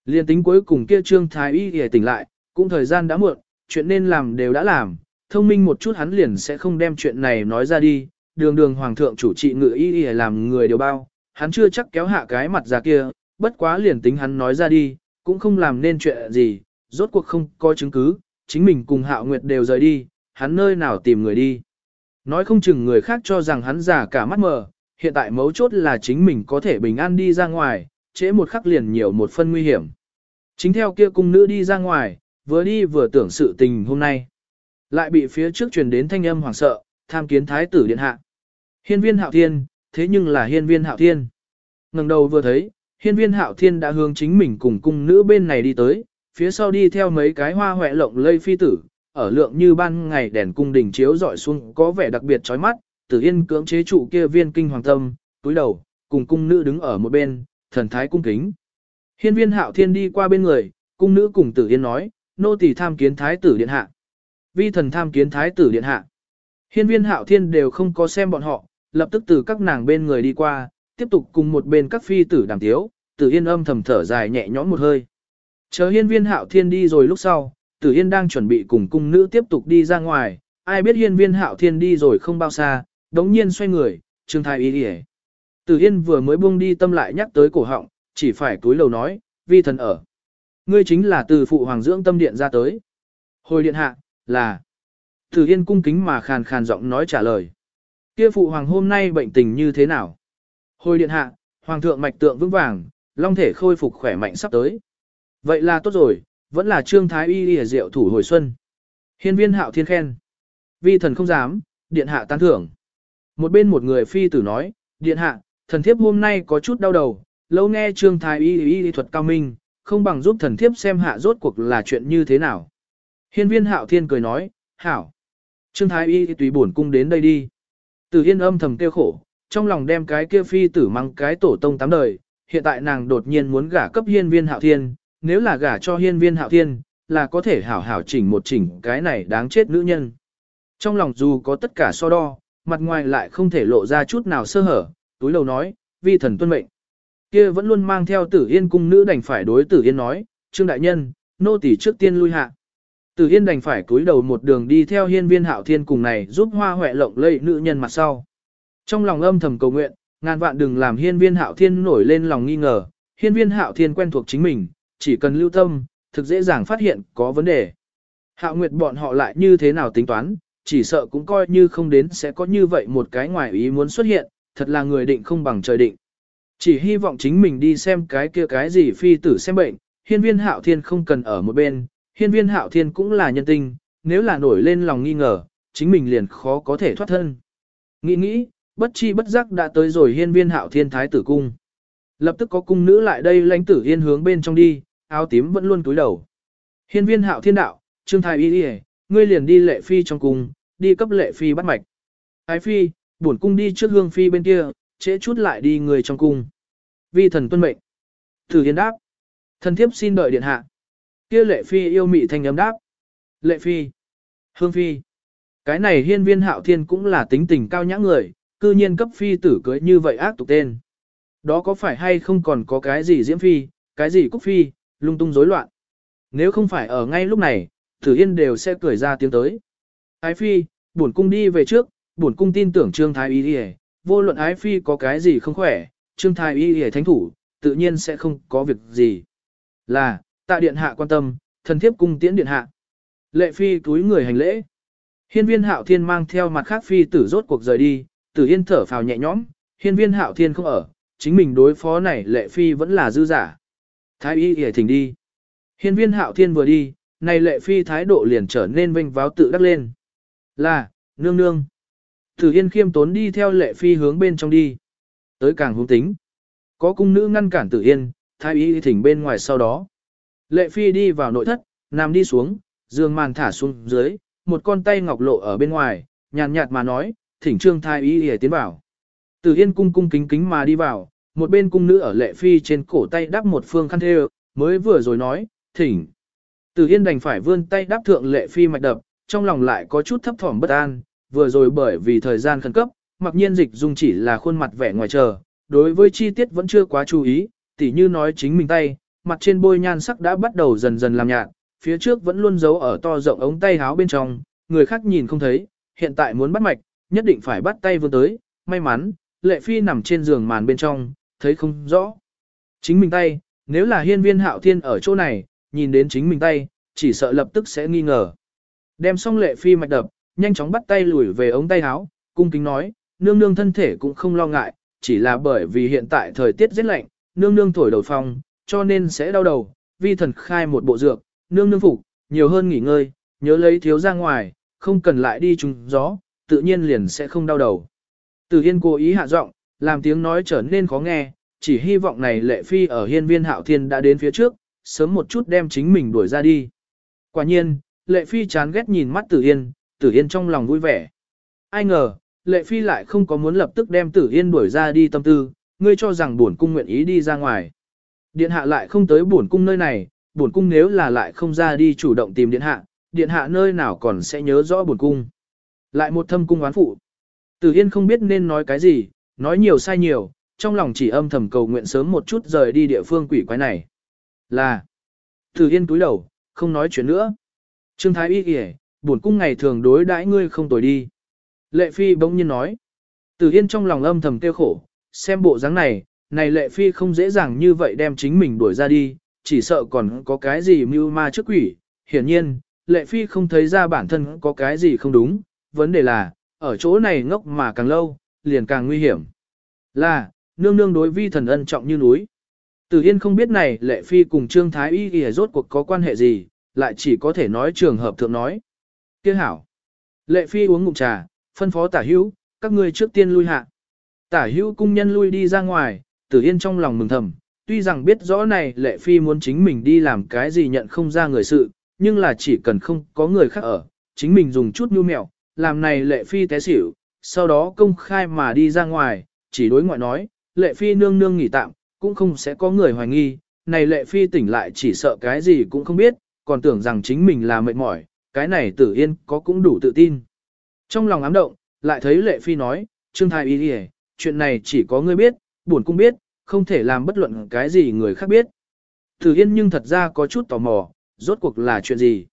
Liên tính cuối cùng kia trương thái y hề tỉnh lại, cũng thời gian đã muộn, chuyện nên làm đều đã làm, thông minh một chút hắn liền sẽ không đem chuyện này nói ra đi, đường đường hoàng thượng chủ trị ngự y hề làm người đều bao, hắn chưa chắc kéo hạ cái mặt ra kia, bất quá liền tính hắn nói ra đi, cũng không làm nên chuyện gì, rốt cuộc không có chứng cứ, chính mình cùng hạo nguyệt đều rời đi, hắn nơi nào tìm người đi. Nói không chừng người khác cho rằng hắn giả cả mắt mờ, hiện tại mấu chốt là chính mình có thể bình an đi ra ngoài, trễ một khắc liền nhiều một phân nguy hiểm. Chính theo kia cung nữ đi ra ngoài, vừa đi vừa tưởng sự tình hôm nay. Lại bị phía trước truyền đến thanh âm hoảng sợ, tham kiến thái tử điện hạ. Hiên viên hạo thiên, thế nhưng là hiên viên hạo thiên. ngẩng đầu vừa thấy, hiên viên hạo thiên đã hướng chính mình cùng cung nữ bên này đi tới, phía sau đi theo mấy cái hoa hoẹ lộng lây phi tử, ở lượng như ban ngày đèn cung đình chiếu dọi xuống có vẻ đặc biệt chói mắt, tử yên cưỡng chế trụ kia viên kinh hoàng tâm, túi đầu, cùng cung nữ đứng ở một bên, thần thái cung kính. Hiên viên hạo thiên đi qua bên người, cung nữ cùng tử yên nói, nô tỳ tham kiến thái tử điện hạ. Vi thần tham kiến thái tử điện hạ. Hiên viên hạo thiên đều không có xem bọn họ, lập tức từ các nàng bên người đi qua, tiếp tục cùng một bên các phi tử đàm tiếu, tử yên âm thầm thở dài nhẹ nhõm một hơi. Chờ hiên viên hạo thiên đi rồi lúc sau, tử yên đang chuẩn bị cùng cung nữ tiếp tục đi ra ngoài, ai biết hiên viên hạo thiên đi rồi không bao xa, đống nhiên xoay người, trương thái ý đi Tử yên vừa mới buông đi tâm lại nhắc tới cổ họng, chỉ phải túi lầu nói, vi thần ở. Ngươi chính là từ phụ hoàng dưỡng tâm điện ra tới. Hồi điện hạ, là. Tử yên cung kính mà khàn khàn giọng nói trả lời. Kia phụ hoàng hôm nay bệnh tình như thế nào? Hồi điện hạ, hoàng thượng mạch tượng vững vàng, long thể khôi phục khỏe mạnh sắp tới. Vậy là tốt rồi, vẫn là trương thái y lìa diệu thủ hồi xuân. Hiên viên hạo thiên khen. Vi thần không dám, điện hạ tán thưởng. Một bên một người phi tử nói, điện hạ, thần thiếp hôm nay có chút đau đầu, lâu nghe trương thái y y thuật cao minh, không bằng giúp thần thiếp xem hạ rốt cuộc là chuyện như thế nào. Hiên viên hạo thiên cười nói, hảo. Trương thái y tùy bổn cung đến đây đi. Từ yên âm thầm kêu khổ, trong lòng đem cái kia phi tử mang cái tổ tông tám đời, hiện tại nàng đột nhiên muốn gả cấp hiên viên hạo thiên, nếu là gả cho hiên viên hạo thiên, là có thể hảo hảo chỉnh một chỉnh cái này đáng chết nữ nhân. Trong lòng dù có tất cả so đo, mặt ngoài lại không thể lộ ra chút nào sơ hở, túi lầu nói, vi thần tuân mệnh. Kia vẫn luôn mang theo tử yên cung nữ đành phải đối tử yên nói, trương đại nhân, nô tỳ trước tiên lui hạ. Tử yên đành phải cúi đầu một đường đi theo hiên viên hạo thiên cùng này giúp hoa huệ lộng lây nữ nhân mặt sau. Trong lòng âm thầm cầu nguyện, ngàn vạn đừng làm hiên viên hạo thiên nổi lên lòng nghi ngờ, hiên viên hạo thiên quen thuộc chính mình, chỉ cần lưu tâm, thực dễ dàng phát hiện có vấn đề. Hạo nguyệt bọn họ lại như thế nào tính toán, chỉ sợ cũng coi như không đến sẽ có như vậy một cái ngoài ý muốn xuất hiện, thật là người định không bằng trời định. Chỉ hy vọng chính mình đi xem cái kia cái gì phi tử xem bệnh, hiên viên hạo thiên không cần ở một bên, hiên viên hạo thiên cũng là nhân tinh, nếu là nổi lên lòng nghi ngờ, chính mình liền khó có thể thoát thân. Nghĩ nghĩ, bất chi bất giác đã tới rồi hiên viên hạo thiên thái tử cung. Lập tức có cung nữ lại đây lãnh tử yên hướng bên trong đi, áo tím vẫn luôn túi đầu. Hiên viên hạo thiên đạo, trương thái y đi ngươi liền đi lệ phi trong cung, đi cấp lệ phi bắt mạch. Ái phi, bổn cung đi trước hương phi bên kia, trễ chút lại đi người trong cung. Vi thần tuân mệnh. Thử yên đáp. Thần thiếp xin đợi điện hạ. Kia lệ phi yêu mị thanh ấm đáp. Lệ phi. Hương phi. Cái này hiên viên hạo thiên cũng là tính tình cao nhã người, cư nhiên cấp phi tử cưới như vậy ác tục tên. Đó có phải hay không còn có cái gì diễm phi, cái gì cúc phi, lung tung rối loạn. Nếu không phải ở ngay lúc này, Tử Yên đều sẽ cười ra tiếng tới. Ái phi, bổn cung đi về trước, bổn cung tin tưởng Trương Thái Y Y, vô luận ái phi có cái gì không khỏe, Trương Thái Y Y thánh thủ, tự nhiên sẽ không có việc gì. Là, tạ điện hạ quan tâm, thần thiếp cung tiễn điện hạ. Lệ phi túi người hành lễ. Hiên viên hạo thiên mang theo mặt khác phi tử rốt cuộc rời đi, tử yên thở phào nhẹ nhõm, hiên viên hạo thiên không ở, chính mình đối phó này lệ phi vẫn là dư giả. Thái y hề thỉnh đi. Hiên viên hạo thiên vừa đi, này lệ phi thái độ liền trở nên vinh váo tự đắc lên. Là, nương nương. Thử yên khiêm tốn đi theo lệ phi hướng bên trong đi. Tới càng hung tính. Có cung nữ ngăn cản tử yên, thái y thỉnh bên ngoài sau đó. Lệ phi đi vào nội thất, nằm đi xuống, giường màn thả xuống dưới, một con tay ngọc lộ ở bên ngoài, nhàn nhạt mà nói, thỉnh trương thái y hề tiến vào. Tử yên cung cung kính kính mà đi vào, một bên cung nữ ở lệ phi trên cổ tay đắp một phương khăn thêu, mới vừa rồi nói, thỉnh. từ yên đành phải vươn tay đắp thượng lệ phi mạch đập, trong lòng lại có chút thấp thỏm bất an, vừa rồi bởi vì thời gian khẩn cấp, mặc nhiên dịch dung chỉ là khuôn mặt vẻ ngoài chờ, đối với chi tiết vẫn chưa quá chú ý, tỉ như nói chính mình tay, mặt trên bôi nhan sắc đã bắt đầu dần dần làm nhạt, phía trước vẫn luôn giấu ở to rộng ống tay háo bên trong, người khác nhìn không thấy, hiện tại muốn bắt mạch, nhất định phải bắt tay vươn tới, may mắn, lệ phi nằm trên giường màn bên trong, thấy không rõ. Chính mình tay, nếu là hiên viên hạo thiên ở chỗ này, nhìn đến chính mình tay, chỉ sợ lập tức sẽ nghi ngờ. Đem xong lệ phi mạch đập, nhanh chóng bắt tay lùi về ống tay áo, cung kính nói, nương nương thân thể cũng không lo ngại, chỉ là bởi vì hiện tại thời tiết rất lạnh, nương nương thổi đầu phong, cho nên sẽ đau đầu, vi thần khai một bộ dược, nương nương phục, nhiều hơn nghỉ ngơi, nhớ lấy thiếu ra ngoài, không cần lại đi trùng gió, tự nhiên liền sẽ không đau đầu. Từ Yên cố ý hạ giọng, làm tiếng nói trở nên khó nghe, chỉ hy vọng này lệ phi ở hiên viên hạo thiên đã đến phía trước, sớm một chút đem chính mình đuổi ra đi. Quả nhiên, lệ phi chán ghét nhìn mắt Tử Yên, Tử Yên trong lòng vui vẻ. Ai ngờ, lệ phi lại không có muốn lập tức đem Tử Yên đuổi ra đi tâm tư, ngươi cho rằng bổn cung nguyện ý đi ra ngoài. Điện hạ lại không tới bổn cung nơi này, bổn cung nếu là lại không ra đi chủ động tìm điện hạ, điện hạ nơi nào còn sẽ nhớ rõ bổn cung. Lại một thâm cung oán phụ. Tử Yên không biết nên nói cái gì, nói nhiều sai nhiều, trong lòng chỉ âm thầm cầu nguyện sớm một chút rời đi địa phương quỷ quái này. Là. Từ Yên cúi đầu, không nói chuyện nữa. Trương Thái Y kìa, bổn cung ngày thường đối đãi ngươi không tồi đi. Lệ Phi bỗng nhiên nói. Từ Yên trong lòng âm thầm tiêu khổ, xem bộ dáng này, này Lệ Phi không dễ dàng như vậy đem chính mình đuổi ra đi, chỉ sợ còn có cái gì mưu ma trước quỷ. Hiển nhiên, Lệ Phi không thấy ra bản thân có cái gì không đúng, vấn đề là, ở chỗ này ngốc mà càng lâu, liền càng nguy hiểm. Là, nương nương đối vi thần ân trọng như núi. Tử Yên không biết này Lệ Phi cùng Trương Thái Y y rốt cuộc có quan hệ gì, lại chỉ có thể nói trường hợp thượng nói. Kia hảo. Lệ Phi uống ngụm trà, phân phó tả hữu, các ngươi trước tiên lui hạ. Tả hữu cung nhân lui đi ra ngoài, Tử Yên trong lòng mừng thầm, tuy rằng biết rõ này Lệ Phi muốn chính mình đi làm cái gì nhận không ra người sự, nhưng là chỉ cần không có người khác ở, chính mình dùng chút nhu mẹo, làm này Lệ Phi té xỉu, sau đó công khai mà đi ra ngoài, chỉ đối ngoại nói, Lệ Phi nương nương nghỉ tạm, cũng không sẽ có người hoài nghi, này Lệ Phi tỉnh lại chỉ sợ cái gì cũng không biết, còn tưởng rằng chính mình là mệt mỏi, cái này tử yên có cũng đủ tự tin. Trong lòng ám động, lại thấy lệ phi nói, Trương Thái Y đi chuyện này chỉ có ngươi biết, buồn cũng biết, không thể làm bất luận cái gì người khác biết. Tử yên nhưng thật ra có chút tò mò, rốt cuộc là chuyện gì.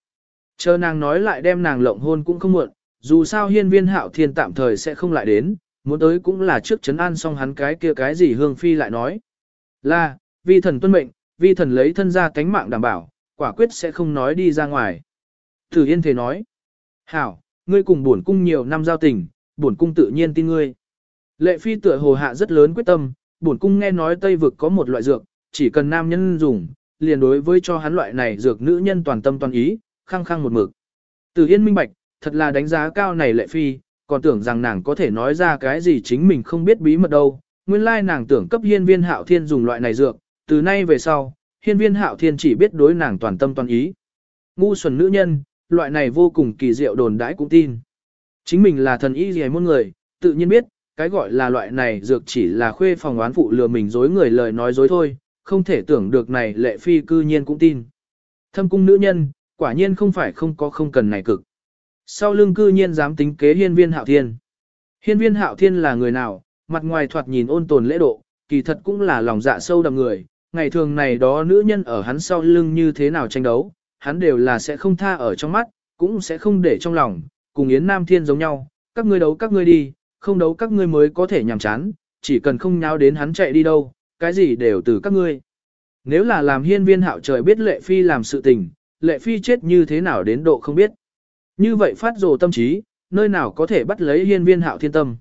Chờ nàng nói lại đem nàng lộng hôn cũng không muộn, dù sao hiên viên hạo thiên tạm thời sẽ không lại đến, muốn tới cũng là trước chấn an xong hắn cái kia cái gì hương phi lại nói. Là, vi thần tuân mệnh, vi thần lấy thân ra cánh mạng đảm bảo, quả quyết sẽ không nói đi ra ngoài. Thử Yên Thế nói, Hảo, ngươi cùng bổn cung nhiều năm giao tình, bổn cung tự nhiên tin ngươi. Lệ phi tựa hồ hạ rất lớn quyết tâm, bổn cung nghe nói Tây vực có một loại dược, chỉ cần nam nhân dùng, liền đối với cho hắn loại này dược nữ nhân toàn tâm toàn ý, khăng khăng một mực. Tử Yên minh bạch, thật là đánh giá cao này lệ phi, còn tưởng rằng nàng có thể nói ra cái gì chính mình không biết bí mật đâu. Nguyên lai nàng tưởng cấp hiên viên hạo thiên dùng loại này dược, từ nay về sau, hiên viên hạo thiên chỉ biết đối nàng toàn tâm toàn ý. Ngu xuẩn nữ nhân, loại này vô cùng kỳ diệu đồn đãi cũng tin. Chính mình là thần y gì môn người, tự nhiên biết, cái gọi là loại này dược chỉ là khuê phòng oán phụ lừa mình dối người lời nói dối thôi, không thể tưởng được này lệ phi cư nhiên cũng tin. Thâm cung nữ nhân, quả nhiên không phải không có không cần này cực. Sau lưng cư nhiên dám tính kế hiên viên hạo thiên. Hiên viên hạo thiên là người nào, mặt ngoài thoạt nhìn ôn tồn lễ độ, kỳ thật cũng là lòng dạ sâu đậm người, ngày thường này đó nữ nhân ở hắn sau lưng như thế nào tranh đấu, hắn đều là sẽ không tha ở trong mắt, cũng sẽ không để trong lòng, cùng Yến Nam Thiên giống nhau, các ngươi đấu các ngươi đi, không đấu các ngươi mới có thể nhàm chán, chỉ cần không nháo đến hắn chạy đi đâu, cái gì đều từ các ngươi. Nếu là làm hiên viên hạo trời biết lệ phi làm sự tình, lệ phi chết như thế nào đến độ không biết. Như vậy phát rồ tâm trí, nơi nào có thể bắt lấy hiên viên hạo thiên tâm.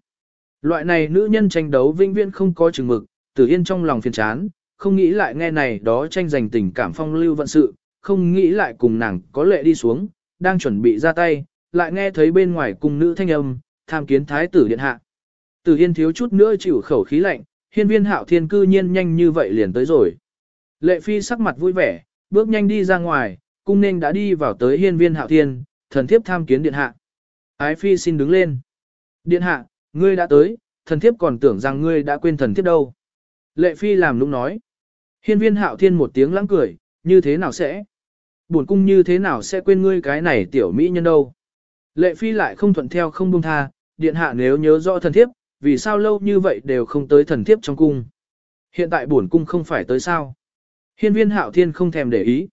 Loại này nữ nhân tranh đấu vinh viên không có chừng mực, tử yên trong lòng phiền chán, không nghĩ lại nghe này đó tranh giành tình cảm phong lưu vận sự, không nghĩ lại cùng nàng có lệ đi xuống, đang chuẩn bị ra tay, lại nghe thấy bên ngoài cung nữ thanh âm, tham kiến thái tử điện hạ. Tử Yên thiếu chút nữa chịu khẩu khí lạnh, hiên viên hạo thiên cư nhiên nhanh như vậy liền tới rồi. Lệ phi sắc mặt vui vẻ, bước nhanh đi ra ngoài, cung nên đã đi vào tới hiên viên hạo thiên, thần thiếp tham kiến điện hạ. Ái phi xin đứng lên. Điện hạ, ngươi đã tới, thần thiếp còn tưởng rằng ngươi đã quên thần thiếp đâu. Lệ phi làm lúc nói. Hiên viên hạo thiên một tiếng lãng cười, như thế nào sẽ? Buồn cung như thế nào sẽ quên ngươi cái này tiểu mỹ nhân đâu? Lệ phi lại không thuận theo không buông tha, điện hạ nếu nhớ rõ thần thiếp, vì sao lâu như vậy đều không tới thần thiếp trong cung? Hiện tại buồn cung không phải tới sao? Hiên viên hạo thiên không thèm để ý.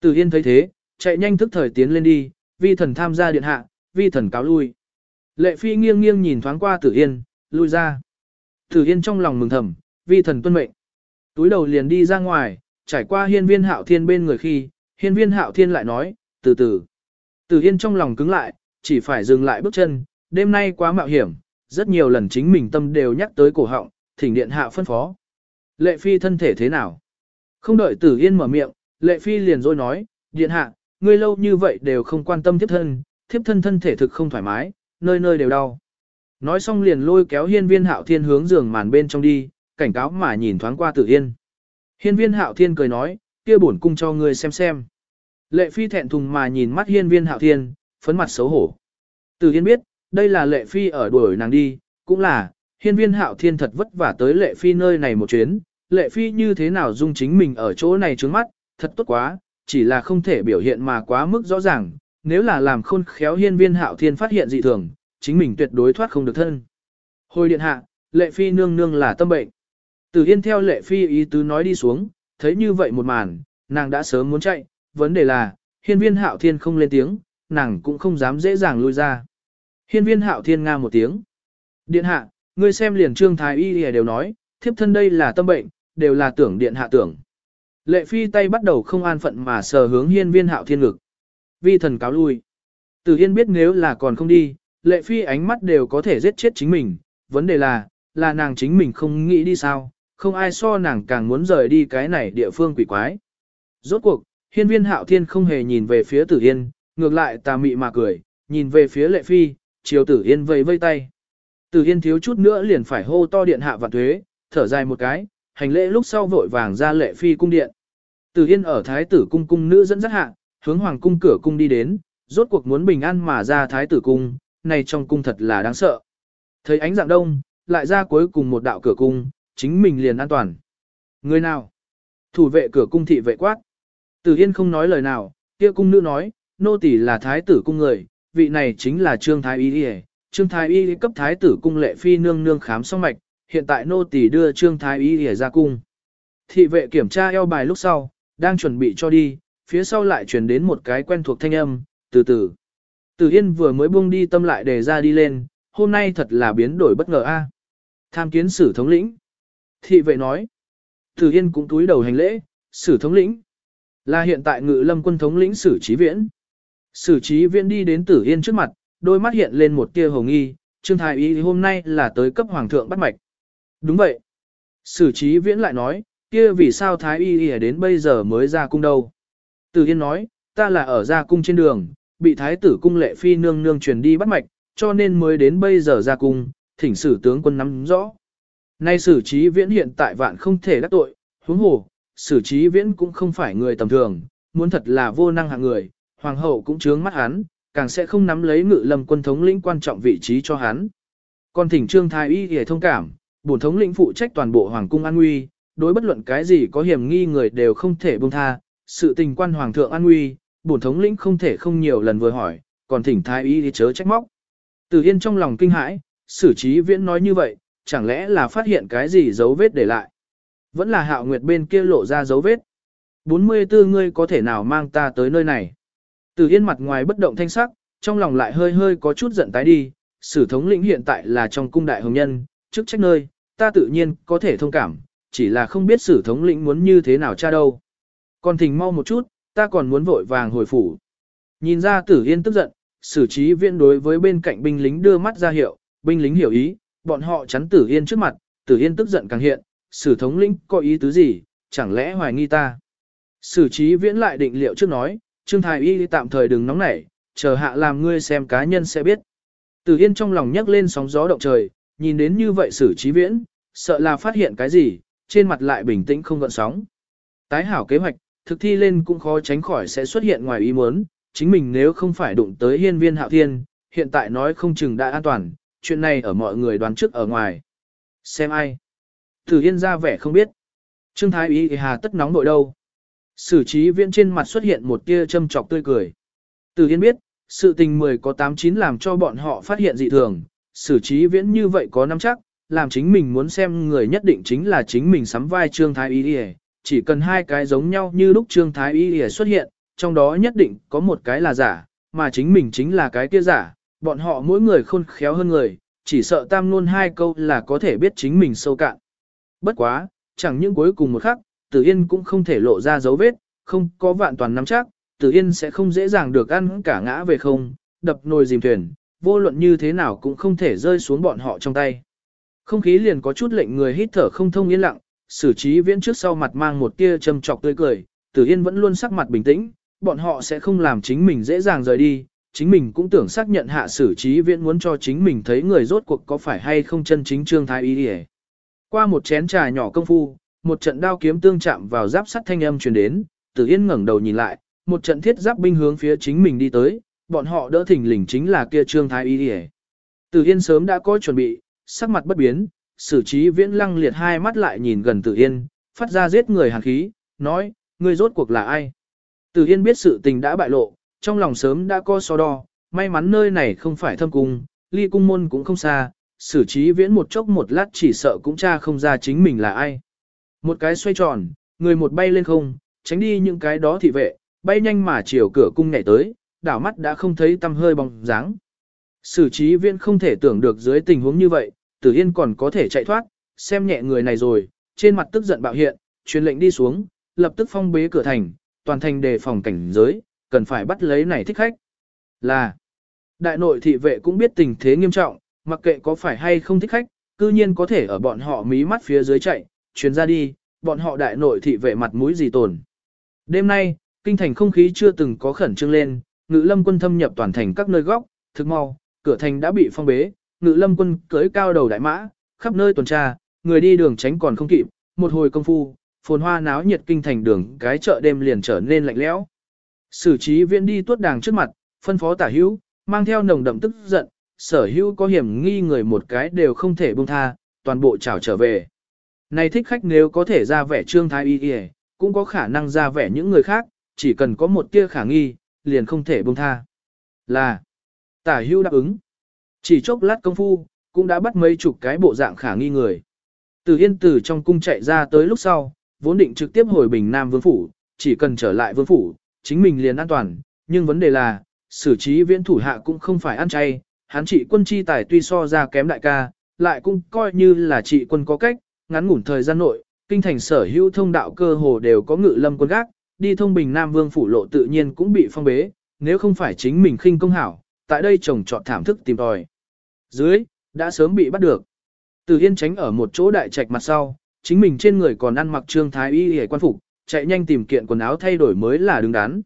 Tử Yên thấy thế, chạy nhanh thức thời tiến lên đi, vi thần tham gia điện hạ, vi thần cáo lui. Lệ phi nghiêng nghiêng nhìn thoáng qua Tử Yên, lui ra. Tử Yên trong lòng mừng thầm, vi thần tuân mệnh. Túi đầu liền đi ra ngoài, trải qua hiên viên hạo thiên bên người khi, hiên viên hạo thiên lại nói, từ từ. Tử Yên trong lòng cứng lại, chỉ phải dừng lại bước chân, đêm nay quá mạo hiểm, rất nhiều lần chính mình tâm đều nhắc tới cổ họng, thỉnh điện hạ phân phó. Lệ phi thân thể thế nào? Không đợi Tử Yên mở miệng, Lệ Phi liền rồi nói, điện hạ, ngươi lâu như vậy đều không quan tâm thiếp thân, thiếp thân thân thể thực không thoải mái, nơi nơi đều đau. Nói xong liền lôi kéo hiên viên hạo thiên hướng giường màn bên trong đi, cảnh cáo mà nhìn thoáng qua Tử Yên. Hiên viên hạo thiên cười nói, kia bổn cung cho ngươi xem xem. Lệ Phi thẹn thùng mà nhìn mắt hiên viên hạo thiên, phấn mặt xấu hổ. Tử Yên biết, đây là Lệ Phi ở đuổi nàng đi, cũng là, hiên viên hạo thiên thật vất vả tới Lệ Phi nơi này một chuyến, Lệ Phi như thế nào dung chính mình ở chỗ này trước mắt, thật tốt quá, chỉ là không thể biểu hiện mà quá mức rõ ràng, nếu là làm khôn khéo hiên viên hạo thiên phát hiện dị thường, chính mình tuyệt đối thoát không được thân. Hồi điện hạ, lệ phi nương nương là tâm bệnh. Tử Yên theo lệ phi ý tứ nói đi xuống, thấy như vậy một màn, nàng đã sớm muốn chạy, vấn đề là, hiên viên hạo thiên không lên tiếng, nàng cũng không dám dễ dàng lui ra. Hiên viên hạo thiên nga một tiếng. Điện hạ, ngươi xem liền trương thái y đều nói, thiếp thân đây là tâm bệnh, đều là tưởng điện hạ tưởng. Lệ phi tay bắt đầu không an phận mà sờ hướng hiên viên hạo thiên ngực. Vi thần cáo lui. Tử Yên biết nếu là còn không đi, lệ phi ánh mắt đều có thể giết chết chính mình. Vấn đề là, là nàng chính mình không nghĩ đi sao, không ai so nàng càng muốn rời đi cái này địa phương quỷ quái. Rốt cuộc, hiên viên hạo thiên không hề nhìn về phía tử yên, ngược lại tà mị mà cười, nhìn về phía lệ phi, chiều tử yên vây vây tay. Tử yên thiếu chút nữa liền phải hô to điện hạ vạn thuế, thở dài một cái, hành lễ lúc sau vội vàng ra lệ phi cung điện. Từ Yên ở thái tử cung cung nữ dẫn dắt hạ, hướng hoàng cung cửa cung đi đến, rốt cuộc muốn bình an mà ra thái tử cung, này trong cung thật là đáng sợ. Thấy ánh dạng đông, lại ra cuối cùng một đạo cửa cung, chính mình liền an toàn. Người nào? Thủ vệ cửa cung thị vệ quát. Từ Yên không nói lời nào, kia cung nữ nói, nô tỳ là thái tử cung người, vị này chính là Trương Thái Y Trương Thái Y cấp thái tử cung lệ phi nương nương khám xong mạch, hiện tại nô tỳ đưa Trương Thái Y để ra cung. Thị vệ kiểm tra eo bài lúc sau, đang chuẩn bị cho đi, phía sau lại truyền đến một cái quen thuộc thanh âm, từ từ. Từ Yên vừa mới buông đi tâm lại để ra đi lên, hôm nay thật là biến đổi bất ngờ a. Tham kiến sử thống lĩnh. Thị vệ nói. Từ Yên cũng túi đầu hành lễ, sử thống lĩnh. Là hiện tại ngự lâm quân thống lĩnh sử trí viễn. Sử trí viễn đi đến Tử Yên trước mặt, đôi mắt hiện lên một tia hồng nghi, Trương Thái Y hôm nay là tới cấp hoàng thượng bắt mạch. Đúng vậy. Sử trí viễn lại nói, kia vì sao Thái Y Y đến bây giờ mới ra cung đâu. Từ Yên nói, ta là ở ra cung trên đường, bị Thái tử cung lệ phi nương nương truyền đi bắt mạch, cho nên mới đến bây giờ ra cung, thỉnh sử tướng quân nắm rõ. Nay sử trí viễn hiện tại vạn không thể đắc tội, huống hồ, sử trí viễn cũng không phải người tầm thường, muốn thật là vô năng hạng người, hoàng hậu cũng chướng mắt hắn, càng sẽ không nắm lấy ngự lâm quân thống lĩnh quan trọng vị trí cho hắn. Còn thỉnh trương thái y hề thông cảm, bổn thống lĩnh phụ trách toàn bộ hoàng cung an nguy, đối bất luận cái gì có hiểm nghi người đều không thể buông tha, sự tình quan hoàng thượng an nguy, bổn thống lĩnh không thể không nhiều lần vừa hỏi, còn thỉnh thái y đi chớ trách móc. Từ Yên trong lòng kinh hãi, xử trí viễn nói như vậy, chẳng lẽ là phát hiện cái gì dấu vết để lại. Vẫn là hạo nguyệt bên kia lộ ra dấu vết. 44 ngươi có thể nào mang ta tới nơi này. Từ Yên mặt ngoài bất động thanh sắc, trong lòng lại hơi hơi có chút giận tái đi, sử thống lĩnh hiện tại là trong cung đại hồng nhân, trước trách nơi, ta tự nhiên có thể thông cảm, chỉ là không biết sử thống lĩnh muốn như thế nào cha đâu. Còn thình mau một chút, ta còn muốn vội vàng hồi phủ. Nhìn ra tử yên tức giận, sử trí viên đối với bên cạnh binh lính đưa mắt ra hiệu, binh lính hiểu ý, bọn họ chắn tử yên trước mặt, tử yên tức giận càng hiện, sử thống lĩnh có ý tứ gì, chẳng lẽ hoài nghi ta. Sử trí viễn lại định liệu trước nói, Trương Thái Y tạm thời đừng nóng nảy, chờ hạ làm ngươi xem cá nhân sẽ biết. Tử Yên trong lòng nhấc lên sóng gió động trời, nhìn đến như vậy sử trí viễn, sợ là phát hiện cái gì, trên mặt lại bình tĩnh không gợn sóng. Tái hảo kế hoạch, thực thi lên cũng khó tránh khỏi sẽ xuất hiện ngoài ý muốn, chính mình nếu không phải đụng tới hiên viên hạo thiên, hiện tại nói không chừng đã an toàn, chuyện này ở mọi người đoán trước ở ngoài. Xem ai. Tử Yên ra vẻ không biết. Trương Thái Ý hà tất nóng nội đâu. Sử trí viễn trên mặt xuất hiện một tia châm trọc tươi cười. Tử Yên biết, sự tình 10 có 89 làm cho bọn họ phát hiện dị thường. Sử trí viễn như vậy có nắm chắc, làm chính mình muốn xem người nhất định chính là chính mình sắm vai Trương Thái Y Y, chỉ cần hai cái giống nhau như lúc Trương Thái Y Y xuất hiện, trong đó nhất định có một cái là giả, mà chính mình chính là cái kia giả, bọn họ mỗi người khôn khéo hơn người, chỉ sợ tam luôn hai câu là có thể biết chính mình sâu cạn. Bất quá, chẳng những cuối cùng một khắc, Tử Yên cũng không thể lộ ra dấu vết, không có vạn toàn nắm chắc, Tử Yên sẽ không dễ dàng được ăn cả ngã về không, đập nồi dìm thuyền, vô luận như thế nào cũng không thể rơi xuống bọn họ trong tay. Không khí liền có chút lệnh người hít thở không thông yên lặng, xử trí viễn trước sau mặt mang một tia châm trọc tươi cười, Tử Yên vẫn luôn sắc mặt bình tĩnh, bọn họ sẽ không làm chính mình dễ dàng rời đi, chính mình cũng tưởng xác nhận hạ xử trí viễn muốn cho chính mình thấy người rốt cuộc có phải hay không chân chính trương thái y đi Qua một chén trà nhỏ công phu, một trận đao kiếm tương chạm vào giáp sắt thanh âm truyền đến, Tử Yên ngẩng đầu nhìn lại, một trận thiết giáp binh hướng phía chính mình đi tới, bọn họ đỡ thỉnh lình chính là kia trương thái y đi Tử Yên sớm đã có chuẩn bị, sắc mặt bất biến, xử trí viễn lăng liệt hai mắt lại nhìn gần Tử Yên, phát ra giết người hàn khí, nói, ngươi rốt cuộc là ai? Tử Yên biết sự tình đã bại lộ, trong lòng sớm đã có so đo, may mắn nơi này không phải thâm cung, ly cung môn cũng không xa, xử trí viễn một chốc một lát chỉ sợ cũng cha không ra chính mình là ai. Một cái xoay tròn, người một bay lên không, tránh đi những cái đó thị vệ, bay nhanh mà chiều cửa cung nhảy tới, đảo mắt đã không thấy tăm hơi bóng dáng. Sử trí viên không thể tưởng được dưới tình huống như vậy, tử yên còn có thể chạy thoát, xem nhẹ người này rồi, trên mặt tức giận bạo hiện, truyền lệnh đi xuống, lập tức phong bế cửa thành, toàn thành đề phòng cảnh giới, cần phải bắt lấy này thích khách. Là, đại nội thị vệ cũng biết tình thế nghiêm trọng, mặc kệ có phải hay không thích khách, cư nhiên có thể ở bọn họ mí mắt phía dưới chạy, chuyến ra đi, bọn họ đại nội thị vệ mặt mũi gì tồn. Đêm nay, kinh thành không khí chưa từng có khẩn trương lên, ngữ lâm quân thâm nhập toàn thành các nơi góc, thực mau, cửa thành đã bị phong bế, ngự lâm quân cưới cao đầu đại mã, khắp nơi tuần tra, người đi đường tránh còn không kịp, một hồi công phu, phồn hoa náo nhiệt kinh thành đường cái chợ đêm liền trở nên lạnh lẽo. Sử trí viễn đi tuốt đàng trước mặt, phân phó tả hữu, mang theo nồng đậm tức giận, sở hữu có hiểm nghi người một cái đều không thể buông tha, toàn bộ trảo trở về. Này thích khách nếu có thể ra vẻ trương thái y y, cũng có khả năng ra vẻ những người khác, chỉ cần có một tia khả nghi, liền không thể buông tha. Là, tả Hưu đáp ứng. Chỉ chốc lát công phu, cũng đã bắt mấy chục cái bộ dạng khả nghi người. Từ yên tử trong cung chạy ra tới lúc sau, vốn định trực tiếp hồi bình Nam Vương Phủ, chỉ cần trở lại Vương Phủ, chính mình liền an toàn, nhưng vấn đề là, xử trí viễn thủ hạ cũng không phải ăn chay, hắn trị quân chi tài tuy so ra kém đại ca, lại cũng coi như là trị quân có cách, ngắn ngủn thời gian nội, kinh thành sở hữu thông đạo cơ hồ đều có ngự lâm quân gác, đi thông bình Nam Vương phủ lộ tự nhiên cũng bị phong bế, nếu không phải chính mình khinh công hảo, tại đây trồng trọt thảm thức tìm tòi. Dưới, đã sớm bị bắt được. Từ Yên tránh ở một chỗ đại trạch mặt sau, chính mình trên người còn ăn mặc trương thái y hề quan phục, chạy nhanh tìm kiện quần áo thay đổi mới là đứng đắn.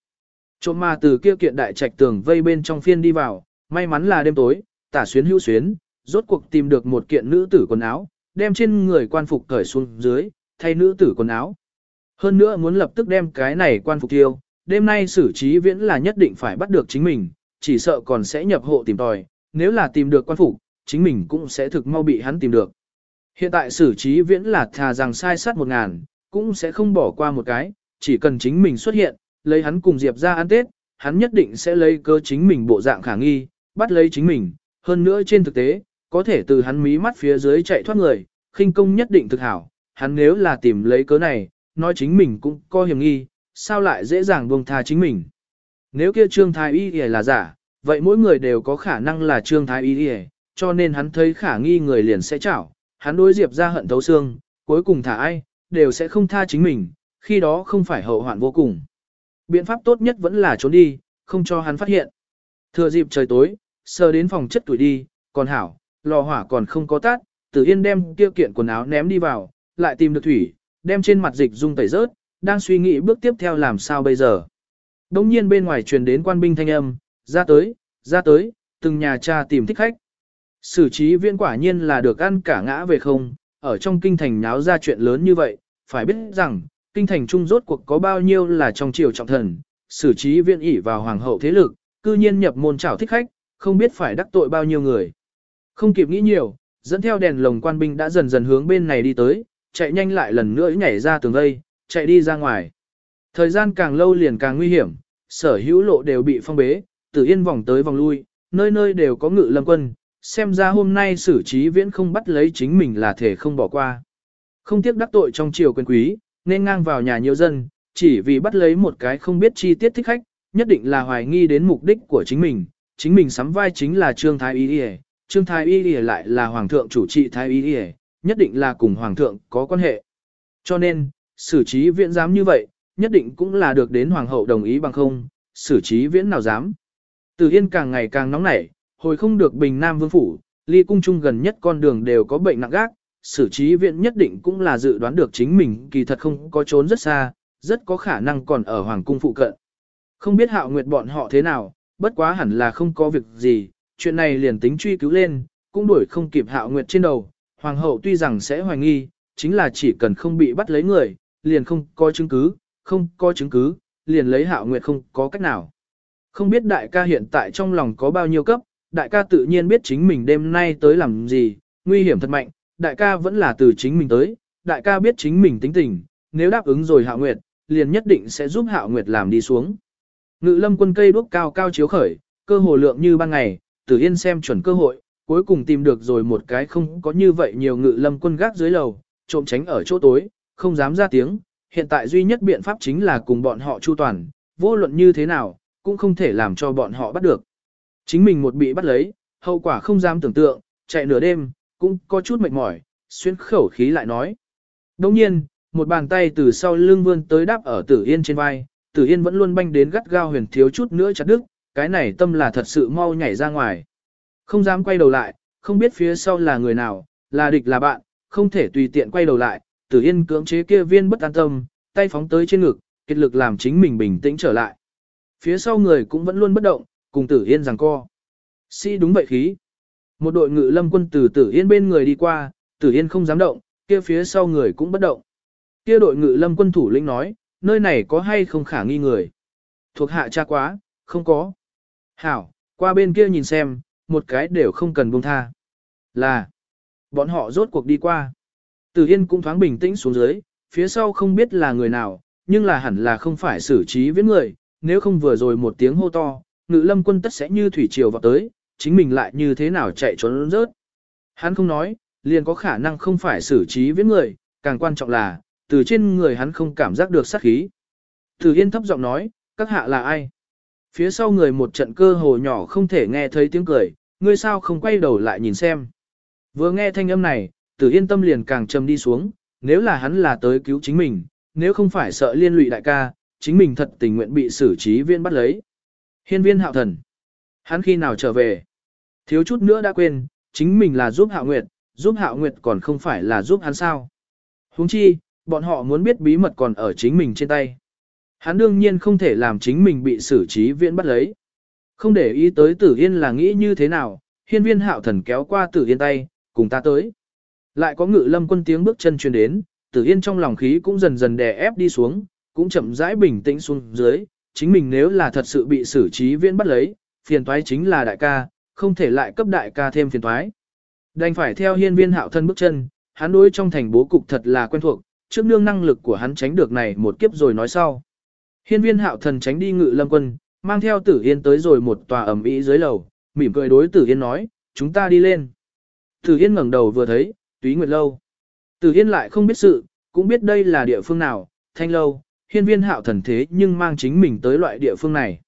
Trộm mà từ kia kiện đại trạch tường vây bên trong phiên đi vào, may mắn là đêm tối, tả xuyến hữu xuyến, rốt cuộc tìm được một kiện nữ tử quần áo, đem trên người quan phục cởi xuống dưới, thay nữ tử quần áo. Hơn nữa muốn lập tức đem cái này quan phục tiêu, đêm nay xử trí viễn là nhất định phải bắt được chính mình, chỉ sợ còn sẽ nhập hộ tìm tòi, nếu là tìm được quan phủ chính mình cũng sẽ thực mau bị hắn tìm được. Hiện tại xử trí viễn là thà rằng sai sát một ngàn, cũng sẽ không bỏ qua một cái, chỉ cần chính mình xuất hiện, lấy hắn cùng Diệp ra ăn Tết, hắn nhất định sẽ lấy cơ chính mình bộ dạng khả nghi, bắt lấy chính mình, hơn nữa trên thực tế, có thể từ hắn mí mắt phía dưới chạy thoát người, khinh công nhất định thực hảo, hắn nếu là tìm lấy cớ này, nói chính mình cũng có hiểm nghi, sao lại dễ dàng buông tha chính mình. Nếu kia Trương Thái Y là giả, vậy mỗi người đều có khả năng là Trương Thái Y cho nên hắn thấy khả nghi người liền sẽ chảo, hắn đối Diệp ra hận thấu xương, cuối cùng thả ai, đều sẽ không tha chính mình, khi đó không phải hậu hoạn vô cùng. Biện pháp tốt nhất vẫn là trốn đi, không cho hắn phát hiện. Thừa dịp trời tối, sờ đến phòng chất tuổi đi, còn hảo, lò hỏa còn không có tát, tử yên đem kia kiện quần áo ném đi vào, lại tìm được thủy, đem trên mặt dịch dung tẩy rớt, đang suy nghĩ bước tiếp theo làm sao bây giờ. Đông nhiên bên ngoài truyền đến quan binh thanh âm, ra tới, ra tới, từng nhà cha tìm thích khách. Sử trí viên quả nhiên là được ăn cả ngã về không, ở trong kinh thành nháo ra chuyện lớn như vậy, phải biết rằng, kinh thành trung rốt cuộc có bao nhiêu là trong triều trọng thần, sử trí viễn ỉ vào hoàng hậu thế lực, cư nhiên nhập môn trảo thích khách, không biết phải đắc tội bao nhiêu người. Không kịp nghĩ nhiều, dẫn theo đèn lồng quan binh đã dần dần hướng bên này đi tới, chạy nhanh lại lần nữa nhảy ra tường đây, chạy đi ra ngoài. Thời gian càng lâu liền càng nguy hiểm, sở hữu lộ đều bị phong bế, tử yên vòng tới vòng lui, nơi nơi đều có ngự lâm quân, xem ra hôm nay xử trí viễn không bắt lấy chính mình là thể không bỏ qua. Không tiếc đắc tội trong triều quyền quý, nên ngang vào nhà nhiều dân, chỉ vì bắt lấy một cái không biết chi tiết thích khách, nhất định là hoài nghi đến mục đích của chính mình, chính mình sắm vai chính là Trương Thái Y Y, Trương Thái Y Y lại là Hoàng thượng chủ trị Thái Y Y, nhất định là cùng Hoàng thượng có quan hệ. Cho nên, xử trí viễn dám như vậy, nhất định cũng là được đến Hoàng hậu đồng ý bằng không, xử trí viễn nào dám. Từ Yên càng ngày càng nóng nảy, hồi không được Bình Nam Vương Phủ, ly cung trung gần nhất con đường đều có bệnh nặng gác, xử trí viện nhất định cũng là dự đoán được chính mình kỳ thật không có trốn rất xa, rất có khả năng còn ở Hoàng cung phụ cận. Không biết hạo nguyệt bọn họ thế nào, bất quá hẳn là không có việc gì, chuyện này liền tính truy cứu lên, cũng đuổi không kịp hạo nguyệt trên đầu. Hoàng hậu tuy rằng sẽ hoài nghi, chính là chỉ cần không bị bắt lấy người, liền không có chứng cứ, không có chứng cứ, liền lấy hạo nguyệt không có cách nào. Không biết đại ca hiện tại trong lòng có bao nhiêu cấp, đại ca tự nhiên biết chính mình đêm nay tới làm gì, nguy hiểm thật mạnh, đại ca vẫn là từ chính mình tới, đại ca biết chính mình tính tình, nếu đáp ứng rồi hạo nguyệt, liền nhất định sẽ giúp hạo nguyệt làm đi xuống. Ngự lâm quân cây đuốc cao cao chiếu khởi, cơ hồ lượng như ban ngày, tử yên xem chuẩn cơ hội, cuối cùng tìm được rồi một cái không có như vậy nhiều ngự lâm quân gác dưới lầu, trộm tránh ở chỗ tối, không dám ra tiếng, hiện tại duy nhất biện pháp chính là cùng bọn họ chu toàn, vô luận như thế nào, cũng không thể làm cho bọn họ bắt được. Chính mình một bị bắt lấy, hậu quả không dám tưởng tượng, chạy nửa đêm, cũng có chút mệt mỏi, xuyên khẩu khí lại nói. Đồng nhiên, một bàn tay từ sau lưng vươn tới đáp ở tử yên trên vai, tử yên vẫn luôn banh đến gắt gao huyền thiếu chút nữa chặt đứt, cái này tâm là thật sự mau nhảy ra ngoài. Không dám quay đầu lại, không biết phía sau là người nào, là địch là bạn, không thể tùy tiện quay đầu lại, tử yên cưỡng chế kia viên bất an tâm, tay phóng tới trên ngực, kết lực làm chính mình bình tĩnh trở lại. Phía sau người cũng vẫn luôn bất động, cùng tử yên rằng co. Si đúng vậy khí. Một đội ngự lâm quân từ tử yên bên người đi qua, tử yên không dám động, kia phía sau người cũng bất động. Kia đội ngự lâm quân thủ lĩnh nói, nơi này có hay không khả nghi người. Thuộc hạ cha quá, không có. Hảo, qua bên kia nhìn xem, một cái đều không cần buông tha. Là, bọn họ rốt cuộc đi qua. Tử Yên cũng thoáng bình tĩnh xuống dưới, phía sau không biết là người nào, nhưng là hẳn là không phải xử trí với người, nếu không vừa rồi một tiếng hô to, ngự lâm quân tất sẽ như thủy triều vào tới, chính mình lại như thế nào chạy trốn rớt. Hắn không nói, liền có khả năng không phải xử trí với người, càng quan trọng là, từ trên người hắn không cảm giác được sát khí. Tử Yên thấp giọng nói, các hạ là ai? Phía sau người một trận cơ hồ nhỏ không thể nghe thấy tiếng cười, ngươi sao không quay đầu lại nhìn xem. Vừa nghe thanh âm này, Tử Yên tâm liền càng trầm đi xuống, nếu là hắn là tới cứu chính mình, nếu không phải sợ liên lụy đại ca, chính mình thật tình nguyện bị xử trí viên bắt lấy. Hiên viên hạo thần. Hắn khi nào trở về? Thiếu chút nữa đã quên, chính mình là giúp hạo nguyệt, giúp hạo nguyệt còn không phải là giúp hắn sao. huống chi, bọn họ muốn biết bí mật còn ở chính mình trên tay. Hắn đương nhiên không thể làm chính mình bị xử trí viện bắt lấy. Không để ý tới tử yên là nghĩ như thế nào, hiên viên hạo thần kéo qua tử yên tay, cùng ta tới. Lại có ngự lâm quân tiếng bước chân truyền đến, tử yên trong lòng khí cũng dần dần đè ép đi xuống, cũng chậm rãi bình tĩnh xuống dưới, chính mình nếu là thật sự bị xử trí viễn bắt lấy, phiền toái chính là đại ca, không thể lại cấp đại ca thêm phiền toái. Đành phải theo hiên viên hạo thân bước chân, hắn đối trong thành bố cục thật là quen thuộc, trước nương năng lực của hắn tránh được này một kiếp rồi nói sau. Hiên viên hạo thần tránh đi ngự lâm quân, mang theo tử yên tới rồi một tòa ẩm ý dưới lầu, mỉm cười đối tử yên nói, chúng ta đi lên. Tử yên ngẩng đầu vừa thấy, túy nguyệt lâu. Tử yên lại không biết sự, cũng biết đây là địa phương nào, thanh lâu, hiên viên hạo thần thế nhưng mang chính mình tới loại địa phương này.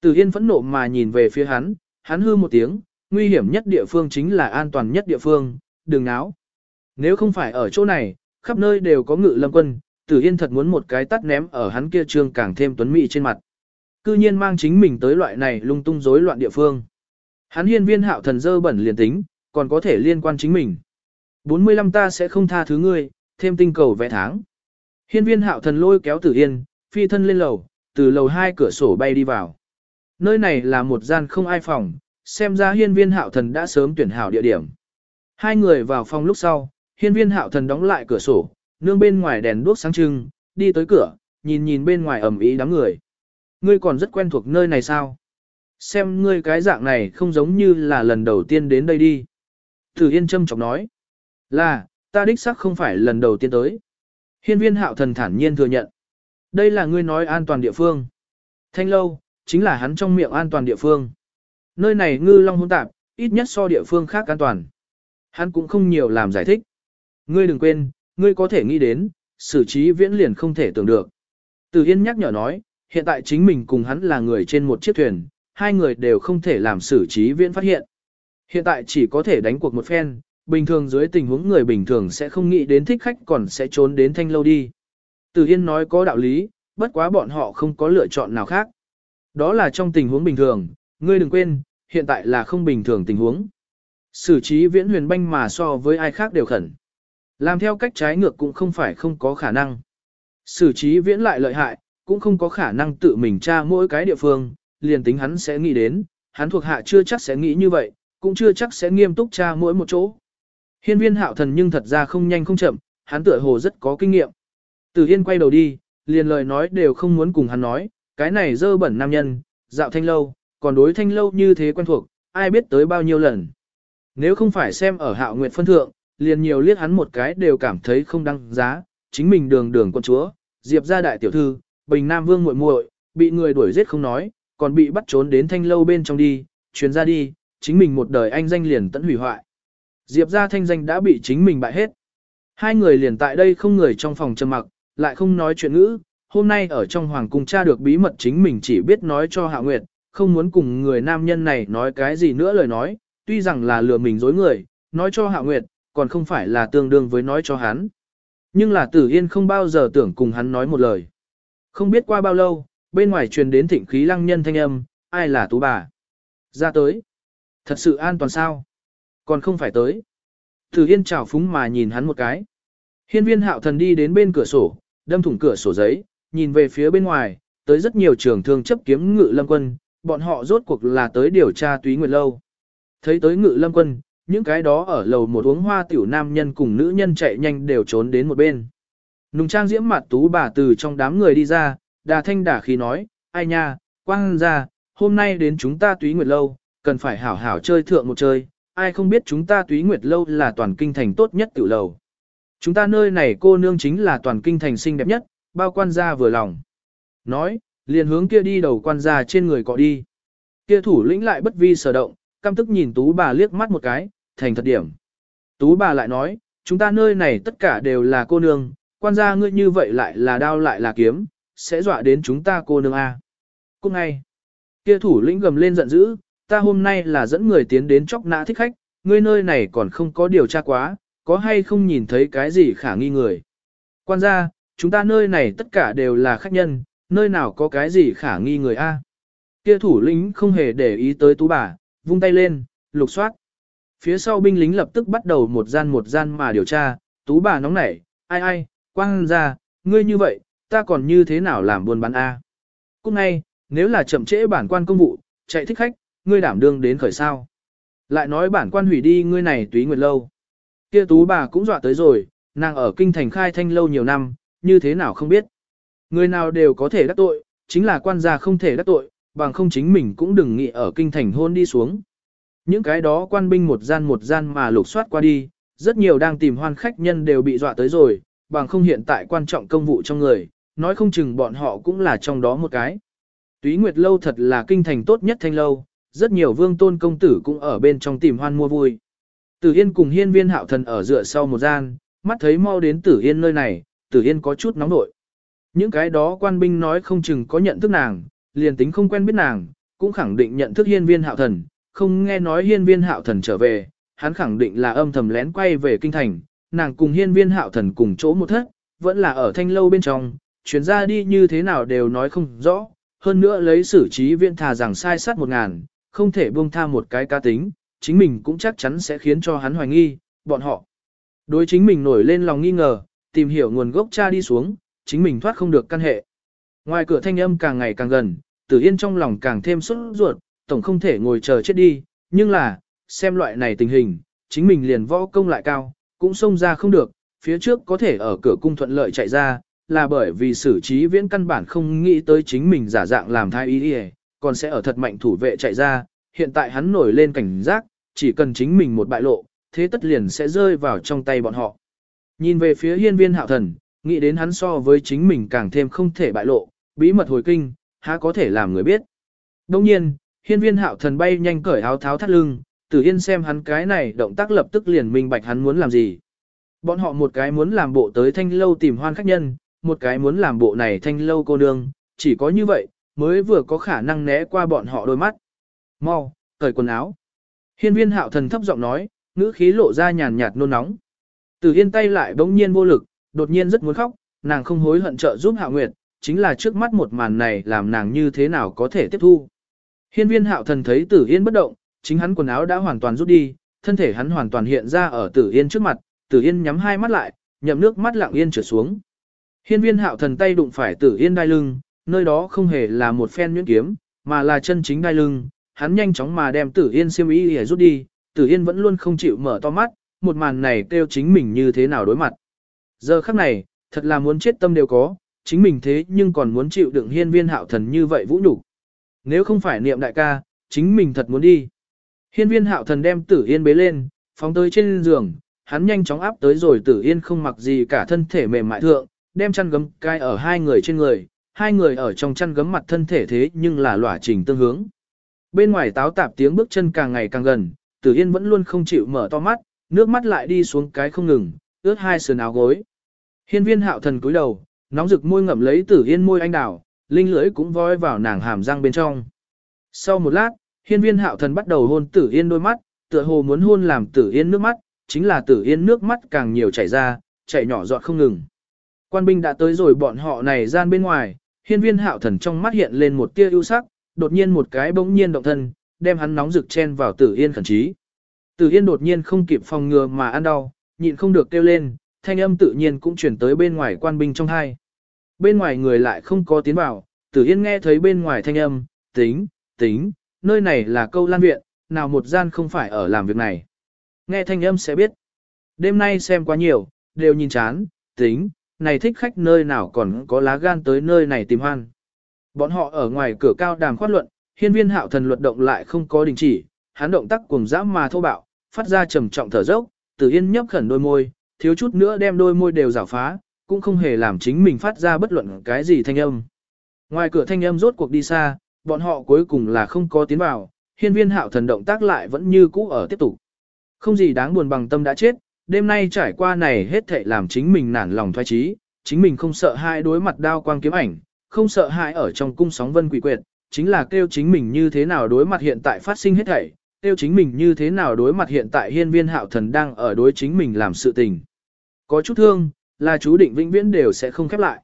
Tử yên phẫn nộ mà nhìn về phía hắn, hắn hư một tiếng, nguy hiểm nhất địa phương chính là an toàn nhất địa phương, đừng náo. Nếu không phải ở chỗ này, khắp nơi đều có ngự lâm quân, Tử Yên thật muốn một cái tắt ném ở hắn kia trương càng thêm tuấn mỹ trên mặt. Cư nhiên mang chính mình tới loại này lung tung rối loạn địa phương. Hắn hiên viên hạo thần dơ bẩn liền tính, còn có thể liên quan chính mình. 45 ta sẽ không tha thứ ngươi, thêm tinh cầu vẽ tháng. Hiên viên hạo thần lôi kéo Tử Yên, phi thân lên lầu, từ lầu hai cửa sổ bay đi vào. Nơi này là một gian không ai phòng, xem ra hiên viên hạo thần đã sớm tuyển hảo địa điểm. Hai người vào phòng lúc sau, hiên viên hạo thần đóng lại cửa sổ, nương bên ngoài đèn đuốc sáng trưng, đi tới cửa, nhìn nhìn bên ngoài ẩm ý đám người. Ngươi còn rất quen thuộc nơi này sao? Xem ngươi cái dạng này không giống như là lần đầu tiên đến đây đi. Tử Yên châm chọc nói. Là, ta đích xác không phải lần đầu tiên tới. Hiên viên hạo thần thản nhiên thừa nhận. Đây là ngươi nói an toàn địa phương. Thanh lâu, chính là hắn trong miệng an toàn địa phương. Nơi này ngư long hỗn tạp, ít nhất so địa phương khác an toàn. Hắn cũng không nhiều làm giải thích. Ngươi đừng quên, ngươi có thể nghĩ đến, xử trí viễn liền không thể tưởng được. Từ Yên nhắc nhở nói, hiện tại chính mình cùng hắn là người trên một chiếc thuyền, hai người đều không thể làm xử trí viễn phát hiện. Hiện tại chỉ có thể đánh cuộc một phen, bình thường dưới tình huống người bình thường sẽ không nghĩ đến thích khách còn sẽ trốn đến thanh lâu đi. Từ Yên nói có đạo lý, bất quá bọn họ không có lựa chọn nào khác. Đó là trong tình huống bình thường, ngươi đừng quên, hiện tại là không bình thường tình huống. Xử trí viễn huyền banh mà so với ai khác đều khẩn. Làm theo cách trái ngược cũng không phải không có khả năng. Xử trí viễn lại lợi hại, cũng không có khả năng tự mình tra mỗi cái địa phương, liền tính hắn sẽ nghĩ đến, hắn thuộc hạ chưa chắc sẽ nghĩ như vậy, cũng chưa chắc sẽ nghiêm túc tra mỗi một chỗ. Hiên viên hạo thần nhưng thật ra không nhanh không chậm, hắn tựa hồ rất có kinh nghiệm. Từ Hiên quay đầu đi, liền lời nói đều không muốn cùng hắn nói, cái này dơ bẩn nam nhân, dạo thanh lâu, còn đối thanh lâu như thế quen thuộc, ai biết tới bao nhiêu lần. Nếu không phải xem ở hạo nguyệt phân thượng, liền nhiều liếc hắn một cái đều cảm thấy không đăng giá, chính mình đường đường con chúa, diệp gia đại tiểu thư, bình nam vương muội muội, bị người đuổi giết không nói, còn bị bắt trốn đến thanh lâu bên trong đi, chuyến ra đi, chính mình một đời anh danh liền tận hủy hoại. Diệp gia thanh danh đã bị chính mình bại hết. Hai người liền tại đây không người trong phòng trầm mặc, lại không nói chuyện ngữ, hôm nay ở trong hoàng cung tra được bí mật chính mình chỉ biết nói cho Hạ Nguyệt, không muốn cùng người nam nhân này nói cái gì nữa lời nói, tuy rằng là lừa mình dối người, nói cho Hạ Nguyệt, còn không phải là tương đương với nói cho hắn. Nhưng là tử yên không bao giờ tưởng cùng hắn nói một lời. Không biết qua bao lâu, bên ngoài truyền đến thịnh khí lăng nhân thanh âm, ai là tú bà. Ra tới. Thật sự an toàn sao? Còn không phải tới. Thử yên chào phúng mà nhìn hắn một cái. Hiên viên hạo thần đi đến bên cửa sổ, đâm thủng cửa sổ giấy, nhìn về phía bên ngoài, tới rất nhiều trường thương chấp kiếm ngự lâm quân, bọn họ rốt cuộc là tới điều tra túy nguyệt lâu. Thấy tới ngự lâm quân, những cái đó ở lầu một uống hoa tiểu nam nhân cùng nữ nhân chạy nhanh đều trốn đến một bên. Nùng trang diễm mặt tú bà từ trong đám người đi ra, đà thanh đà khí nói, ai nha, quang ra, hôm nay đến chúng ta túy nguyệt lâu, cần phải hảo hảo chơi thượng một chơi, ai không biết chúng ta túy nguyệt lâu là toàn kinh thành tốt nhất tiểu lầu. Chúng ta nơi này cô nương chính là toàn kinh thành xinh đẹp nhất, bao quan gia vừa lòng. Nói, liền hướng kia đi đầu quan gia trên người cọ đi. Kia thủ lĩnh lại bất vi sở động, căm tức nhìn tú bà liếc mắt một cái, thành thật điểm. Tú bà lại nói, chúng ta nơi này tất cả đều là cô nương, quan gia ngươi như vậy lại là đao lại là kiếm, sẽ dọa đến chúng ta cô nương A. Cô ngay, kia thủ lĩnh gầm lên giận dữ, ta hôm nay là dẫn người tiến đến chóc nã thích khách, ngươi nơi này còn không có điều tra quá, có hay không nhìn thấy cái gì khả nghi người. Quan gia, chúng ta nơi này tất cả đều là khách nhân, nơi nào có cái gì khả nghi người A. Kia thủ lĩnh không hề để ý tới tú bà, vung tay lên, lục soát. Phía sau binh lính lập tức bắt đầu một gian một gian mà điều tra, tú bà nóng nảy, ai ai, quang ra, ngươi như vậy, ta còn như thế nào làm buôn bán A. Cũng ngay, nếu là chậm trễ bản quan công vụ, chạy thích khách, ngươi đảm đương đến khởi sao. Lại nói bản quan hủy đi ngươi này túy nguyệt lâu. Kia tú bà cũng dọa tới rồi, nàng ở kinh thành khai thanh lâu nhiều năm, như thế nào không biết. Người nào đều có thể đắc tội, chính là quan gia không thể đắc tội, bằng không chính mình cũng đừng nghĩ ở kinh thành hôn đi xuống. Những cái đó quan binh một gian một gian mà lục soát qua đi, rất nhiều đang tìm hoan khách nhân đều bị dọa tới rồi, bằng không hiện tại quan trọng công vụ trong người, nói không chừng bọn họ cũng là trong đó một cái. Túy Nguyệt Lâu thật là kinh thành tốt nhất thanh lâu, rất nhiều vương tôn công tử cũng ở bên trong tìm hoan mua vui. Tử Yên cùng hiên viên hạo thần ở dựa sau một gian, mắt thấy mau đến Tử Yên nơi này, Tử Yên có chút nóng nội. Những cái đó quan binh nói không chừng có nhận thức nàng, liền tính không quen biết nàng, cũng khẳng định nhận thức hiên viên hạo thần, không nghe nói hiên viên hạo thần trở về, hắn khẳng định là âm thầm lén quay về kinh thành, nàng cùng hiên viên hạo thần cùng chỗ một thất, vẫn là ở thanh lâu bên trong, chuyển ra đi như thế nào đều nói không rõ, hơn nữa lấy xử trí viên thà rằng sai sát một ngàn, không thể buông tha một cái ca tính, chính mình cũng chắc chắn sẽ khiến cho hắn hoài nghi, bọn họ. Đối chính mình nổi lên lòng nghi ngờ, tìm hiểu nguồn gốc cha đi xuống, chính mình thoát không được căn hệ. Ngoài cửa thanh âm càng ngày càng gần, Tử Yên trong lòng càng thêm sốt ruột, tổng không thể ngồi chờ chết đi, nhưng là, xem loại này tình hình, chính mình liền võ công lại cao, cũng xông ra không được, phía trước có thể ở cửa cung thuận lợi chạy ra, là bởi vì sử trí viễn căn bản không nghĩ tới chính mình giả dạng làm thái ý còn sẽ ở thật mạnh thủ vệ chạy ra, hiện tại hắn nổi lên cảnh giác, chỉ cần chính mình một bại lộ, thế tất liền sẽ rơi vào trong tay bọn họ. Nhìn về phía hiên viên hạo thần, nghĩ đến hắn so với chính mình càng thêm không thể bại lộ, bí mật hồi kinh, há có thể làm người biết. Đồng nhiên, hiên viên hạo thần bay nhanh cởi áo tháo thắt lưng, tử yên xem hắn cái này động tác lập tức liền minh bạch hắn muốn làm gì. Bọn họ một cái muốn làm bộ tới thanh lâu tìm hoan khách nhân, một cái muốn làm bộ này thanh lâu cô nương, chỉ có như vậy, mới vừa có khả năng né qua bọn họ đôi mắt. Mau, cởi quần áo. Hiên viên hạo thần thấp giọng nói, ngữ khí lộ ra nhàn nhạt nôn nóng. Tử Yên tay lại bỗng nhiên vô lực, đột nhiên rất muốn khóc, nàng không hối hận trợ giúp Hạo Nguyệt, chính là trước mắt một màn này làm nàng như thế nào có thể tiếp thu. Hiên viên Hạo thần thấy Tử Yên bất động, chính hắn quần áo đã hoàn toàn rút đi, thân thể hắn hoàn toàn hiện ra ở Tử Yên trước mặt, Tử Yên nhắm hai mắt lại, nhậm nước mắt lặng yên trở xuống. Hiên viên Hạo thần tay đụng phải Tử Yên đai lưng, nơi đó không hề là một phen nhuyễn kiếm, mà là chân chính đai lưng, hắn nhanh chóng mà đem Tử Yên xiêm y để rút đi, Tử Yên vẫn luôn không chịu mở to mắt, một màn này kêu chính mình như thế nào đối mặt. Giờ khắc này, thật là muốn chết tâm đều có, chính mình thế nhưng còn muốn chịu đựng hiên viên hạo thần như vậy vũ nhục. Nếu không phải niệm đại ca, chính mình thật muốn đi. Hiên viên hạo thần đem tử yên bế lên, phóng tới trên giường, hắn nhanh chóng áp tới rồi tử yên không mặc gì cả thân thể mềm mại thượng, đem chăn gấm cai ở hai người trên người, hai người ở trong chăn gấm mặt thân thể thế nhưng là lỏa trình tương hướng. Bên ngoài táo tạp tiếng bước chân càng ngày càng gần, tử yên vẫn luôn không chịu mở to mắt, nước mắt lại đi xuống cái không ngừng, ướt hai sườn áo gối. Hiên viên hạo thần cúi đầu, nóng rực môi ngậm lấy tử yên môi anh đào, linh lưỡi cũng voi vào nàng hàm răng bên trong. Sau một lát, hiên viên hạo thần bắt đầu hôn tử yên đôi mắt, tựa hồ muốn hôn làm tử yên nước mắt, chính là tử yên nước mắt càng nhiều chảy ra, chảy nhỏ giọt không ngừng. Quan binh đã tới rồi bọn họ này gian bên ngoài, hiên viên hạo thần trong mắt hiện lên một tia ưu sắc, đột nhiên một cái bỗng nhiên động thân, đem hắn nóng rực chen vào tử yên khẩn trí. Tử Yên đột nhiên không kịp phòng ngừa mà ăn đau, nhịn không được kêu lên, thanh âm tự nhiên cũng chuyển tới bên ngoài quan binh trong hai. Bên ngoài người lại không có tiến vào, Tử Yên nghe thấy bên ngoài thanh âm, tính, tính, nơi này là câu lan viện, nào một gian không phải ở làm việc này. Nghe thanh âm sẽ biết. Đêm nay xem quá nhiều, đều nhìn chán, tính, này thích khách nơi nào còn có lá gan tới nơi này tìm hoan. Bọn họ ở ngoài cửa cao đàm khoát luận, hiên viên hạo thần luật động lại không có đình chỉ, hắn động tác cuồng dã mà thô bạo, phát ra trầm trọng thở dốc, Tử Yên nhấp khẩn đôi môi, thiếu chút nữa đem đôi môi đều rào phá, cũng không hề làm chính mình phát ra bất luận cái gì thanh âm. Ngoài cửa thanh âm rốt cuộc đi xa, bọn họ cuối cùng là không có tiến vào, hiên viên hạo thần động tác lại vẫn như cũ ở tiếp tục. Không gì đáng buồn bằng tâm đã chết, đêm nay trải qua này hết thệ làm chính mình nản lòng thoái trí, chính mình không sợ hãi đối mặt đao quang kiếm ảnh, không sợ hãi ở trong cung sóng vân quỷ quyệt, chính là kêu chính mình như thế nào đối mặt hiện tại phát sinh hết thảy, tiêu chính mình như thế nào đối mặt hiện tại hiên viên hạo thần đang ở đối chính mình làm sự tình. Có chút thương, là chú định vĩnh viễn đều sẽ không khép lại.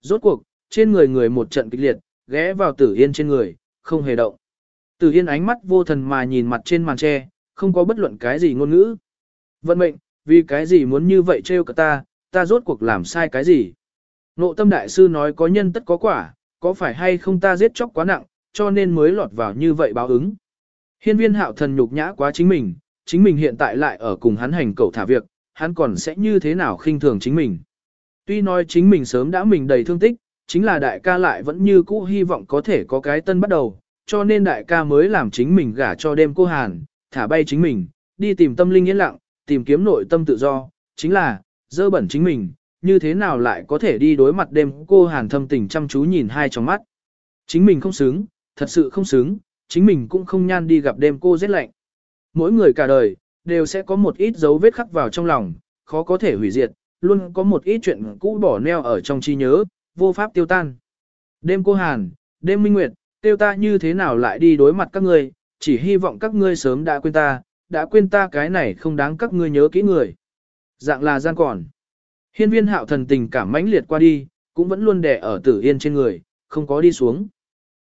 Rốt cuộc, trên người người một trận kịch liệt, ghé vào tử yên trên người, không hề động. Tử yên ánh mắt vô thần mà nhìn mặt trên màn tre, không có bất luận cái gì ngôn ngữ. Vận mệnh, vì cái gì muốn như vậy trêu cả ta, ta rốt cuộc làm sai cái gì. Nộ tâm đại sư nói có nhân tất có quả, có phải hay không ta giết chóc quá nặng, cho nên mới lọt vào như vậy báo ứng. Hiên viên hạo thần nhục nhã quá chính mình, chính mình hiện tại lại ở cùng hắn hành cầu thả việc, hắn còn sẽ như thế nào khinh thường chính mình. Tuy nói chính mình sớm đã mình đầy thương tích, chính là đại ca lại vẫn như cũ hy vọng có thể có cái tân bắt đầu, cho nên đại ca mới làm chính mình gả cho đêm cô Hàn, thả bay chính mình, đi tìm tâm linh yên lặng, tìm kiếm nội tâm tự do, chính là, dơ bẩn chính mình, như thế nào lại có thể đi đối mặt đêm cô Hàn thâm tình chăm chú nhìn hai trong mắt. Chính mình không xứng, thật sự không xứng, chính mình cũng không nhan đi gặp đêm cô rét lạnh. Mỗi người cả đời, đều sẽ có một ít dấu vết khắc vào trong lòng, khó có thể hủy diệt, luôn có một ít chuyện cũ bỏ neo ở trong trí nhớ, vô pháp tiêu tan. Đêm cô Hàn, đêm minh nguyệt, tiêu ta như thế nào lại đi đối mặt các ngươi, chỉ hy vọng các ngươi sớm đã quên ta, đã quên ta cái này không đáng các ngươi nhớ kỹ người. Dạng là gian còn. Hiên viên hạo thần tình cảm mãnh liệt qua đi, cũng vẫn luôn đè ở tử yên trên người, không có đi xuống.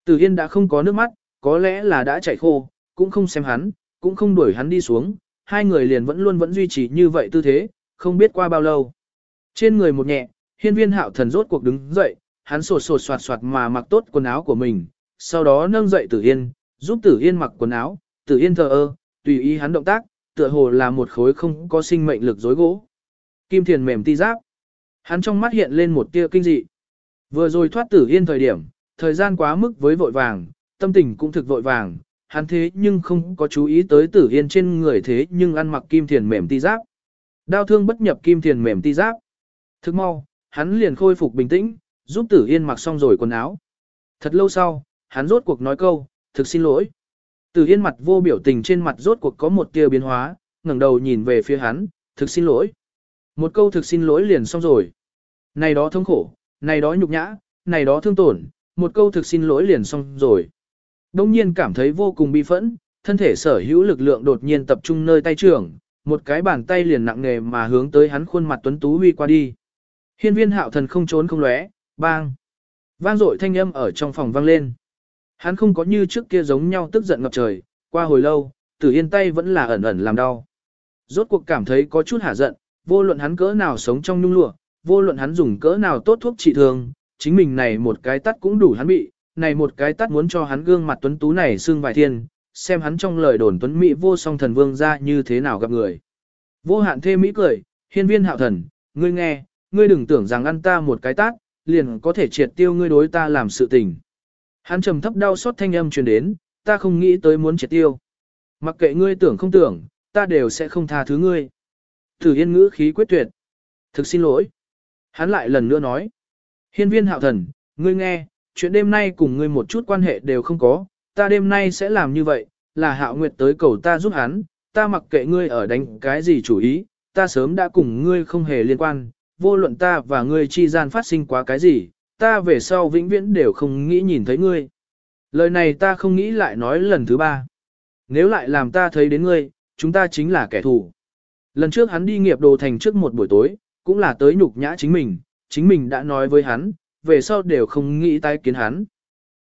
Tử yên đã không có nước mắt, có lẽ là đã chạy khô, cũng không xem hắn, cũng không đuổi hắn đi xuống, hai người liền vẫn luôn vẫn duy trì như vậy tư thế, không biết qua bao lâu. Trên người một nhẹ, hiên viên hạo thần rốt cuộc đứng dậy, hắn sột sột soạt soạt mà mặc tốt quần áo của mình, sau đó nâng dậy tử yên, giúp tử yên mặc quần áo, tử yên thờ ơ, tùy ý hắn động tác, tựa hồ là một khối không có sinh mệnh lực dối gỗ. Kim thiền mềm ti giáp. Hắn trong mắt hiện lên một tia kinh dị. Vừa rồi thoát tử yên thời điểm, thời gian quá mức với vội vàng, tâm tình cũng thực vội vàng, hắn thế nhưng không có chú ý tới tử yên trên người thế nhưng ăn mặc kim thiền mềm ti giáp. Đao thương bất nhập kim thiền mềm ti giáp. Thức mau, hắn liền khôi phục bình tĩnh, giúp tử yên mặc xong rồi quần áo. Thật lâu sau, hắn rốt cuộc nói câu, thực xin lỗi. Từ yên mặt vô biểu tình trên mặt rốt cuộc có một tia biến hóa, ngẩng đầu nhìn về phía hắn, thực xin lỗi. Một câu thực xin lỗi liền xong rồi. Này đó thống khổ, này đó nhục nhã, này đó thương tổn, một câu thực xin lỗi liền xong rồi. Đông nhiên cảm thấy vô cùng bi phẫn, thân thể sở hữu lực lượng đột nhiên tập trung nơi tay trưởng, một cái bàn tay liền nặng nề mà hướng tới hắn khuôn mặt tuấn tú huy qua đi. Hiên viên hạo thần không trốn không lóe, bang. Vang dội thanh âm ở trong phòng vang lên. Hắn không có như trước kia giống nhau tức giận ngập trời, qua hồi lâu, tử yên tay vẫn là ẩn ẩn làm đau. Rốt cuộc cảm thấy có chút hả giận, vô luận hắn cỡ nào sống trong nhung lụa, vô luận hắn dùng cỡ nào tốt thuốc trị thương, chính mình này một cái tắt cũng đủ hắn bị, này một cái tắt muốn cho hắn gương mặt tuấn tú này xương vài thiên, xem hắn trong lời đồn tuấn mỹ vô song thần vương ra như thế nào gặp người. Vô hạn thê mỹ cười, hiên viên hạo thần, ngươi nghe, ngươi đừng tưởng rằng ăn ta một cái tát, liền có thể triệt tiêu ngươi đối ta làm sự tình. Hắn trầm thấp đau xót thanh âm truyền đến, ta không nghĩ tới muốn triệt tiêu. Mặc kệ ngươi tưởng không tưởng, ta đều sẽ không tha thứ ngươi. Tử yên ngữ khí quyết tuyệt. Thực xin lỗi. Hắn lại lần nữa nói. Hiên viên hạo thần, ngươi nghe, chuyện đêm nay cùng ngươi một chút quan hệ đều không có, ta đêm nay sẽ làm như vậy, là hạo nguyệt tới cầu ta giúp hắn, ta mặc kệ ngươi ở đánh cái gì chủ ý, ta sớm đã cùng ngươi không hề liên quan, vô luận ta và ngươi chi gian phát sinh quá cái gì, ta về sau vĩnh viễn đều không nghĩ nhìn thấy ngươi. Lời này ta không nghĩ lại nói lần thứ ba. Nếu lại làm ta thấy đến ngươi, chúng ta chính là kẻ thù. Lần trước hắn đi nghiệp đồ thành trước một buổi tối, cũng là tới nhục nhã chính mình, chính mình đã nói với hắn, về sau đều không nghĩ tái kiến hắn.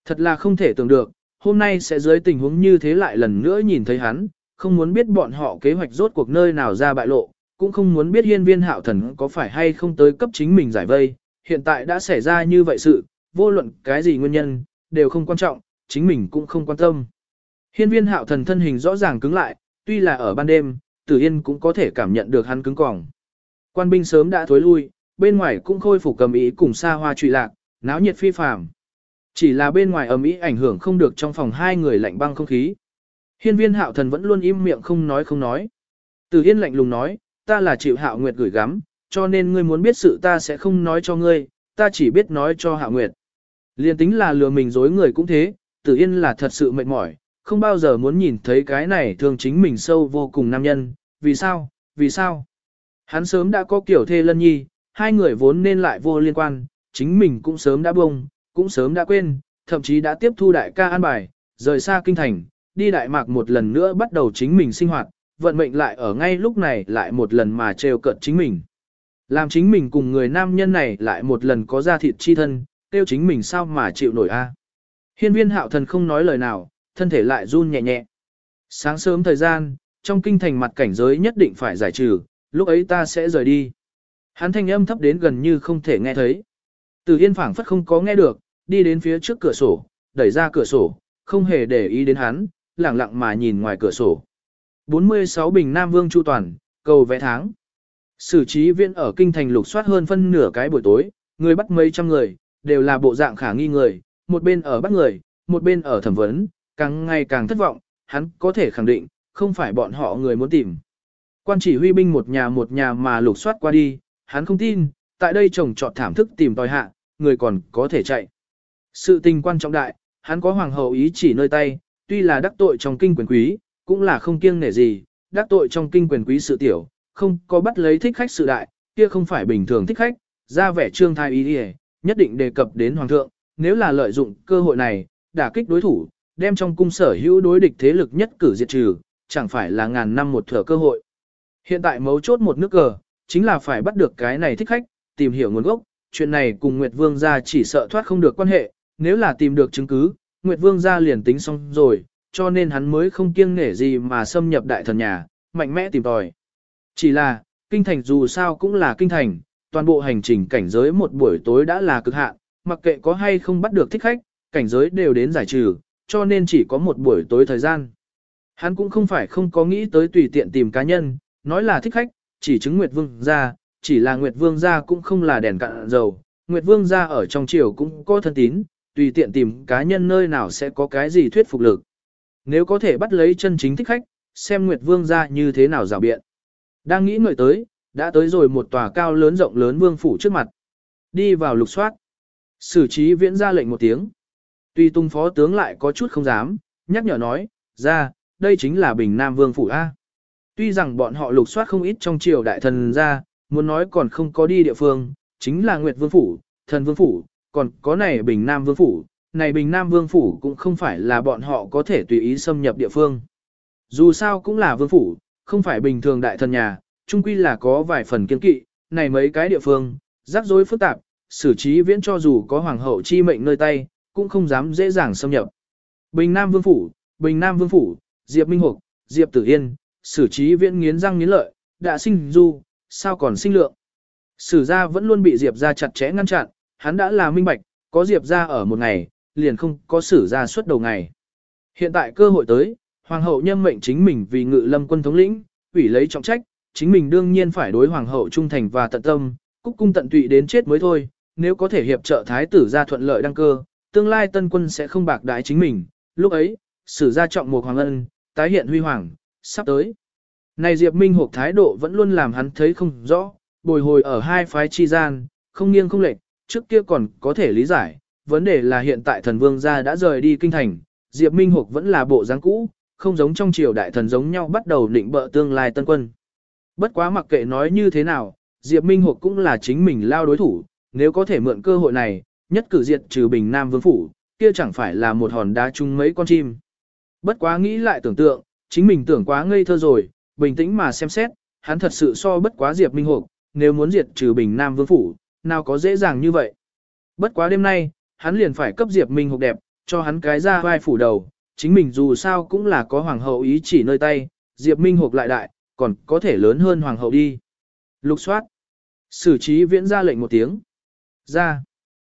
Thật là không thể tưởng được, hôm nay sẽ dưới tình huống như thế lại lần nữa nhìn thấy hắn, không muốn biết bọn họ kế hoạch rốt cuộc nơi nào ra bại lộ, cũng không muốn biết hiên viên hạo thần có phải hay không tới cấp chính mình giải vây, hiện tại đã xảy ra như vậy sự, vô luận cái gì nguyên nhân, đều không quan trọng, chính mình cũng không quan tâm. Hiên viên hạo thần thân hình rõ ràng cứng lại, tuy là ở ban đêm, tử yên cũng có thể cảm nhận được hắn cứng cỏng. Quan binh sớm đã thối lui, bên ngoài cũng khôi phục cầm ý cùng xa hoa trụy lạc, náo nhiệt phi phàm. Chỉ là bên ngoài ầm ĩ ảnh hưởng không được trong phòng hai người lạnh băng không khí. Hiên viên hạo thần vẫn luôn im miệng không nói không nói. Từ Yên lạnh lùng nói, ta là chịu hạo nguyệt gửi gắm, cho nên ngươi muốn biết sự ta sẽ không nói cho ngươi, ta chỉ biết nói cho Hạ nguyệt. Liên tính là lừa mình dối người cũng thế, Tử Yên là thật sự mệt mỏi, không bao giờ muốn nhìn thấy cái này thường chính mình sâu vô cùng nam nhân, vì sao, vì sao? Hắn sớm đã có kiểu thê lân nhi, hai người vốn nên lại vô liên quan, chính mình cũng sớm đã bông, cũng sớm đã quên, thậm chí đã tiếp thu đại ca an bài, rời xa kinh thành, đi đại mạc một lần nữa bắt đầu chính mình sinh hoạt, vận mệnh lại ở ngay lúc này lại một lần mà trêu cận chính mình. Làm chính mình cùng người nam nhân này lại một lần có ra thịt chi thân, tiêu chính mình sao mà chịu nổi a? Hiên viên hạo thần không nói lời nào, thân thể lại run nhẹ nhẹ. Sáng sớm thời gian, trong kinh thành mặt cảnh giới nhất định phải giải trừ, lúc ấy ta sẽ rời đi. Hắn thanh âm thấp đến gần như không thể nghe thấy. Từ Yên phảng phất không có nghe được, đi đến phía trước cửa sổ, đẩy ra cửa sổ, không hề để ý đến hắn, lặng lặng mà nhìn ngoài cửa sổ. 46 Bình Nam Vương Chu Toàn, cầu vẽ tháng. Sử trí viên ở kinh thành lục soát hơn phân nửa cái buổi tối, người bắt mấy trăm người, đều là bộ dạng khả nghi người, một bên ở bắt người, một bên ở thẩm vấn, càng ngày càng thất vọng, hắn có thể khẳng định, không phải bọn họ người muốn tìm. Quan chỉ huy binh một nhà một nhà mà lục soát qua đi, hắn không tin, tại đây trồng trọt thảm thức tìm tòi hạ, người còn có thể chạy. Sự tình quan trọng đại, hắn có hoàng hậu ý chỉ nơi tay, tuy là đắc tội trong kinh quyền quý, cũng là không kiêng nể gì, đắc tội trong kinh quyền quý sự tiểu, không có bắt lấy thích khách sự đại, kia không phải bình thường thích khách, ra vẻ trương thai ý đi nhất định đề cập đến hoàng thượng, nếu là lợi dụng cơ hội này, đả kích đối thủ, đem trong cung sở hữu đối địch thế lực nhất cử diệt trừ, chẳng phải là ngàn năm một thở cơ hội. Hiện tại mấu chốt một nước cờ, chính là phải bắt được cái này thích khách, tìm hiểu nguồn gốc, chuyện này cùng Nguyệt Vương gia chỉ sợ thoát không được quan hệ, nếu là tìm được chứng cứ, Nguyệt Vương gia liền tính xong rồi, cho nên hắn mới không kiêng nể gì mà xâm nhập đại thần nhà, mạnh mẽ tìm tòi. Chỉ là, kinh thành dù sao cũng là kinh thành, toàn bộ hành trình cảnh giới một buổi tối đã là cực hạn, mặc kệ có hay không bắt được thích khách, cảnh giới đều đến giải trừ, cho nên chỉ có một buổi tối thời gian. Hắn cũng không phải không có nghĩ tới tùy tiện tìm cá nhân, nói là thích khách, chỉ chứng Nguyệt Vương gia, chỉ là Nguyệt Vương gia cũng không là đèn cạn dầu, Nguyệt Vương gia ở trong triều cũng có thân tín, tùy tiện tìm cá nhân nơi nào sẽ có cái gì thuyết phục lực. Nếu có thể bắt lấy chân chính thích khách, xem Nguyệt Vương gia như thế nào rào biện. Đang nghĩ ngợi tới, đã tới rồi một tòa cao lớn rộng lớn vương phủ trước mặt. Đi vào lục soát. Sử trí viễn ra lệnh một tiếng. Tuy tung phó tướng lại có chút không dám, nhắc nhở nói, ra, đây chính là Bình Nam Vương Phủ A. Tuy rằng bọn họ lục soát không ít trong triều đại thần ra, muốn nói còn không có đi địa phương, chính là Nguyệt Vương Phủ, Thần Vương Phủ, còn có này Bình Nam Vương Phủ, này Bình Nam Vương Phủ cũng không phải là bọn họ có thể tùy ý xâm nhập địa phương. Dù sao cũng là Vương Phủ, không phải bình thường đại thần nhà, chung quy là có vài phần kiên kỵ, này mấy cái địa phương, rắc rối phức tạp, xử trí viễn cho dù có hoàng hậu chi mệnh nơi tay, cũng không dám dễ dàng xâm nhập. Bình Nam Vương Phủ, Bình Nam Vương Phủ, Diệp Minh Hục, Diệp Tử Yên, xử trí viễn nghiến răng nghiến lợi, đã sinh du, sao còn sinh lượng. Sử gia vẫn luôn bị Diệp gia chặt chẽ ngăn chặn, hắn đã là minh bạch, có Diệp gia ở một ngày, liền không có sử gia suốt đầu ngày. Hiện tại cơ hội tới, hoàng hậu nhâm mệnh chính mình vì ngự lâm quân thống lĩnh, ủy lấy trọng trách, chính mình đương nhiên phải đối hoàng hậu trung thành và tận tâm, cúc cung tận tụy đến chết mới thôi, nếu có thể hiệp trợ thái tử ra thuận lợi đăng cơ, tương lai tân quân sẽ không bạc đái chính mình, lúc ấy, sử gia trọng một hoàng ân, tái hiện huy hoàng, sắp tới. Này Diệp Minh Hộp thái độ vẫn luôn làm hắn thấy không rõ, bồi hồi ở hai phái chi gian, không nghiêng không lệch, trước kia còn có thể lý giải, vấn đề là hiện tại thần vương gia đã rời đi kinh thành, Diệp Minh Hộp vẫn là bộ dáng cũ, không giống trong triều đại thần giống nhau bắt đầu định bợ tương lai tân quân. Bất quá mặc kệ nói như thế nào, Diệp Minh Hục cũng là chính mình lao đối thủ, nếu có thể mượn cơ hội này, nhất cử diệt trừ Bình Nam Vương Phủ, kia chẳng phải là một hòn đá chung mấy con chim. Bất quá nghĩ lại tưởng tượng, chính mình tưởng quá ngây thơ rồi, bình tĩnh mà xem xét, hắn thật sự so bất quá Diệp Minh Hục. nếu muốn diệt trừ Bình Nam Vương Phủ, nào có dễ dàng như vậy. Bất quá đêm nay, hắn liền phải cấp Diệp Minh Hục đẹp, cho hắn cái ra vai phủ đầu, chính mình dù sao cũng là có hoàng hậu ý chỉ nơi tay, Diệp Minh Hộp lại đại, còn có thể lớn hơn hoàng hậu đi. Lục soát. Sử trí viễn ra lệnh một tiếng. Ra.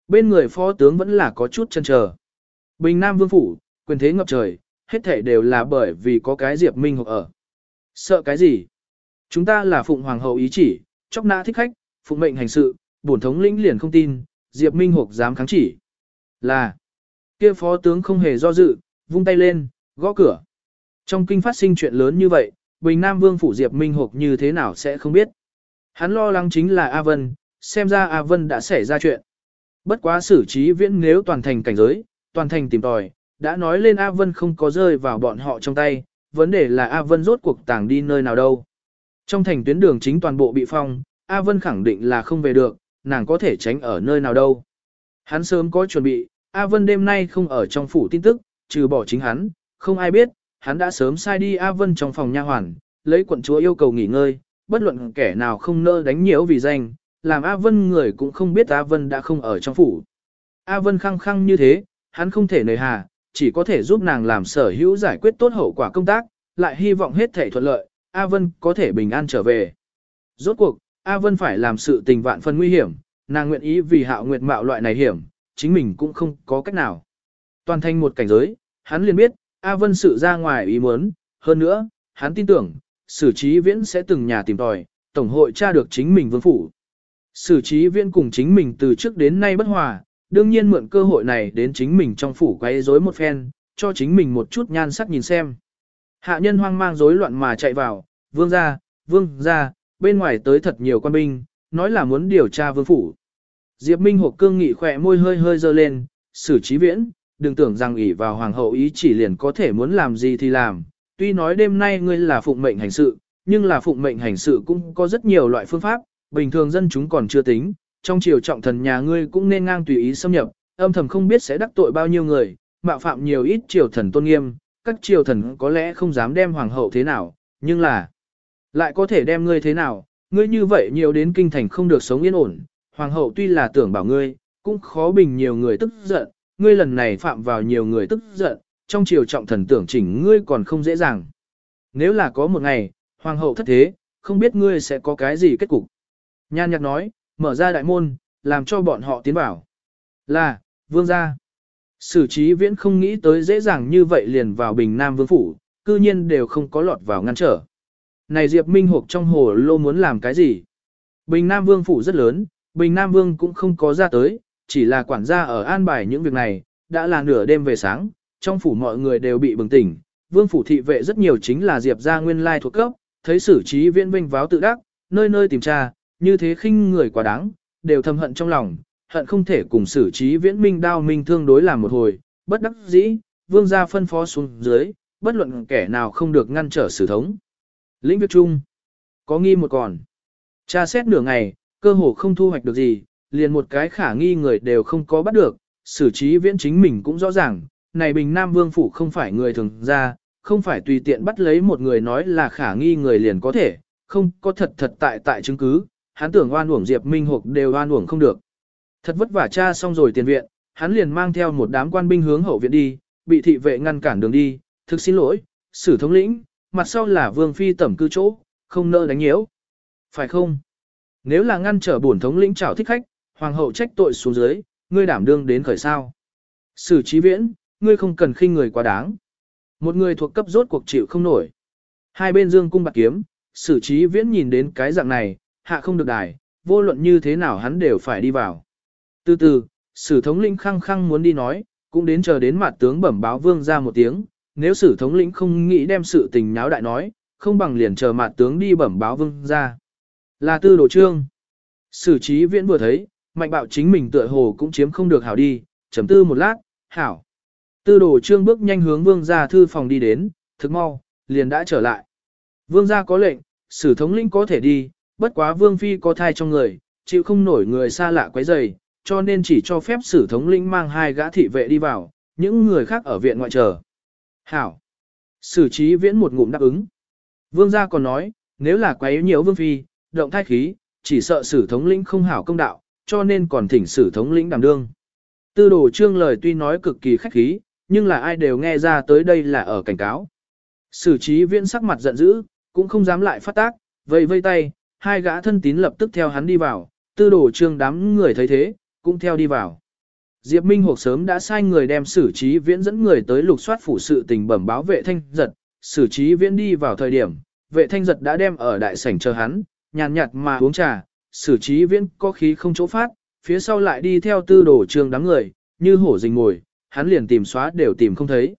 Bên người phó tướng vẫn là có chút chân chờ. Bình Nam Vương Phủ, quyền thế ngập trời, hết thể đều là bởi vì có cái Diệp Minh Hộp ở. Sợ cái gì? Chúng ta là phụng hoàng hậu ý chỉ, chóc nã thích khách, phụng mệnh hành sự, bổn thống lĩnh liền không tin, Diệp Minh Hộp dám kháng chỉ. Là, kia phó tướng không hề do dự, vung tay lên, gõ cửa. Trong kinh phát sinh chuyện lớn như vậy, Bình Nam Vương phủ Diệp Minh Hục như thế nào sẽ không biết. Hắn lo lắng chính là A Vân, xem ra A Vân đã xảy ra chuyện. Bất quá xử trí viễn nếu toàn thành cảnh giới, toàn thành tìm tòi, đã nói lên A Vân không có rơi vào bọn họ trong tay, vấn đề là A Vân rốt cuộc tàng đi nơi nào đâu. Trong thành tuyến đường chính toàn bộ bị phong, A Vân khẳng định là không về được, nàng có thể tránh ở nơi nào đâu. Hắn sớm có chuẩn bị, A Vân đêm nay không ở trong phủ tin tức, trừ bỏ chính hắn, không ai biết, hắn đã sớm sai đi A Vân trong phòng nha hoàn, lấy quận chúa yêu cầu nghỉ ngơi, bất luận kẻ nào không nỡ đánh nhiễu vì danh, làm A Vân người cũng không biết A Vân đã không ở trong phủ. A Vân khăng khăng như thế, hắn không thể nời hà, chỉ có thể giúp nàng làm sở hữu giải quyết tốt hậu quả công tác, lại hy vọng hết thể thuận lợi, A Vân có thể bình an trở về. Rốt cuộc, A Vân phải làm sự tình vạn phần nguy hiểm, nàng nguyện ý vì hạo nguyệt mạo loại này hiểm, chính mình cũng không có cách nào. Toàn thành một cảnh giới, hắn liền biết, A Vân sự ra ngoài ý muốn, hơn nữa, hắn tin tưởng, sử trí viễn sẽ từng nhà tìm tòi, tổng hội tra được chính mình vương phủ. Sử trí viễn cùng chính mình từ trước đến nay bất hòa, đương nhiên mượn cơ hội này đến chính mình trong phủ quay rối một phen, cho chính mình một chút nhan sắc nhìn xem. Hạ nhân hoang mang rối loạn mà chạy vào, vương ra, vương ra, bên ngoài tới thật nhiều quan binh, nói là muốn điều tra vương phủ. Diệp Minh Hộp cương nghị khỏe môi hơi hơi dơ lên, xử trí viễn, đừng tưởng rằng ỷ vào hoàng hậu ý chỉ liền có thể muốn làm gì thì làm. Tuy nói đêm nay ngươi là phụng mệnh hành sự, nhưng là phụng mệnh hành sự cũng có rất nhiều loại phương pháp, bình thường dân chúng còn chưa tính, trong triều trọng thần nhà ngươi cũng nên ngang tùy ý xâm nhập, âm thầm không biết sẽ đắc tội bao nhiêu người, mạo phạm nhiều ít triều thần tôn nghiêm, các triều thần có lẽ không dám đem hoàng hậu thế nào, nhưng là lại có thể đem ngươi thế nào, ngươi như vậy nhiều đến kinh thành không được sống yên ổn, hoàng hậu tuy là tưởng bảo ngươi, cũng khó bình nhiều người tức giận, ngươi lần này phạm vào nhiều người tức giận, trong triều trọng thần tưởng chỉnh ngươi còn không dễ dàng. Nếu là có một ngày, hoàng hậu thất thế, không biết ngươi sẽ có cái gì kết cục. Nhan nhạc nói, mở ra đại môn, làm cho bọn họ tiến vào. Là, vương gia. Sử trí viễn không nghĩ tới dễ dàng như vậy liền vào bình nam vương phủ, cư nhiên đều không có lọt vào ngăn trở. Này Diệp Minh Hục trong hồ lô muốn làm cái gì? Bình Nam Vương phủ rất lớn, Bình Nam Vương cũng không có ra tới, chỉ là quản gia ở an bài những việc này, đã là nửa đêm về sáng, trong phủ mọi người đều bị bừng tỉnh, Vương phủ thị vệ rất nhiều chính là Diệp gia nguyên lai thuộc cấp, thấy xử trí viễn vinh váo tự đắc, nơi nơi tìm tra, như thế khinh người quá đáng, đều thầm hận trong lòng, hận không thể cùng xử trí viễn minh đao minh thương đối làm một hồi, bất đắc dĩ, vương gia phân phó xuống dưới, bất luận kẻ nào không được ngăn trở sử thống. Lĩnh việc chung, có nghi một còn. Tra xét nửa ngày, cơ hồ không thu hoạch được gì, liền một cái khả nghi người đều không có bắt được, xử trí viễn chính mình cũng rõ ràng, này Bình Nam Vương Phủ không phải người thường ra, không phải tùy tiện bắt lấy một người nói là khả nghi người liền có thể, không có thật thật tại tại chứng cứ, hắn tưởng oan uổng Diệp Minh Hục đều oan uổng không được. Thật vất vả cha xong rồi tiền viện, hắn liền mang theo một đám quan binh hướng hậu viện đi, bị thị vệ ngăn cản đường đi, thực xin lỗi, sử thống lĩnh, mặt sau là vương phi tẩm cư chỗ, không nỡ đánh nhiễu. Phải không? Nếu là ngăn trở bổn thống lĩnh chào thích khách, hoàng hậu trách tội xuống dưới, ngươi đảm đương đến khởi sao. Sử trí viễn, ngươi không cần khinh người quá đáng. Một người thuộc cấp rốt cuộc chịu không nổi. Hai bên dương cung bạc kiếm, sử trí viễn nhìn đến cái dạng này, hạ không được đài, vô luận như thế nào hắn đều phải đi vào. Từ từ, sử thống lĩnh khăng khăng muốn đi nói, cũng đến chờ đến mặt tướng bẩm báo vương ra một tiếng, nếu sử thống lĩnh không nghĩ đem sự tình náo đại nói, không bằng liền chờ mặt tướng đi bẩm báo vương ra. Là tư đồ trương. Sử trí viễn vừa thấy, mạnh bạo chính mình tựa hồ cũng chiếm không được hảo đi, chấm tư một lát, hảo. Tư đồ trương bước nhanh hướng vương gia thư phòng đi đến, thực mau, liền đã trở lại. Vương gia có lệnh, sử thống lĩnh có thể đi, bất quá vương phi có thai trong người, chịu không nổi người xa lạ quấy rầy, cho nên chỉ cho phép sử thống lĩnh mang hai gã thị vệ đi vào, những người khác ở viện ngoại chờ. Hảo. Sử trí viễn một ngụm đáp ứng. Vương gia còn nói, nếu là quấy nhiễu vương phi, động thai khí, chỉ sợ sử thống lĩnh không hảo công đạo, cho nên còn thỉnh sử thống lĩnh đảm đương. Tư đồ trương lời tuy nói cực kỳ khách khí, nhưng là ai đều nghe ra tới đây là ở cảnh cáo. Sử trí viễn sắc mặt giận dữ, cũng không dám lại phát tác, vây vây tay, hai gã thân tín lập tức theo hắn đi vào, tư đồ trương đám người thấy thế, cũng theo đi vào. Diệp Minh Hục sớm đã sai người đem xử trí viễn dẫn người tới lục soát phủ sự tình bẩm báo vệ thanh giật, xử trí viễn đi vào thời điểm, vệ thanh giật đã đem ở đại sảnh chờ hắn, nhàn nhạt mà uống trà, xử trí viễn có khí không chỗ phát, phía sau lại đi theo tư đồ trương đám người, như hổ rình ngồi, hắn liền tìm xóa đều tìm không thấy.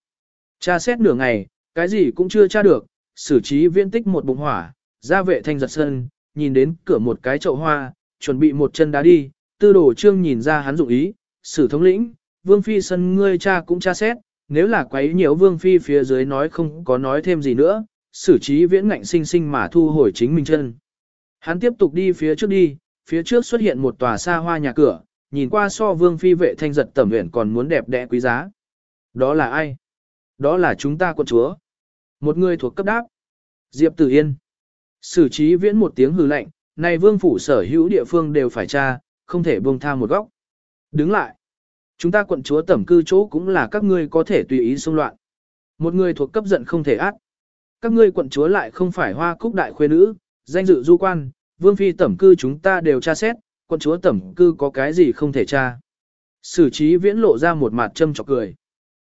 Cha xét nửa ngày, cái gì cũng chưa tra được, xử trí viễn tích một bụng hỏa, ra vệ thanh giật sân, nhìn đến cửa một cái chậu hoa, chuẩn bị một chân đá đi, tư đồ trương nhìn ra hắn dụng ý, sử thống lĩnh, vương phi sân ngươi cha cũng tra xét, nếu là quấy nhiễu vương phi phía dưới nói không có nói thêm gì nữa, xử trí viễn ngạnh sinh sinh mà thu hồi chính mình chân. Hắn tiếp tục đi phía trước đi, phía trước xuất hiện một tòa xa hoa nhà cửa, nhìn qua so vương phi vệ thanh giật tẩm huyện còn muốn đẹp đẽ quý giá. Đó là ai? Đó là chúng ta quân chúa. Một người thuộc cấp đáp. Diệp Tử Yên. Sử trí viễn một tiếng hừ lạnh, này vương phủ sở hữu địa phương đều phải tra, không thể buông tha một góc. Đứng lại. Chúng ta quận chúa tẩm cư chỗ cũng là các ngươi có thể tùy ý xung loạn. Một người thuộc cấp giận không thể át. Các ngươi quận chúa lại không phải hoa cúc đại khuê nữ, danh dự du quan, vương phi tẩm cư chúng ta đều tra xét, quân chúa tẩm cư có cái gì không thể tra. Sử trí viễn lộ ra một mặt châm chọc cười.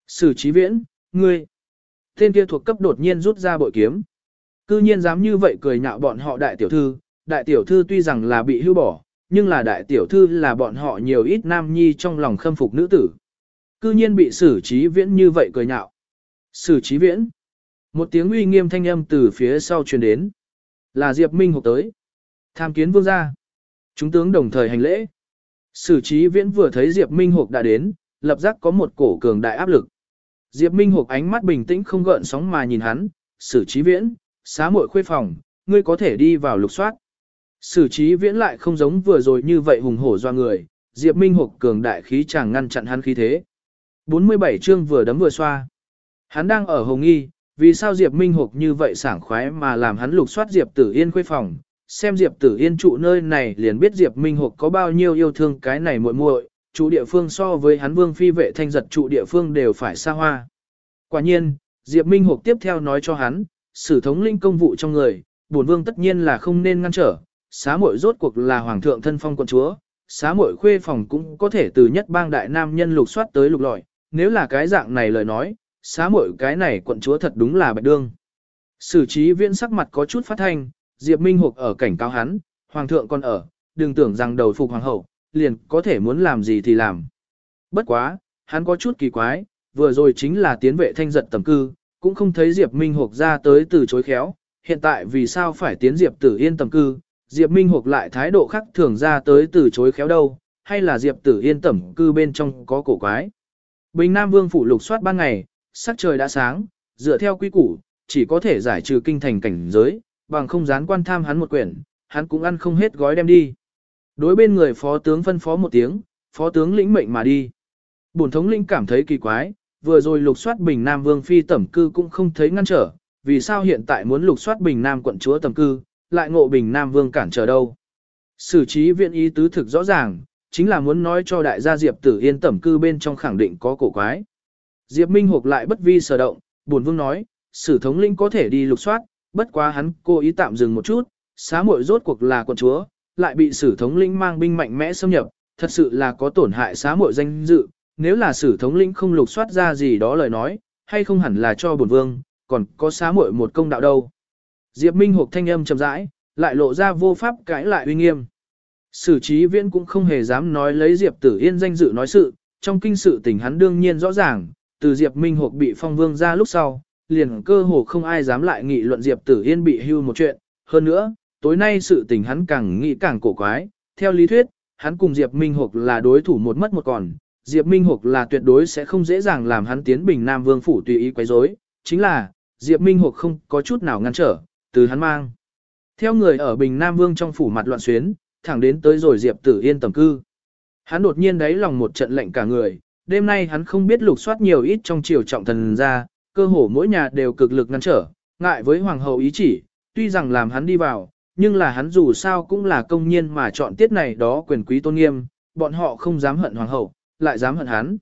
Sử trí viễn, ngươi. Tên kia thuộc cấp đột nhiên rút ra bội kiếm. Cư nhiên dám như vậy cười nhạo bọn họ đại tiểu thư, đại tiểu thư tuy rằng là bị hưu bỏ, nhưng là đại tiểu thư là bọn họ nhiều ít nam nhi trong lòng khâm phục nữ tử. Cư nhiên bị sử trí viễn như vậy cười nhạo. Sử trí viễn. Một tiếng uy nghiêm thanh âm từ phía sau truyền đến. Là Diệp Minh hộp tới. Tham kiến vương gia. Chúng tướng đồng thời hành lễ. Sử trí viễn vừa thấy Diệp Minh hộp đã đến, lập giác có một cổ cường đại áp lực. Diệp Minh hộp ánh mắt bình tĩnh không gợn sóng mà nhìn hắn, sử trí viễn, xá muội khuê phòng, ngươi có thể đi vào lục soát. Sử trí viễn lại không giống vừa rồi như vậy hùng hổ doa người, Diệp Minh hộp cường đại khí chàng ngăn chặn hắn khí thế. 47 chương vừa đấm vừa xoa. Hắn đang ở hồng nghi, vì sao Diệp Minh Hục như vậy sảng khoái mà làm hắn lục soát Diệp Tử Yên khuê phòng, xem Diệp Tử Yên trụ nơi này liền biết Diệp Minh Hục có bao nhiêu yêu thương cái này muội muội, trụ địa phương so với hắn vương phi vệ thanh giật trụ địa phương đều phải xa hoa. Quả nhiên, Diệp Minh Hục tiếp theo nói cho hắn, sử thống linh công vụ trong người, bổn vương tất nhiên là không nên ngăn trở, xá muội rốt cuộc là hoàng thượng thân phong quận chúa, xá muội khuê phòng cũng có thể từ nhất bang đại nam nhân lục soát tới lục lọi, nếu là cái dạng này lời nói, xá muội cái này quận chúa thật đúng là bạch đương. Sử trí viên sắc mặt có chút phát thanh, Diệp Minh Hục ở cảnh cáo hắn, hoàng thượng còn ở, đừng tưởng rằng đầu phục hoàng hậu, liền có thể muốn làm gì thì làm. Bất quá, hắn có chút kỳ quái, vừa rồi chính là tiến vệ thanh giật tầm cư, cũng không thấy Diệp Minh Hục ra tới từ chối khéo, hiện tại vì sao phải tiến Diệp Tử Yên tầm cư, Diệp Minh Hục lại thái độ khác thường ra tới từ chối khéo đâu, hay là Diệp Tử Yên tầm cư bên trong có cổ quái. Bình Nam Vương phủ lục soát ban ngày, sắc trời đã sáng, dựa theo quy củ, chỉ có thể giải trừ kinh thành cảnh giới, bằng không dán quan tham hắn một quyển, hắn cũng ăn không hết gói đem đi. Đối bên người phó tướng phân phó một tiếng, phó tướng lĩnh mệnh mà đi. Bổn thống lĩnh cảm thấy kỳ quái, vừa rồi lục soát Bình Nam Vương phi tẩm cư cũng không thấy ngăn trở, vì sao hiện tại muốn lục soát Bình Nam quận chúa tẩm cư, lại ngộ Bình Nam Vương cản trở đâu. Sử trí viện ý tứ thực rõ ràng, chính là muốn nói cho đại gia Diệp Tử Yên tẩm cư bên trong khẳng định có cổ quái. Diệp Minh Hục lại bất vi sở động, buồn vương nói, sử thống lĩnh có thể đi lục soát, bất quá hắn cố ý tạm dừng một chút, xá muội rốt cuộc là quận chúa, lại bị sử thống lĩnh mang binh mạnh mẽ xâm nhập, thật sự là có tổn hại xá muội danh dự, nếu là sử thống lĩnh không lục soát ra gì đó lời nói, hay không hẳn là cho bổn vương, còn có xá muội một công đạo đâu. Diệp Minh Hục thanh âm trầm rãi, lại lộ ra vô pháp cãi lại uy nghiêm. Sử trí viễn cũng không hề dám nói lấy Diệp Tử Yên danh dự nói sự, trong kinh sự tình hắn đương nhiên rõ ràng, từ Diệp Minh Hộp bị phong vương ra lúc sau, liền cơ hồ không ai dám lại nghị luận Diệp Tử Yên bị hưu một chuyện. Hơn nữa, tối nay sự tình hắn càng nghĩ càng cổ quái, theo lý thuyết, hắn cùng Diệp Minh Hộp là đối thủ một mất một còn, Diệp Minh Hộp là tuyệt đối sẽ không dễ dàng làm hắn tiến Bình Nam Vương phủ tùy ý quấy rối, chính là Diệp Minh Hộp không có chút nào ngăn trở, từ hắn mang. Theo người ở Bình Nam Vương trong phủ mặt loạn xuyến, thẳng đến tới rồi Diệp Tử Yên tầm cư. Hắn đột nhiên đáy lòng một trận lệnh cả người, đêm nay hắn không biết lục soát nhiều ít trong triều trọng thần ra, cơ hồ mỗi nhà đều cực lực ngăn trở, ngại với hoàng hậu ý chỉ, tuy rằng làm hắn đi vào, nhưng là hắn dù sao cũng là công nhiên mà chọn tiết này đó quyền quý tôn nghiêm, bọn họ không dám hận hoàng hậu, lại dám hận hắn.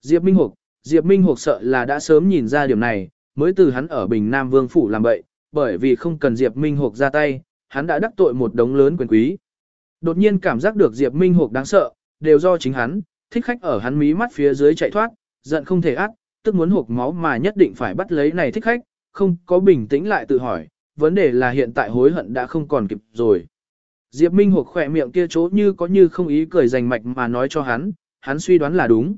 Diệp Minh Hục, Diệp Minh Hục sợ là đã sớm nhìn ra điểm này, mới từ hắn ở Bình Nam Vương Phủ làm bậy, bởi vì không cần Diệp Minh Hục ra tay, hắn đã đắc tội một đống lớn quyền quý. Đột nhiên cảm giác được Diệp Minh Hục đáng sợ, đều do chính hắn, thích khách ở hắn mí mắt phía dưới chạy thoát, giận không thể ác, tức muốn hộp máu mà nhất định phải bắt lấy này thích khách, không có bình tĩnh lại tự hỏi, vấn đề là hiện tại hối hận đã không còn kịp rồi. Diệp Minh hộp khỏe miệng kia chỗ như có như không ý cười rành mạch mà nói cho hắn, hắn suy đoán là đúng.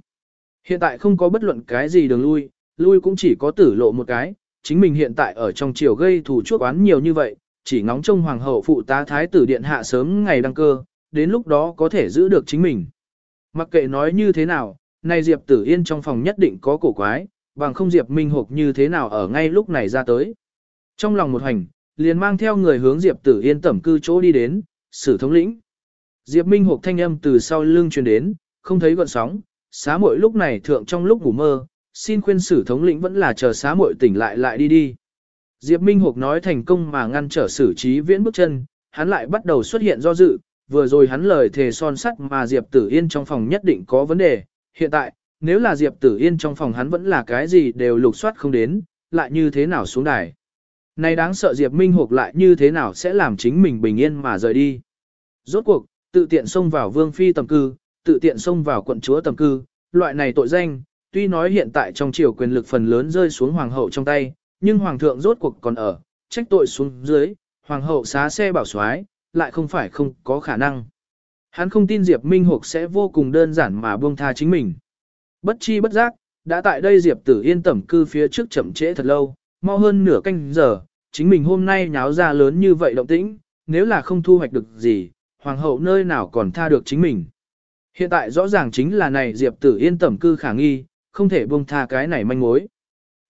Hiện tại không có bất luận cái gì đường lui, lui cũng chỉ có tử lộ một cái, chính mình hiện tại ở trong triều gây thủ chuốc oán nhiều như vậy, chỉ ngóng trông hoàng hậu phụ tá thái tử điện hạ sớm ngày đăng cơ, đến lúc đó có thể giữ được chính mình. Mặc kệ nói như thế nào, này Diệp Tử Yên trong phòng nhất định có cổ quái, bằng không Diệp Minh Hục như thế nào ở ngay lúc này ra tới. Trong lòng một hành, liền mang theo người hướng Diệp Tử Yên tẩm cư chỗ đi đến, sử thống lĩnh. Diệp Minh Hục thanh âm từ sau lưng truyền đến, không thấy gọn sóng, xá muội lúc này thượng trong lúc ngủ mơ, xin khuyên sử thống lĩnh vẫn là chờ xá muội tỉnh lại lại đi đi. Diệp Minh Hục nói thành công mà ngăn trở sử trí viễn bước chân, hắn lại bắt đầu xuất hiện do dự, vừa rồi hắn lời thề son sắt mà Diệp Tử Yên trong phòng nhất định có vấn đề, hiện tại, nếu là Diệp Tử Yên trong phòng hắn vẫn là cái gì đều lục soát không đến, lại như thế nào xuống đài. Này đáng sợ Diệp Minh Hục lại như thế nào sẽ làm chính mình bình yên mà rời đi. Rốt cuộc, tự tiện xông vào vương phi tầm cư, tự tiện xông vào quận chúa tầm cư, loại này tội danh, tuy nói hiện tại trong triều quyền lực phần lớn rơi xuống hoàng hậu trong tay, nhưng hoàng thượng rốt cuộc còn ở, trách tội xuống dưới, hoàng hậu xá xe bảo soái lại không phải không có khả năng. Hắn không tin Diệp Minh Hục sẽ vô cùng đơn giản mà buông tha chính mình. Bất chi bất giác, đã tại đây Diệp Tử Yên tẩm cư phía trước chậm trễ thật lâu, mau hơn nửa canh giờ, chính mình hôm nay nháo ra lớn như vậy động tĩnh, nếu là không thu hoạch được gì, hoàng hậu nơi nào còn tha được chính mình. Hiện tại rõ ràng chính là này Diệp Tử Yên tẩm cư khả nghi, không thể buông tha cái này manh mối.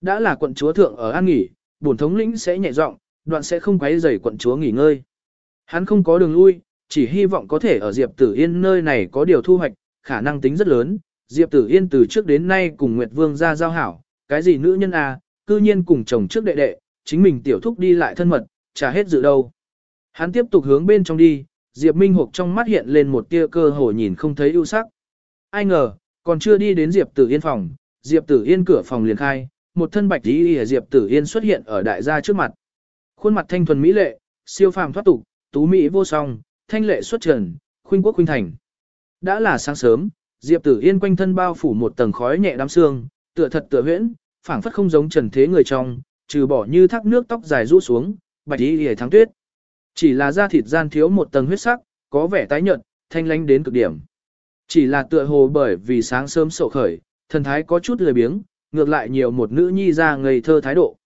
Đã là quận chúa thượng ở an nghỉ, bổn thống lĩnh sẽ nhẹ giọng, đoạn sẽ không quấy rầy quận chúa nghỉ ngơi. Hắn không có đường lui, chỉ hy vọng có thể ở Diệp Tử Yên nơi này có điều thu hoạch, khả năng tính rất lớn. Diệp Tử Yên từ trước đến nay cùng Nguyệt Vương ra giao hảo, cái gì nữ nhân à, cư nhiên cùng chồng trước đệ đệ, chính mình tiểu thúc đi lại thân mật, trả hết dự đâu. Hắn tiếp tục hướng bên trong đi, Diệp Minh Hục trong mắt hiện lên một tia cơ hồ nhìn không thấy ưu sắc. Ai ngờ, còn chưa đi đến Diệp Tử Yên phòng, Diệp Tử Yên cửa phòng liền khai, một thân bạch y Diệp Tử Yên xuất hiện ở đại gia trước mặt. Khuôn mặt thanh thuần mỹ lệ, siêu phàm thoát tục, tú mỹ vô song, thanh lệ xuất trần, khuynh quốc khuynh thành. Đã là sáng sớm, Diệp Tử Yên quanh thân bao phủ một tầng khói nhẹ đám sương, tựa thật tựa huyễn, phảng phất không giống trần thế người trong, trừ bỏ như thác nước tóc dài rũ xuống, bạch y hề thắng tuyết. Chỉ là da thịt gian thiếu một tầng huyết sắc, có vẻ tái nhợt, thanh lánh đến cực điểm. Chỉ là tựa hồ bởi vì sáng sớm sổ khởi, thần thái có chút lười biếng, ngược lại nhiều một nữ nhi ra ngây thơ thái độ.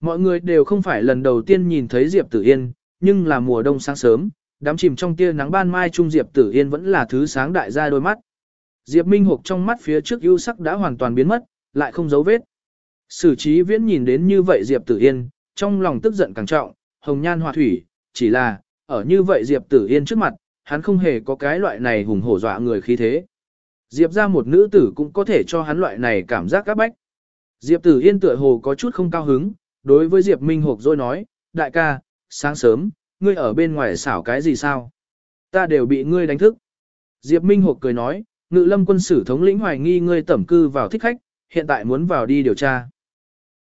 Mọi người đều không phải lần đầu tiên nhìn thấy Diệp Tử Yên, nhưng là mùa đông sáng sớm, đám chìm trong tia nắng ban mai trung Diệp Tử Yên vẫn là thứ sáng đại ra đôi mắt. Diệp Minh Hục trong mắt phía trước ưu sắc đã hoàn toàn biến mất, lại không dấu vết. Sử trí viễn nhìn đến như vậy Diệp Tử Yên, trong lòng tức giận càng trọng, hồng nhan hòa thủy, chỉ là, ở như vậy Diệp Tử Yên trước mặt, hắn không hề có cái loại này hùng hổ dọa người khí thế. Diệp ra một nữ tử cũng có thể cho hắn loại này cảm giác các bách. Diệp Tử Yên tựa hồ có chút không cao hứng, đối với Diệp Minh Hục rồi nói, đại ca, sáng sớm, ngươi ở bên ngoài xảo cái gì sao? Ta đều bị ngươi đánh thức. Diệp Minh Hục cười nói, ngự lâm quân sử thống lĩnh hoài nghi ngươi tẩm cư vào thích khách, hiện tại muốn vào đi điều tra.